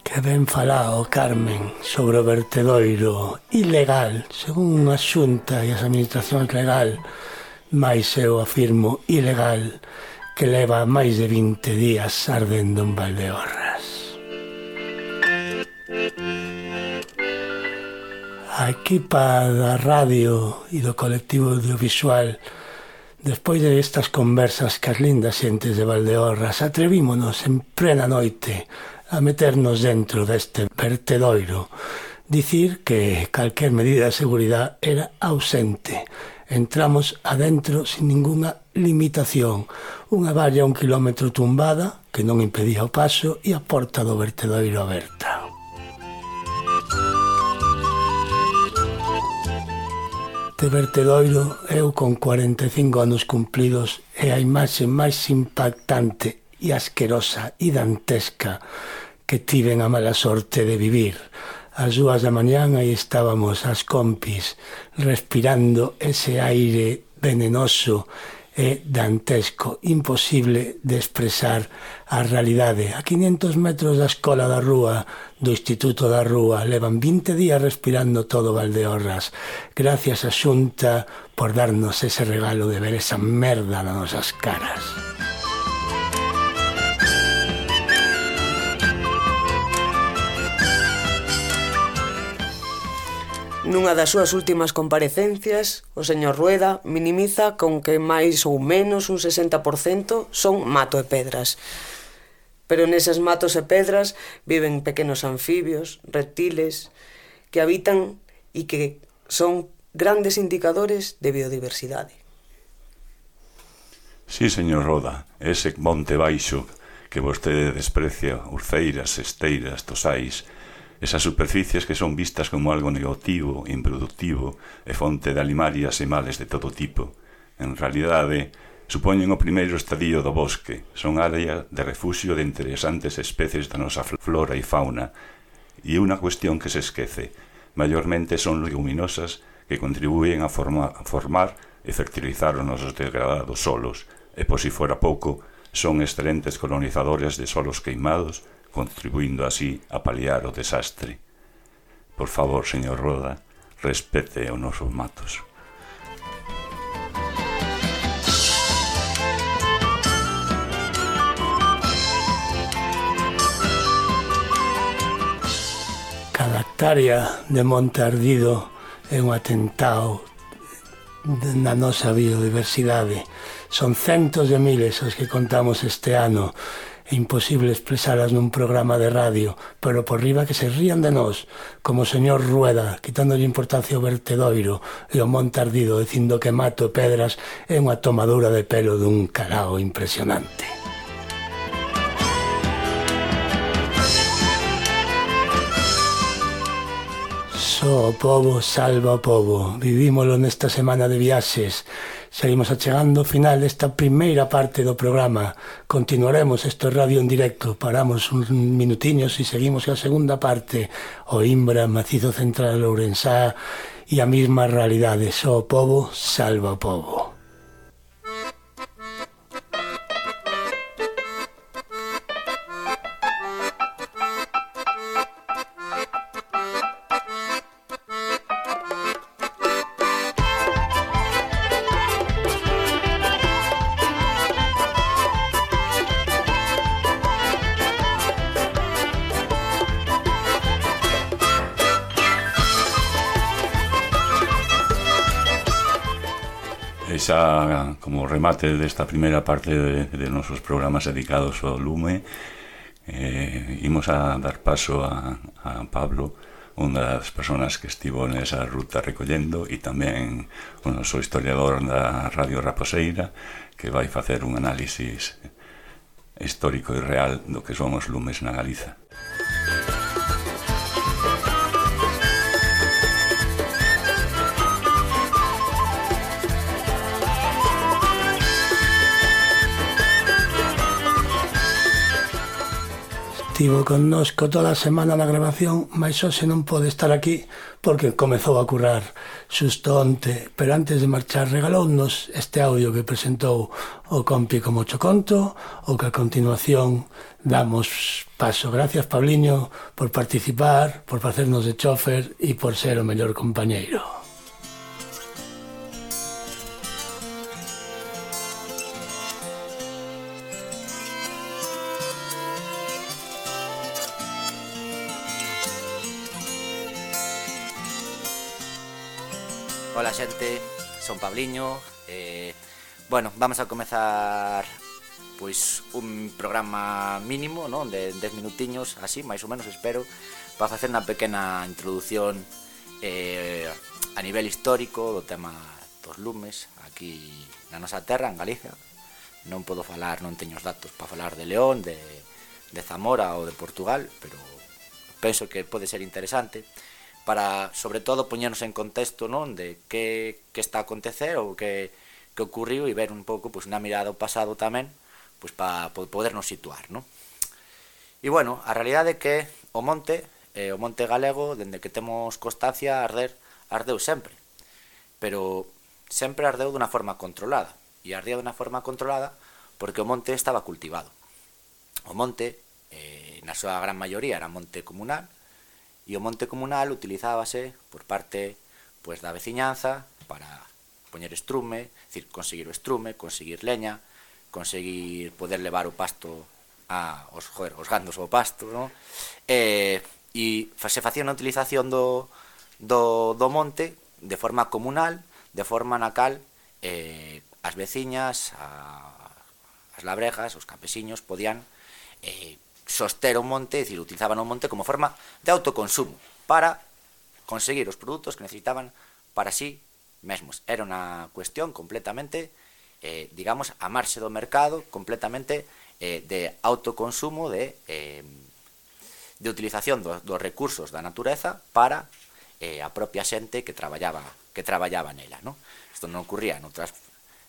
Que ben falado, Carmen, sobre o vertedoiro ilegal, según a xunta e as administracións legal, máis eu afirmo ilegal, que leva máis de 20 días ardendo en Valdeorras. A equipa da radio e do colectivo audiovisual Despois de estas conversas cas lindas xentes de Valdeorras Atrevímonos en plena noite a meternos dentro deste vertedoiro Dicir que calquer medida de seguridade era ausente entramos adentro sin ningunha limitación. Unha valla un kilómetro tumbada que non impedía o paso e a porta do vertedoiro aberta. Este vertedoiro eu con 45 anos cumplidos é a imaxe máis impactante e asquerosa e dantesca que tiven a mala sorte de vivir As dúas da mañán aí estábamos as compis respirando ese aire venenoso e dantesco, imposible de expresar a realidade. A 500 metros da escola da Rúa, do Instituto da Rúa, levan 20 días respirando todo Valdeorras. Gracias a Xunta por darnos ese regalo de ver esa merda nas nosas caras. Nunha das súas últimas comparecencias, o señor Rueda minimiza con que máis ou menos un 60% son mato e pedras. Pero neses matos e pedras viven pequenos anfibios, reptiles, que habitan e que son grandes indicadores de biodiversidade. Sí, señor Roda, ese monte baixo que vostede desprecia, urceiras, esteiras, tosais, Esas superficies que son vistas como algo negativo, improductivo e fonte de alimarias e males de todo tipo. En realidade, supoñen o primeiro estadio do bosque, son área de refuxio de interesantes especies da nosa flora e fauna, e unha cuestión que se esquece, maiormente son leguminosas que contribúen a, forma, a formar e fertilizar os nosos degradados solos, e por si fora pouco, son excelentes colonizadores de solos queimados contribuindo así a paliar o desastre. Por favor, señor Roda, respete os nosos matos. Cada hectárea de monte ardido é un atentado na nosa biodiversidade. Son centos de miles os que contamos este ano é imposible expresalas nun programa de radio, pero por riba que se rían de nós, como o señor Rueda, quitándolle importancia ao vertedoiro e ao monte ardido, dicindo que mato pedras é unha tomadura de pelo dun carao impresionante. paso, o povo salva o povo. Vivímolo nesta semana de viaxes. Seguimos achegando o final desta primeira parte do programa. Continuaremos este radio en directo. Paramos uns minutiños e seguimos a segunda parte. O Imbra, Macizo Central, Ourensá e a mesma realidade. Só o povo salva o povo. remate desta primeira parte de, de nosos programas dedicados ao lume eh, imos a dar paso a, a Pablo unha das persoas que estivo nesa ruta recollendo e tamén o noso historiador da Radio Raposeira que vai facer un análisis histórico e real do que son os lumes na Galiza. Música estivo connosco toda a semana na grabación, mas hoxe non pode estar aquí porque comezou a currar xusto onte, pero antes de marchar regalounos este audio que presentou o compi como choconto, o que a continuación damos paso. Gracias, Pabliño, por participar, por facernos de chofer e por ser o mellor compañeiro. Pauliño eh, Bueno, vamos a comezar pois un programa mínimo, non? De 10 minutiños, así, máis ou menos, espero Para facer unha pequena introducción eh, a nivel histórico do tema dos lumes Aquí na nosa terra, en Galicia Non podo falar, non teño os datos para falar de León, de, de Zamora ou de Portugal Pero penso que pode ser interesante para, sobre todo, poñernos en contexto non de que, que está a acontecer ou que, que ocurriu e ver un pouco pois, unha mirada ao pasado tamén pois, para podernos situar. Non? E, bueno, a realidade é que o monte, eh, o monte galego, dende que temos constancia, arder, ardeu sempre. Pero sempre ardeu dunha forma controlada. E ardía dunha forma controlada porque o monte estaba cultivado. O monte, eh, na súa gran maioría, era monte comunal, e o monte comunal utilizábase por parte pois da veciñanza para poñer estrume, decir, conseguir o estrume, conseguir leña, conseguir poder levar o pasto a os, joder, os gandos ao pasto, no? E, e se facía unha utilización do, do, do monte de forma comunal, de forma na cal eh, as veciñas, a, as labrejas, os campesiños podían eh, soster o monte, é dicir, utilizaban o monte como forma de autoconsumo para conseguir os produtos que necesitaban para sí mesmos. Era unha cuestión completamente, eh, digamos, a marxe do mercado, completamente eh, de autoconsumo, de, eh, de utilización do, dos recursos da natureza para eh, a propia xente que traballaba que traballaba nela. Non? Isto non ocurría noutras,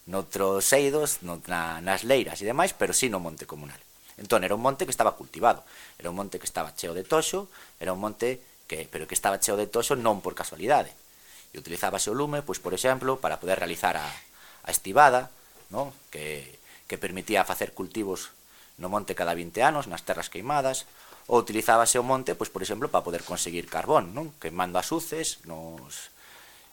noutros eidos, no, na, nas leiras e demais, pero sí no monte comunal. Entón, era un monte que estaba cultivado, era un monte que estaba cheo de toxo, era un monte que, pero que estaba cheo de toxo non por casualidade. E utilizábase o lume, pois, por exemplo, para poder realizar a, a estivada, no? que, que permitía facer cultivos no monte cada 20 anos, nas terras queimadas, ou utilizábase o monte, pois, por exemplo, para poder conseguir carbón, non? queimando as uces nos,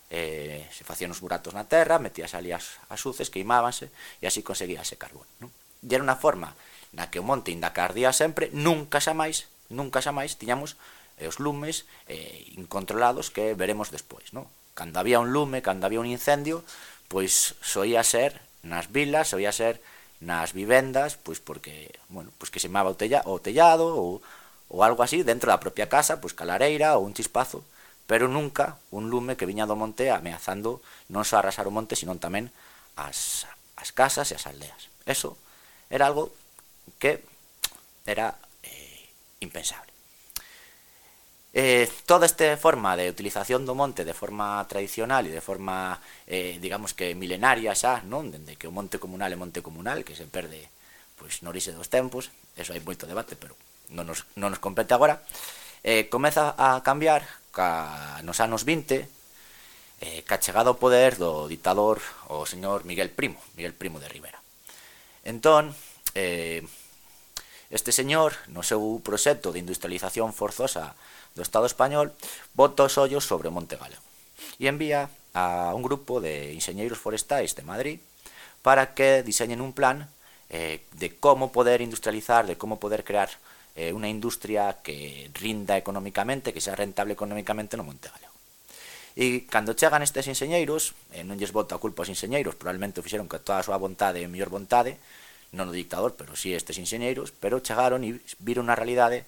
eh, se facían os buratos na terra, metías ali as, as uces, queimábanse, e así conseguíase carbón. Non? E era unha forma na que o monte inda cardía sempre, nunca xa máis, nunca xa máis tiñamos eh, os lumes eh, incontrolados que veremos despois, non? Cando había un lume, cando había un incendio, pois soía ser nas vilas, soía ser nas vivendas, pois porque, bueno, pois que se mava o, tella, o tellado ou, ou algo así dentro da propia casa, pois calareira ou un chispazo, pero nunca un lume que viña do monte ameazando non só arrasar o monte, sino tamén as, as casas e as aldeas. Eso era algo que era eh, impensable. Eh, toda esta forma de utilización do monte de forma tradicional e de forma, eh, digamos que milenaria xa, non? Dende que o monte comunal é monte comunal, que se perde pois, no orixe dos tempos, eso hai moito debate, pero non nos, non nos compete agora, eh, comeza a cambiar ca, nos anos 20, eh, ca chegada ao poder do ditador o señor Miguel Primo, Miguel Primo de Rivera. Entón, eh, este señor, no seu proxecto de industrialización forzosa do Estado español, bota os ollos sobre o Monte Galego e envía a un grupo de enxeñeiros forestais de Madrid para que diseñen un plan eh, de como poder industrializar, de como poder crear eh, unha industria que rinda económicamente, que sea rentable económicamente no Monte Galego. E cando chegan estes enxeñeiros, eh, non lles bota a culpa aos enxeñeiros, probablemente o fixeron que toda a súa vontade e mellor vontade, non o dictador, pero si sí estes enxeñeiros, pero chegaron e viron a realidade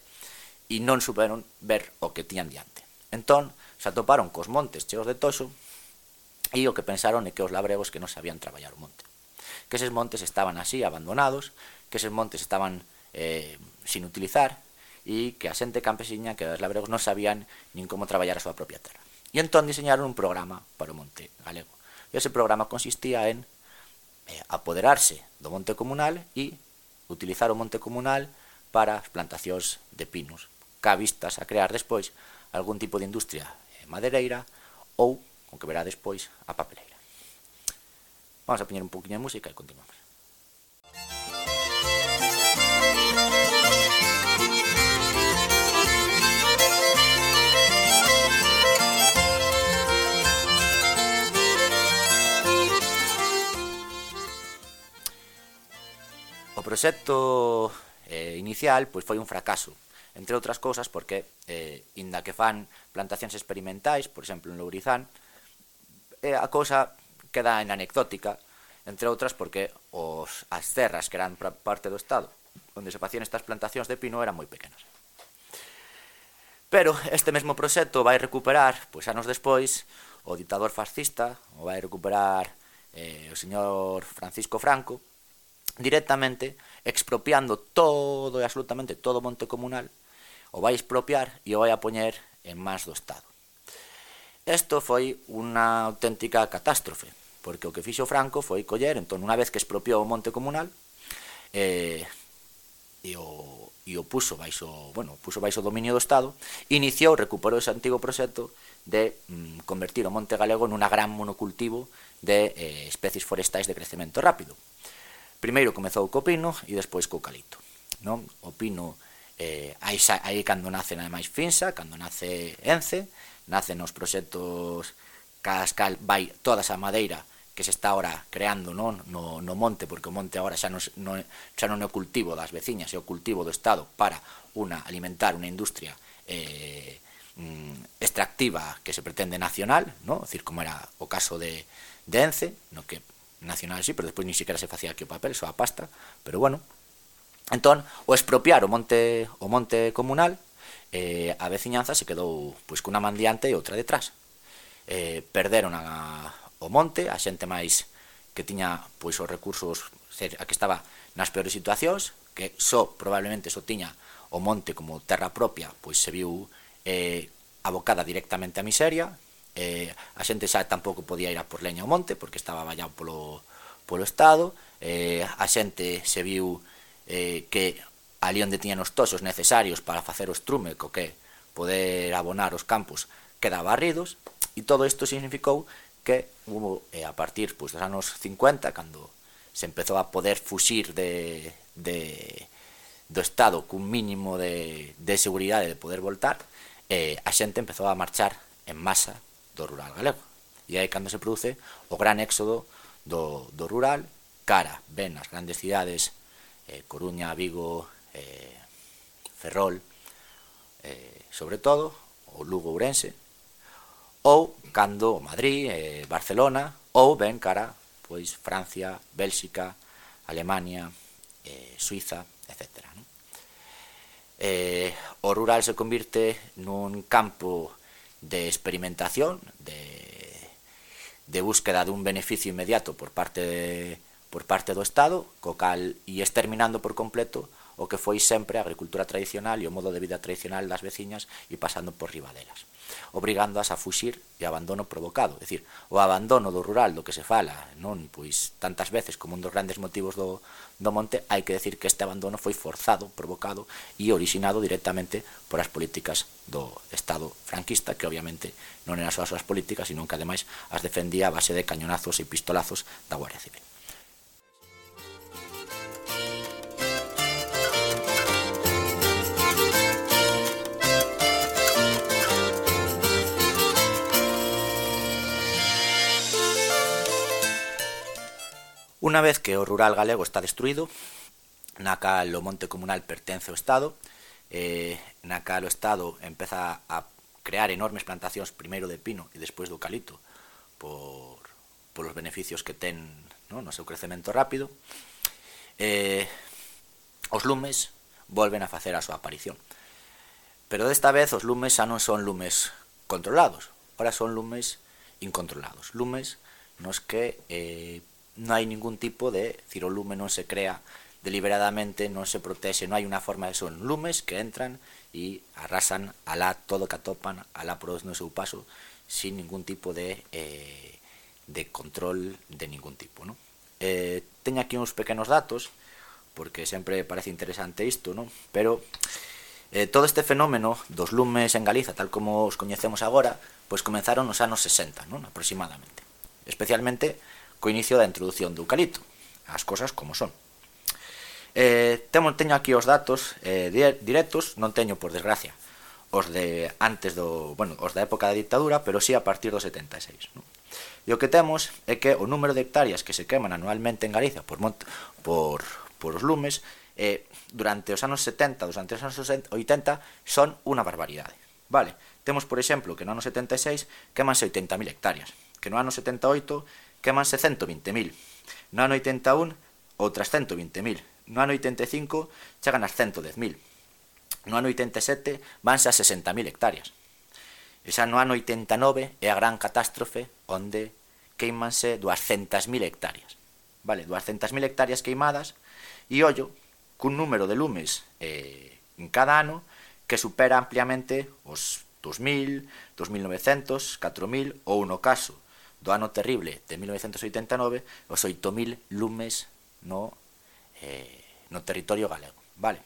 e non superon ver o que tiñan diante. Entón, se atoparon cos montes cheos de toxo e o que pensaron é que os labregos que non sabían traballar o monte. Que eses montes estaban así, abandonados, que eses montes estaban eh, sin utilizar e que a xente campesiña, que os labregos non sabían nin como traballar a súa propia terra. E entón diseñaron un programa para o monte galego. E ese programa consistía en eh, apoderarse do monte comunal e utilizar o monte comunal para as plantacións de pinos, ca vistas a crear despois algún tipo de industria eh, madereira ou, con que verá despois, a papeleira. Vamos a poñer un poquinho de música e continuamos. O proxecto eh, inicial pois foi un fracaso, entre outras cousas porque eh, inda que fan plantacións experimentais, por exemplo en Lourizán, eh, a cousa queda en anecdótica, entre outras porque os, as terras que eran parte do Estado onde se facían estas plantacións de pino eran moi pequenas. Pero este mesmo proxecto vai recuperar, pois anos despois, o ditador fascista, o vai recuperar eh, o señor Francisco Franco, directamente expropiando todo e absolutamente todo o monte comunal, o vai expropiar e o vai a poñer en más do Estado. Isto foi unha auténtica catástrofe, porque o que fixo Franco foi coller, entón, unha vez que expropiou o monte comunal, eh, e o, e o puso baixo, bueno, puso baixo dominio do Estado, iniciou, recuperou ese antigo proxecto de mm, convertir o monte galego nunha gran monocultivo de eh, especies forestais de crecemento rápido. Primeiro comezou co pino e despois co calito. Non? O pino eh, aí, aí cando nace na máis finsa, cando nace Ence, nace nos proxectos cascal vai toda esa madeira que se está ahora creando non no, no monte, porque o monte agora xa non, non, xa non é o cultivo das veciñas, é o cultivo do Estado para una alimentar unha industria eh, mm, extractiva que se pretende nacional, no? decir, como era o caso de, de Ence, no que nacional sí, pero despois ni siquiera se facía aquí o papel, só a pasta, pero bueno. Entón, o expropiar o monte o monte comunal, eh, a veciñanza se quedou pois cunha man diante e outra detrás. Eh, perderon a, o monte, a xente máis que tiña pois os recursos, a que estaba nas peores situacións, que só probablemente só tiña o monte como terra propia, pois se viu eh, abocada directamente a miseria, eh, a xente xa tampouco podía ir a por leña ao monte porque estaba vallado polo, polo Estado, eh, a xente se viu eh, que ali onde tiñan os tosos necesarios para facer os trume co que poder abonar os campos quedaba barridos e todo isto significou que hubo, eh, a partir pois, dos anos 50 cando se empezou a poder fuxir de, de, do Estado cun mínimo de, de seguridade de poder voltar, eh, a xente empezou a marchar en masa do rural galego. E aí cando se produce o gran éxodo do, do rural cara, ven as grandes cidades eh, Coruña, Vigo, eh, Ferrol, eh, sobre todo, o Lugo Ourense, ou cando Madrid, eh, Barcelona, ou ben cara pois Francia, Bélxica, Alemania, eh, Suiza, etc. Non? Eh, o rural se convirte nun campo de experimentación, de, de búsqueda dun beneficio inmediato por parte de, por parte do Estado, co cal e exterminando por completo o que foi sempre a agricultura tradicional e o modo de vida tradicional das veciñas e pasando por ribadelas obrigándoas a fuxir e abandono provocado. É dicir, o abandono do rural do que se fala non pois tantas veces como un dos grandes motivos do, do monte, hai que decir que este abandono foi forzado, provocado e orixinado directamente por as políticas do Estado franquista, que obviamente non eran só as súas políticas, sino que ademais as defendía a base de cañonazos e pistolazos da Guardia Civil. Unha vez que o rural galego está destruído, na cal o monte comunal pertence ao Estado, eh, na cal o Estado empeza a crear enormes plantacións primeiro de pino e despois do calito por, por os beneficios que ten no, no seu crecemento rápido, eh, os lumes volven a facer a súa aparición. Pero desta vez os lumes xa non son lumes controlados, ora son lumes incontrolados, lumes nos que eh, non hai ningún tipo de, decir, o lume non se crea deliberadamente, non se protexe, non hai unha forma de son lumes que entran e arrasan alá todo que atopan, alá por no seu paso, sin ningún tipo de, eh, de control de ningún tipo. No? Eh, teño aquí uns pequenos datos, porque sempre parece interesante isto, no? pero eh, todo este fenómeno dos lumes en Galiza, tal como os coñecemos agora, pois comenzaron nos anos 60, non? aproximadamente. Especialmente co inicio da introducción do eucalipto. As cosas como son. Eh, temo, teño aquí os datos eh, directos, non teño, por desgracia, os de antes do, bueno, os da época da dictadura, pero sí a partir do 76. Non? E o que temos é que o número de hectáreas que se queman anualmente en Galicia por, por, por os lumes eh, durante os anos 70, durante os anos 80 son unha barbaridade. Vale, temos, por exemplo, que no ano 76 quemanse 80.000 hectáreas, que no ano 78 quemanse 120.000. No ano 81, outras 120.000. No ano 85, chegan as 110.000. No ano 87, vanse a 60.000 hectáreas. E xa no ano 89 é a gran catástrofe onde queimanse 200.000 hectáreas. Vale, 200.000 hectáreas queimadas e ollo cun número de lumes eh, en cada ano que supera ampliamente os 2.000, 2.900, 4.000 ou no caso do ano terrible de 1989 os 8.000 lumes no, eh, no territorio galego. Vale.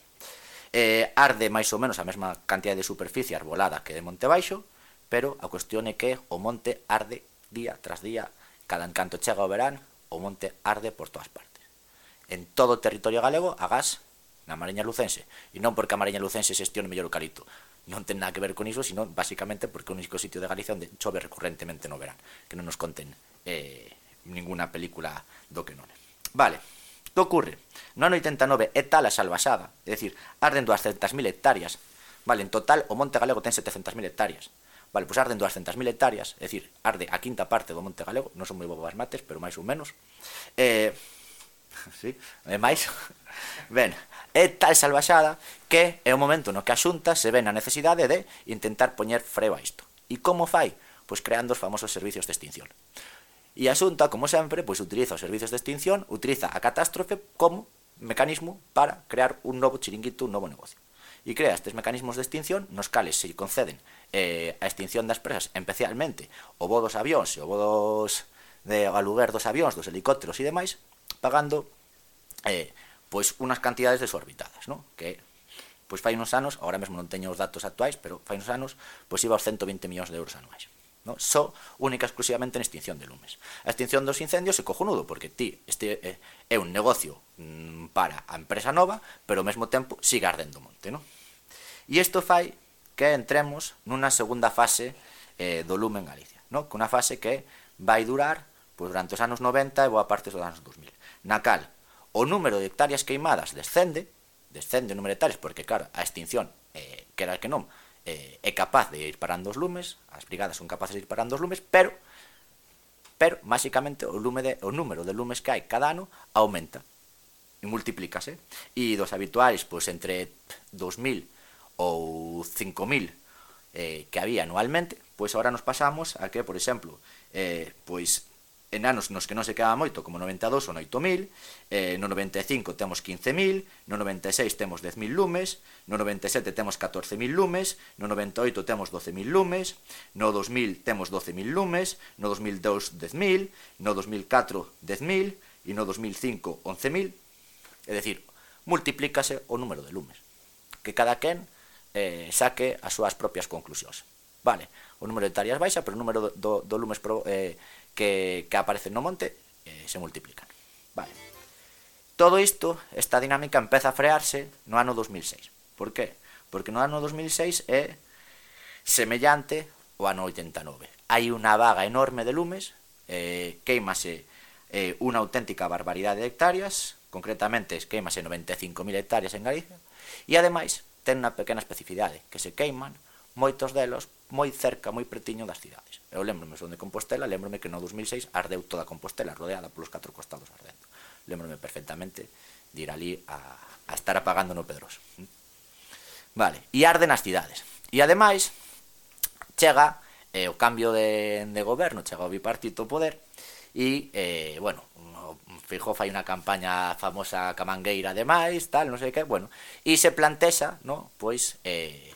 Eh, arde máis ou menos a mesma cantidad de superficie arbolada que de Monte Baixo, pero a cuestión é que o monte arde día tras día, cada encanto chega o verán, o monte arde por todas partes. En todo o territorio galego, a gas, na Mariña Lucense, e non porque a Mariña Lucense xestione mellor o calito, non ten nada que ver con iso, sino basicamente porque é o único sitio de Galicia onde chove recurrentemente no verán, que non nos conten eh, ninguna película do que non é. Vale, que ocorre? No ano 89 é tal a salvasada, é dicir, arden 200.000 hectáreas, vale, en total o Monte Galego ten 700.000 hectáreas, Vale, pois arden 200.000 hectáreas, é dicir, arde a quinta parte do Monte Galego, non son moi bobas mates, pero máis ou menos. Eh, sí? E máis, ben, é tal salvaxada que é o momento no que a xunta se ven a necesidade de intentar poñer freo a isto. E como fai? Pois creando os famosos servicios de extinción. E a xunta, como sempre, pois utiliza os servicios de extinción, utiliza a catástrofe como mecanismo para crear un novo chiringuito, un novo negocio. E crea estes mecanismos de extinción nos cales se conceden eh, a extinción das presas, especialmente o bo dos avións e o bo dos de aluguer dos avións, dos helicópteros e demais, pagando eh, pois unhas cantidades desorbitadas, non? Que pois fai uns anos, agora mesmo non teño os datos actuais, pero fai uns anos, pois iba aos 120 millóns de euros anuais. No? Só única exclusivamente en extinción de lumes. A extinción dos incendios é cojonudo, porque ti este é, é un negocio mm, para a empresa nova, pero ao mesmo tempo siga ardendo o monte. No? E isto fai que entremos nunha segunda fase eh, do lume en Galicia, no? que unha fase que vai durar pois, durante os anos 90 e boa parte dos anos 2000 na cal o número de hectáreas queimadas descende, descende o número de hectáreas porque, claro, a extinción, eh, que era que non, eh, é capaz de ir parando os lumes, as brigadas son capaces de ir parando os lumes, pero pero, máxicamente, o, lume de, o número de lumes que hai cada ano aumenta e multiplícase. E dos habituais, pois, entre 2.000 ou 5.000 eh, que había anualmente, pois agora nos pasamos a que, por exemplo, eh, pois en anos nos que non se quedaba moito, como 92 son 8.000, eh, no 95 temos 15.000, no 96 temos 10.000 lumes, no 97 temos 14.000 lumes, no 98 temos 12.000 lumes, no 2000 temos 12.000 lumes, no 2002 10.000, no 2004 10.000 e no 2005 11.000, é dicir, multiplícase o número de lumes, que cada quen eh, saque as súas propias conclusións. Vale, o número de hectáreas baixa, pero o número do, do, do lumes pro, eh, que, que aparecen no monte eh, se multiplican. Vale. Todo isto, esta dinámica empeza a frearse no ano 2006. Por qué? Porque no ano 2006 é semellante ao ano 89. Hai unha vaga enorme de lumes, eh, queimase eh, unha auténtica barbaridade de hectáreas, concretamente queimase 95.000 hectáreas en Galicia, e ademais ten unha pequena especificidade, que se queiman moitos delos moi cerca, moi pretiño das cidades. Eu lembrome son de Compostela, lembrome que no 2006 ardeu toda Compostela rodeada polos catro costados ardendo. Lembrome perfectamente de ir ali a, a estar apagando no Pedroso. Vale, e arde nas cidades. E ademais, chega eh, o cambio de, de goberno, chega o bipartito poder, e, eh, bueno, Feijóo fai unha campaña famosa camangueira ademais, tal, non sei que, bueno, e se plantexa, no, pois, eh,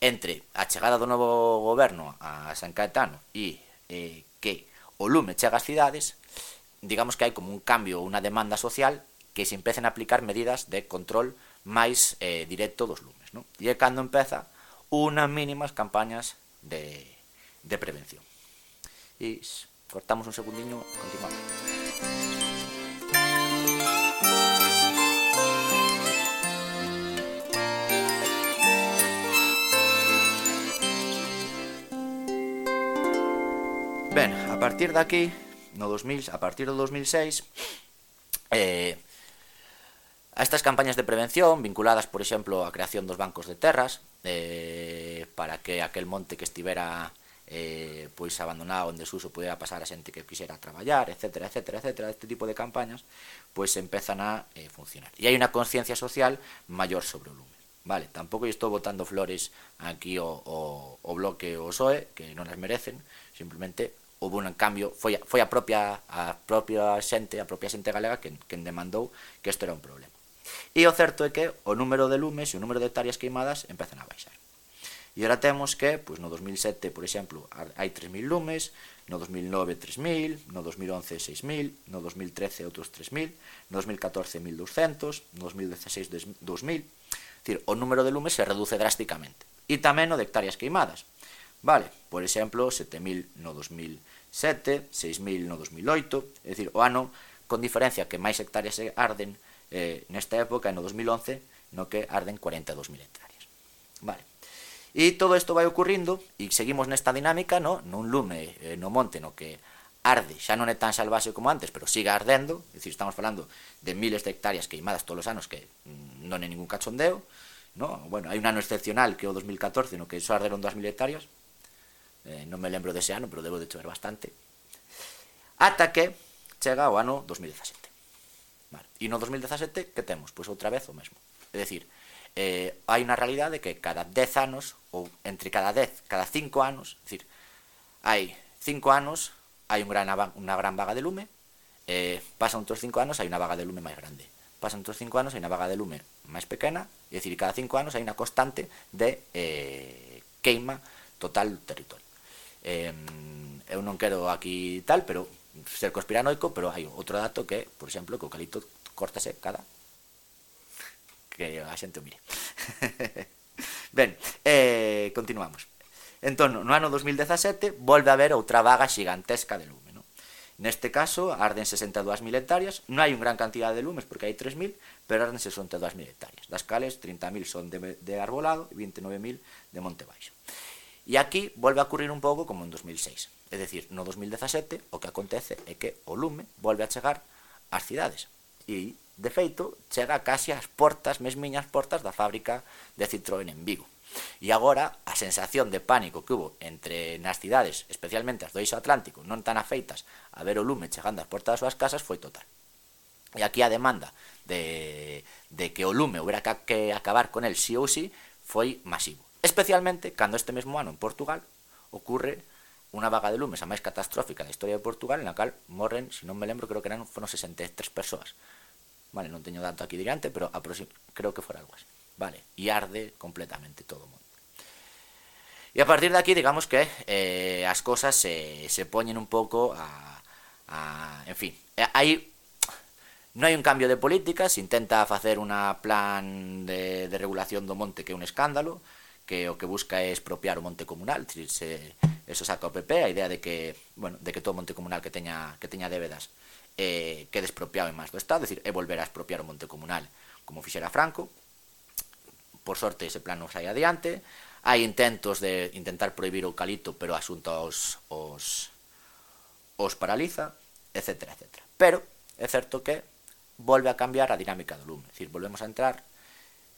entre a chegada do novo goberno a San Caetano e eh, que o lume chega ás cidades, digamos que hai como un cambio ou unha demanda social que se empecen a aplicar medidas de control máis eh, directo dos lumes. Non? E é cando empeza unas mínimas campañas de, de prevención. E cortamos un segundiño, continuamos. A partir de aquí, no 2000, a partir do 2006, eh, a estas campañas de prevención vinculadas, por exemplo, á creación dos bancos de terras eh, para que aquel monte que estivera eh, pois abandonado en desuso pudera pasar a xente que quixera traballar, etcétera, etcétera, etcétera, este tipo de campañas, pois empezan a eh, funcionar. E hai unha conciencia social maior sobre o lume. Vale, tampouco estou botando flores aquí o bloque o SOE, que non as merecen, simplemente houve un cambio, foi a, foi a propia a propia xente, a propia xente galega quen, quen demandou que isto era un problema. E o certo é que o número de lumes e o número de hectáreas queimadas empezan a baixar. E ora temos que, pois no 2007, por exemplo, hai 3.000 lumes, no 2009 3.000, no 2011 6.000, no 2013 outros 3.000, no 2014 1.200, no 2016 2.000. Dicir, o número de lumes se reduce drásticamente. E tamén o de hectáreas queimadas. Vale, por exemplo, 7.000 no 2007, 6.000 no 2008, é dicir, o ano con diferencia que máis hectáreas se arden eh, nesta época, no 2011, no que arden 42.000 hectáreas. Vale. E todo isto vai ocurrindo e seguimos nesta dinámica, no? nun lume eh, no monte no que arde, xa non é tan salvaxe como antes, pero siga ardendo, é dicir, estamos falando de miles de hectáreas queimadas todos os anos que mm, non é ningún cachondeo, no? bueno, hai un ano excepcional que é o 2014 no que só arderon 2.000 hectáreas, eh, non me lembro dese ano pero debo de chover bastante. Ata que chega o ano 2017 vale. e no 2017 que temos? Pois outra vez o mesmo é dicir, eh, hai unha realidade que cada 10 anos ou entre cada 10, cada 5 anos é dicir, hai 5 anos hai un gran, gran vaga de lume eh, pasan outros 5 anos hai unha vaga de lume máis grande. Pasan outros 5 anos hai unha vaga de lume máis pequena é dicir, cada 5 anos hai unha constante de eh, queima total do territorio eh, eu non quero aquí tal, pero ser conspiranoico, pero hai outro dato que, por exemplo, que o calito cortase cada que a xente o mire. ben, eh, continuamos. Entón, no ano 2017 volve a haber outra vaga xigantesca de lume. No? Neste caso, arden 62.000 hectáreas, non hai un gran cantidad de lumes porque hai 3.000, pero arden 62.000 hectáreas, das cales 30.000 son de, de arbolado e 29.000 de monte baixo. E aquí volve a ocurrir un pouco como en 2006. É dicir, no 2017 o que acontece é que o lume volve a chegar ás cidades. E, de feito, chega casi ás portas, mesmiñas portas da fábrica de Citroën en Vigo. E agora, a sensación de pánico que hubo entre nas cidades, especialmente as do Iso Atlántico, non tan afeitas a ver o lume chegando ás portas das súas casas, foi total. E aquí a demanda de, de que o lume houbera que acabar con el sí ou sí foi masivo. Especialmente cando este mesmo ano en Portugal ocurre unha vaga de lumes a máis catastrófica da historia de Portugal en a cal morren, se non me lembro, creo que eran foron 63 persoas. Vale, non teño dato aquí diante, pero creo que fora algo así. Vale, e arde completamente todo o mundo. E a partir de aquí, digamos que eh, as cosas se, se poñen un pouco a, a... En fin, hai Non hai un cambio de políticas, intenta facer unha plan de, de regulación do monte que é un escándalo, que o que busca é expropiar o monte comunal, se, eso saca o PP, a idea de que, bueno, de que todo monte comunal que teña, que teña débedas eh, quede expropiado en máis do Estado, é dicir, é volver a expropiar o monte comunal como fixera Franco, por sorte ese plan non sai adiante, hai intentos de intentar prohibir o calito, pero o asunto os, os, os paraliza, etc. etc. Pero é certo que volve a cambiar a dinámica do lume, é dicir, volvemos a entrar,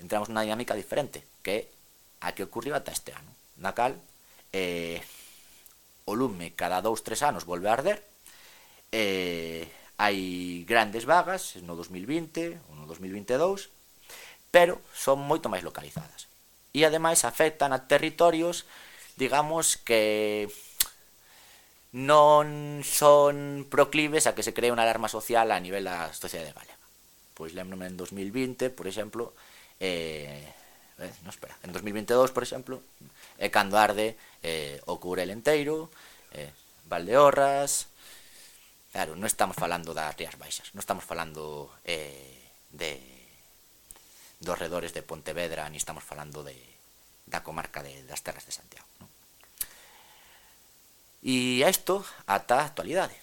entramos nunha dinámica diferente, que é a que ocurriu ata este ano, na cal eh, o lume cada dous, tres anos volve a arder, eh, hai grandes vagas no 2020 ou no 2022, pero son moito máis localizadas. E ademais afectan a territorios, digamos, que non son proclives a que se cree unha alarma social a nivel da sociedade galega. Pois lembrome en 2020, por exemplo, eh, eh, no espera. En 2022, por exemplo, é cando arde eh, o Curel enteiro, eh, Valdeorras... Claro, non estamos falando das Rías Baixas, non estamos falando eh, de dos redores de Pontevedra, ni estamos falando de, da comarca de, das terras de Santiago. ¿no? E a isto ata a actualidade,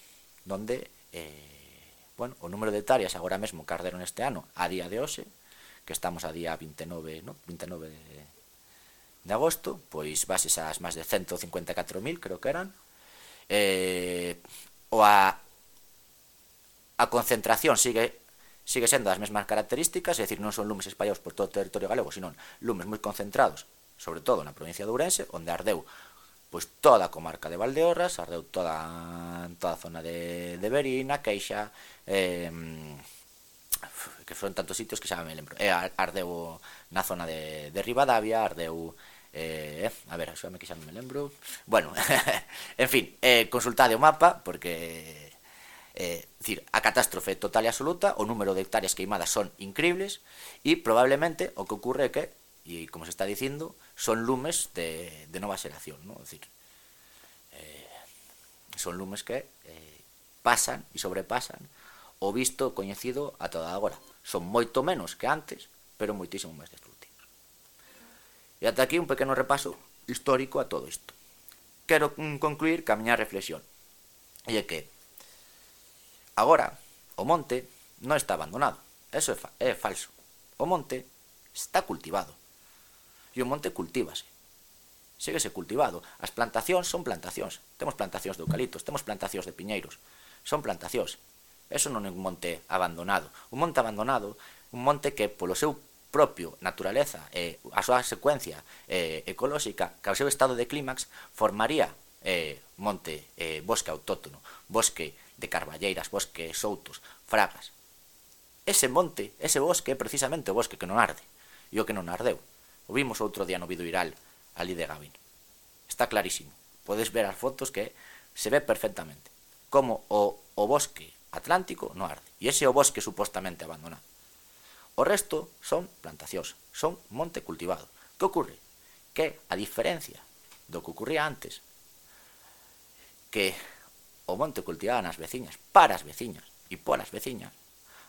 donde eh, bueno, o número de hectáreas agora mesmo que arderon este ano a día de hoxe que estamos a día 29, no? 29 de, de agosto, pois bases as máis de 154.000, creo que eran, eh, o a, a concentración sigue sigue sendo as mesmas características, é dicir, non son lumes espallados por todo o territorio galego, sino lumes moi concentrados, sobre todo na provincia de Ourense, onde ardeu pois toda a comarca de Valdeorras, ardeu toda toda a zona de, de Berina, Queixa, eh, que son tantos sitios que xa me lembro. E ardeu na zona de, de Rivadavia, ardeu eh, eh, a ver, xame que xa non me lembro Bueno, en fin eh, Consultade o mapa Porque eh, eh decir, a catástrofe total e absoluta O número de hectáreas queimadas son increíbles E probablemente o que ocurre é que E como se está dicindo Son lumes de, de nova xeración ¿no? Es decir, eh, Son lumes que eh, pasan e sobrepasan o visto coñecido ata agora. Son moito menos que antes, pero moitísimo máis destructivos. E ata aquí un pequeno repaso histórico a todo isto. Quero mm, concluir ca miña reflexión. E é que agora o monte non está abandonado. Eso é, fa é falso. O monte está cultivado. E o monte cultívase. Síguese cultivado. As plantacións son plantacións. Temos plantacións de eucaliptos, temos plantacións de piñeiros. Son plantacións. Eso non é un monte abandonado. Un monte abandonado, un monte que polo seu propio naturaleza e a súa secuencia eh, ecolóxica, que ao seu estado de clímax formaría eh, monte, eh, bosque autóctono, bosque de carballeiras, bosque soutos, fragas. Ese monte, ese bosque é precisamente o bosque que non arde, e o que non ardeu. O vimos outro día no Viduiral, ali de Gavin. Está clarísimo. Podes ver as fotos que se ve perfectamente como o, o bosque Atlántico no arde. E ese é o bosque supostamente abandonado. O resto son plantacións, son monte cultivado. Que ocorre? Que a diferencia do que ocurría antes, que o monte cultivaba nas veciñas, para as veciñas e polas veciñas,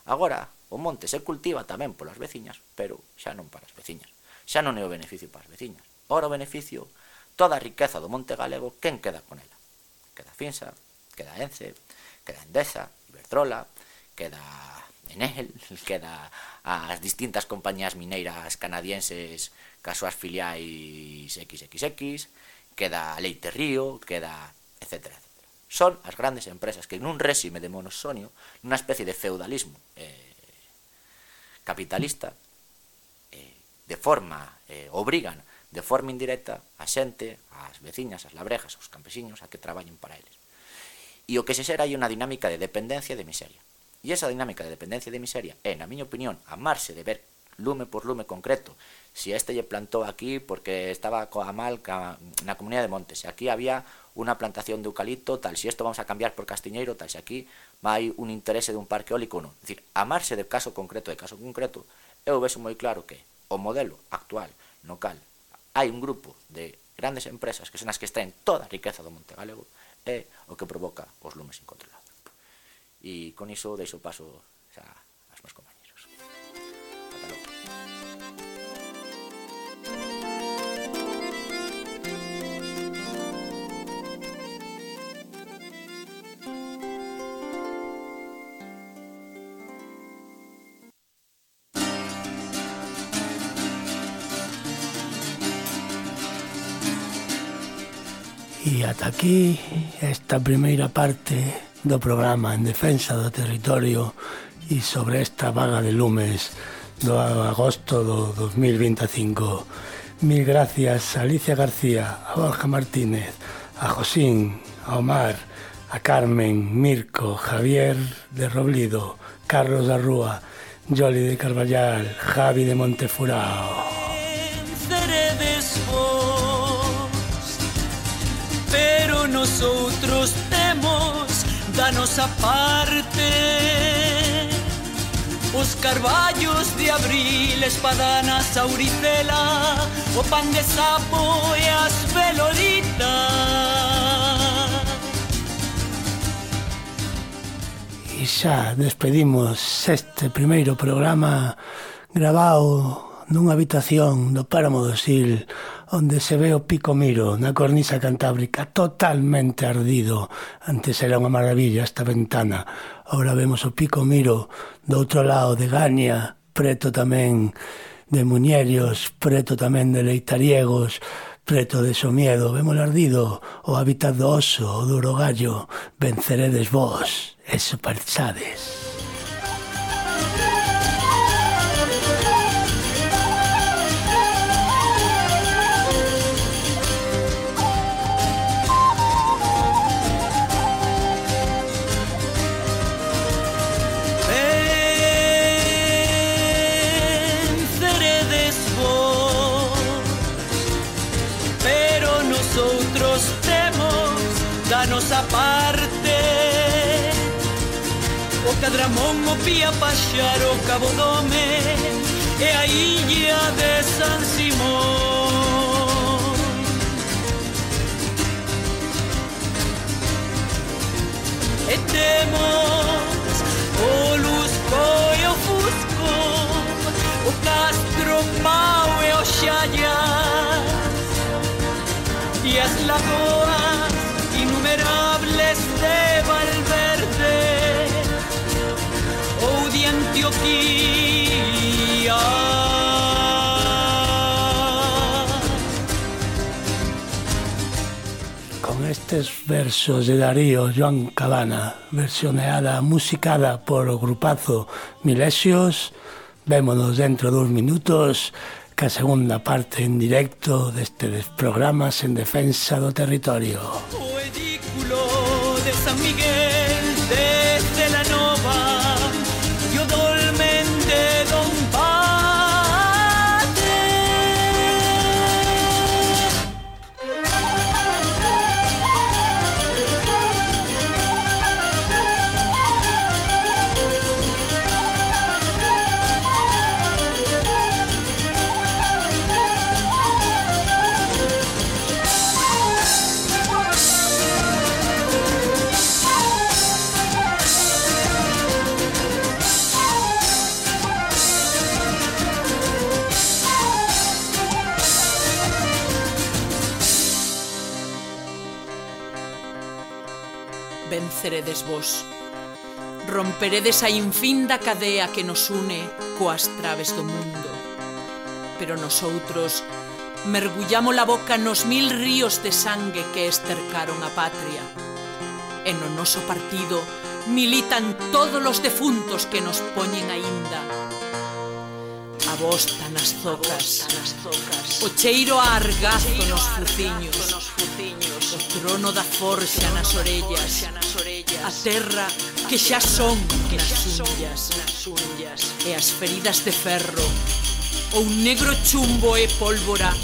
agora o monte se cultiva tamén polas veciñas, pero xa non para as veciñas. Xa non é o beneficio para as veciñas. Ora o beneficio, toda a riqueza do monte galego, quen queda con ela? Queda Finsa, queda Ence, queda Endesa, Iberdrola, queda Enel, queda as distintas compañías mineiras canadienses cas súas filiais XXX, queda Leite Río, queda etc. etc. Son as grandes empresas que nun réxime de monosonio, nunha especie de feudalismo eh, capitalista, eh, de forma, eh, obrigan de forma indirecta a xente, as veciñas, as labrejas, os campesiños a que traballen para eles. E o que se xera hai unha dinámica de dependencia e de miseria. E esa dinámica de dependencia e de miseria é, na miña opinión, amarse de ver lume por lume concreto. Si este lle plantou aquí porque estaba coa mal ca, na comunidade de Montes, aquí había unha plantación de eucalipto, tal, si isto vamos a cambiar por castiñeiro, tal, si aquí vai un interese un parque eólico, non. Dicir, amarse de caso concreto de caso concreto, eu vexo moi claro que o modelo actual no cal hai un grupo de grandes empresas que son as que extraen toda a riqueza do Monte Galego é o que provoca os lumes incontrolados. E con iso deixo paso xa, ata aquí esta primeira parte do programa en defensa do territorio e sobre esta vaga de lumes do agosto do 2025. Mil gracias a Alicia García, a Borja Martínez, a Josín, a Omar, a Carmen, Mirko, Javier de Roblido, Carlos da Rúa, Joli de Carballal, Javi de Montefurao. anos aparte Os carballos de abril, espadanas, auricela O pan de sapo e as veloritas. E xa despedimos este primeiro programa grabado nunha habitación do Páramo do Sil onde se ve o Pico Miro na cornisa cantábrica totalmente ardido. Antes era unha maravilla esta ventana. Ahora vemos o Pico Miro do outro lado de Gania, preto tamén de Muñerios, preto tamén de Leitariegos, preto de Somiedo, vemos ardido o hábitat do oso, o duro gallo, venceredes vos, e superchades. Cadramón, o Pía, Paxaro, Cabo Dome e a illa de San Simón. E temos o Lusco e o Fusco, o Castro, Mau Pau e o Xallas e as lagoas Antioquía Con estes versos de Darío Joan Cabana, versioneada, musicada por o grupazo Milesios, Vémonos dentro dos minutos ca segunda parte en directo deste des- programas en defensa do territorio. O edículo de San Miguel seredes vos. Romperedes a infinda cadea que nos une coas traves do mundo. Pero nosoutros mergullamos la boca nos mil ríos de sangue que estercaron a patria. E no noso partido militan todos os defuntos que nos poñen aínda. A vos tan as zocas, o cheiro a argazo nos fuciños, O trono da forxa nas orellas A terra que xa son nas unhas E as feridas de ferro. Ou negro chumbo e pólvora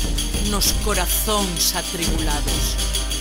Nos corazóns atribulados.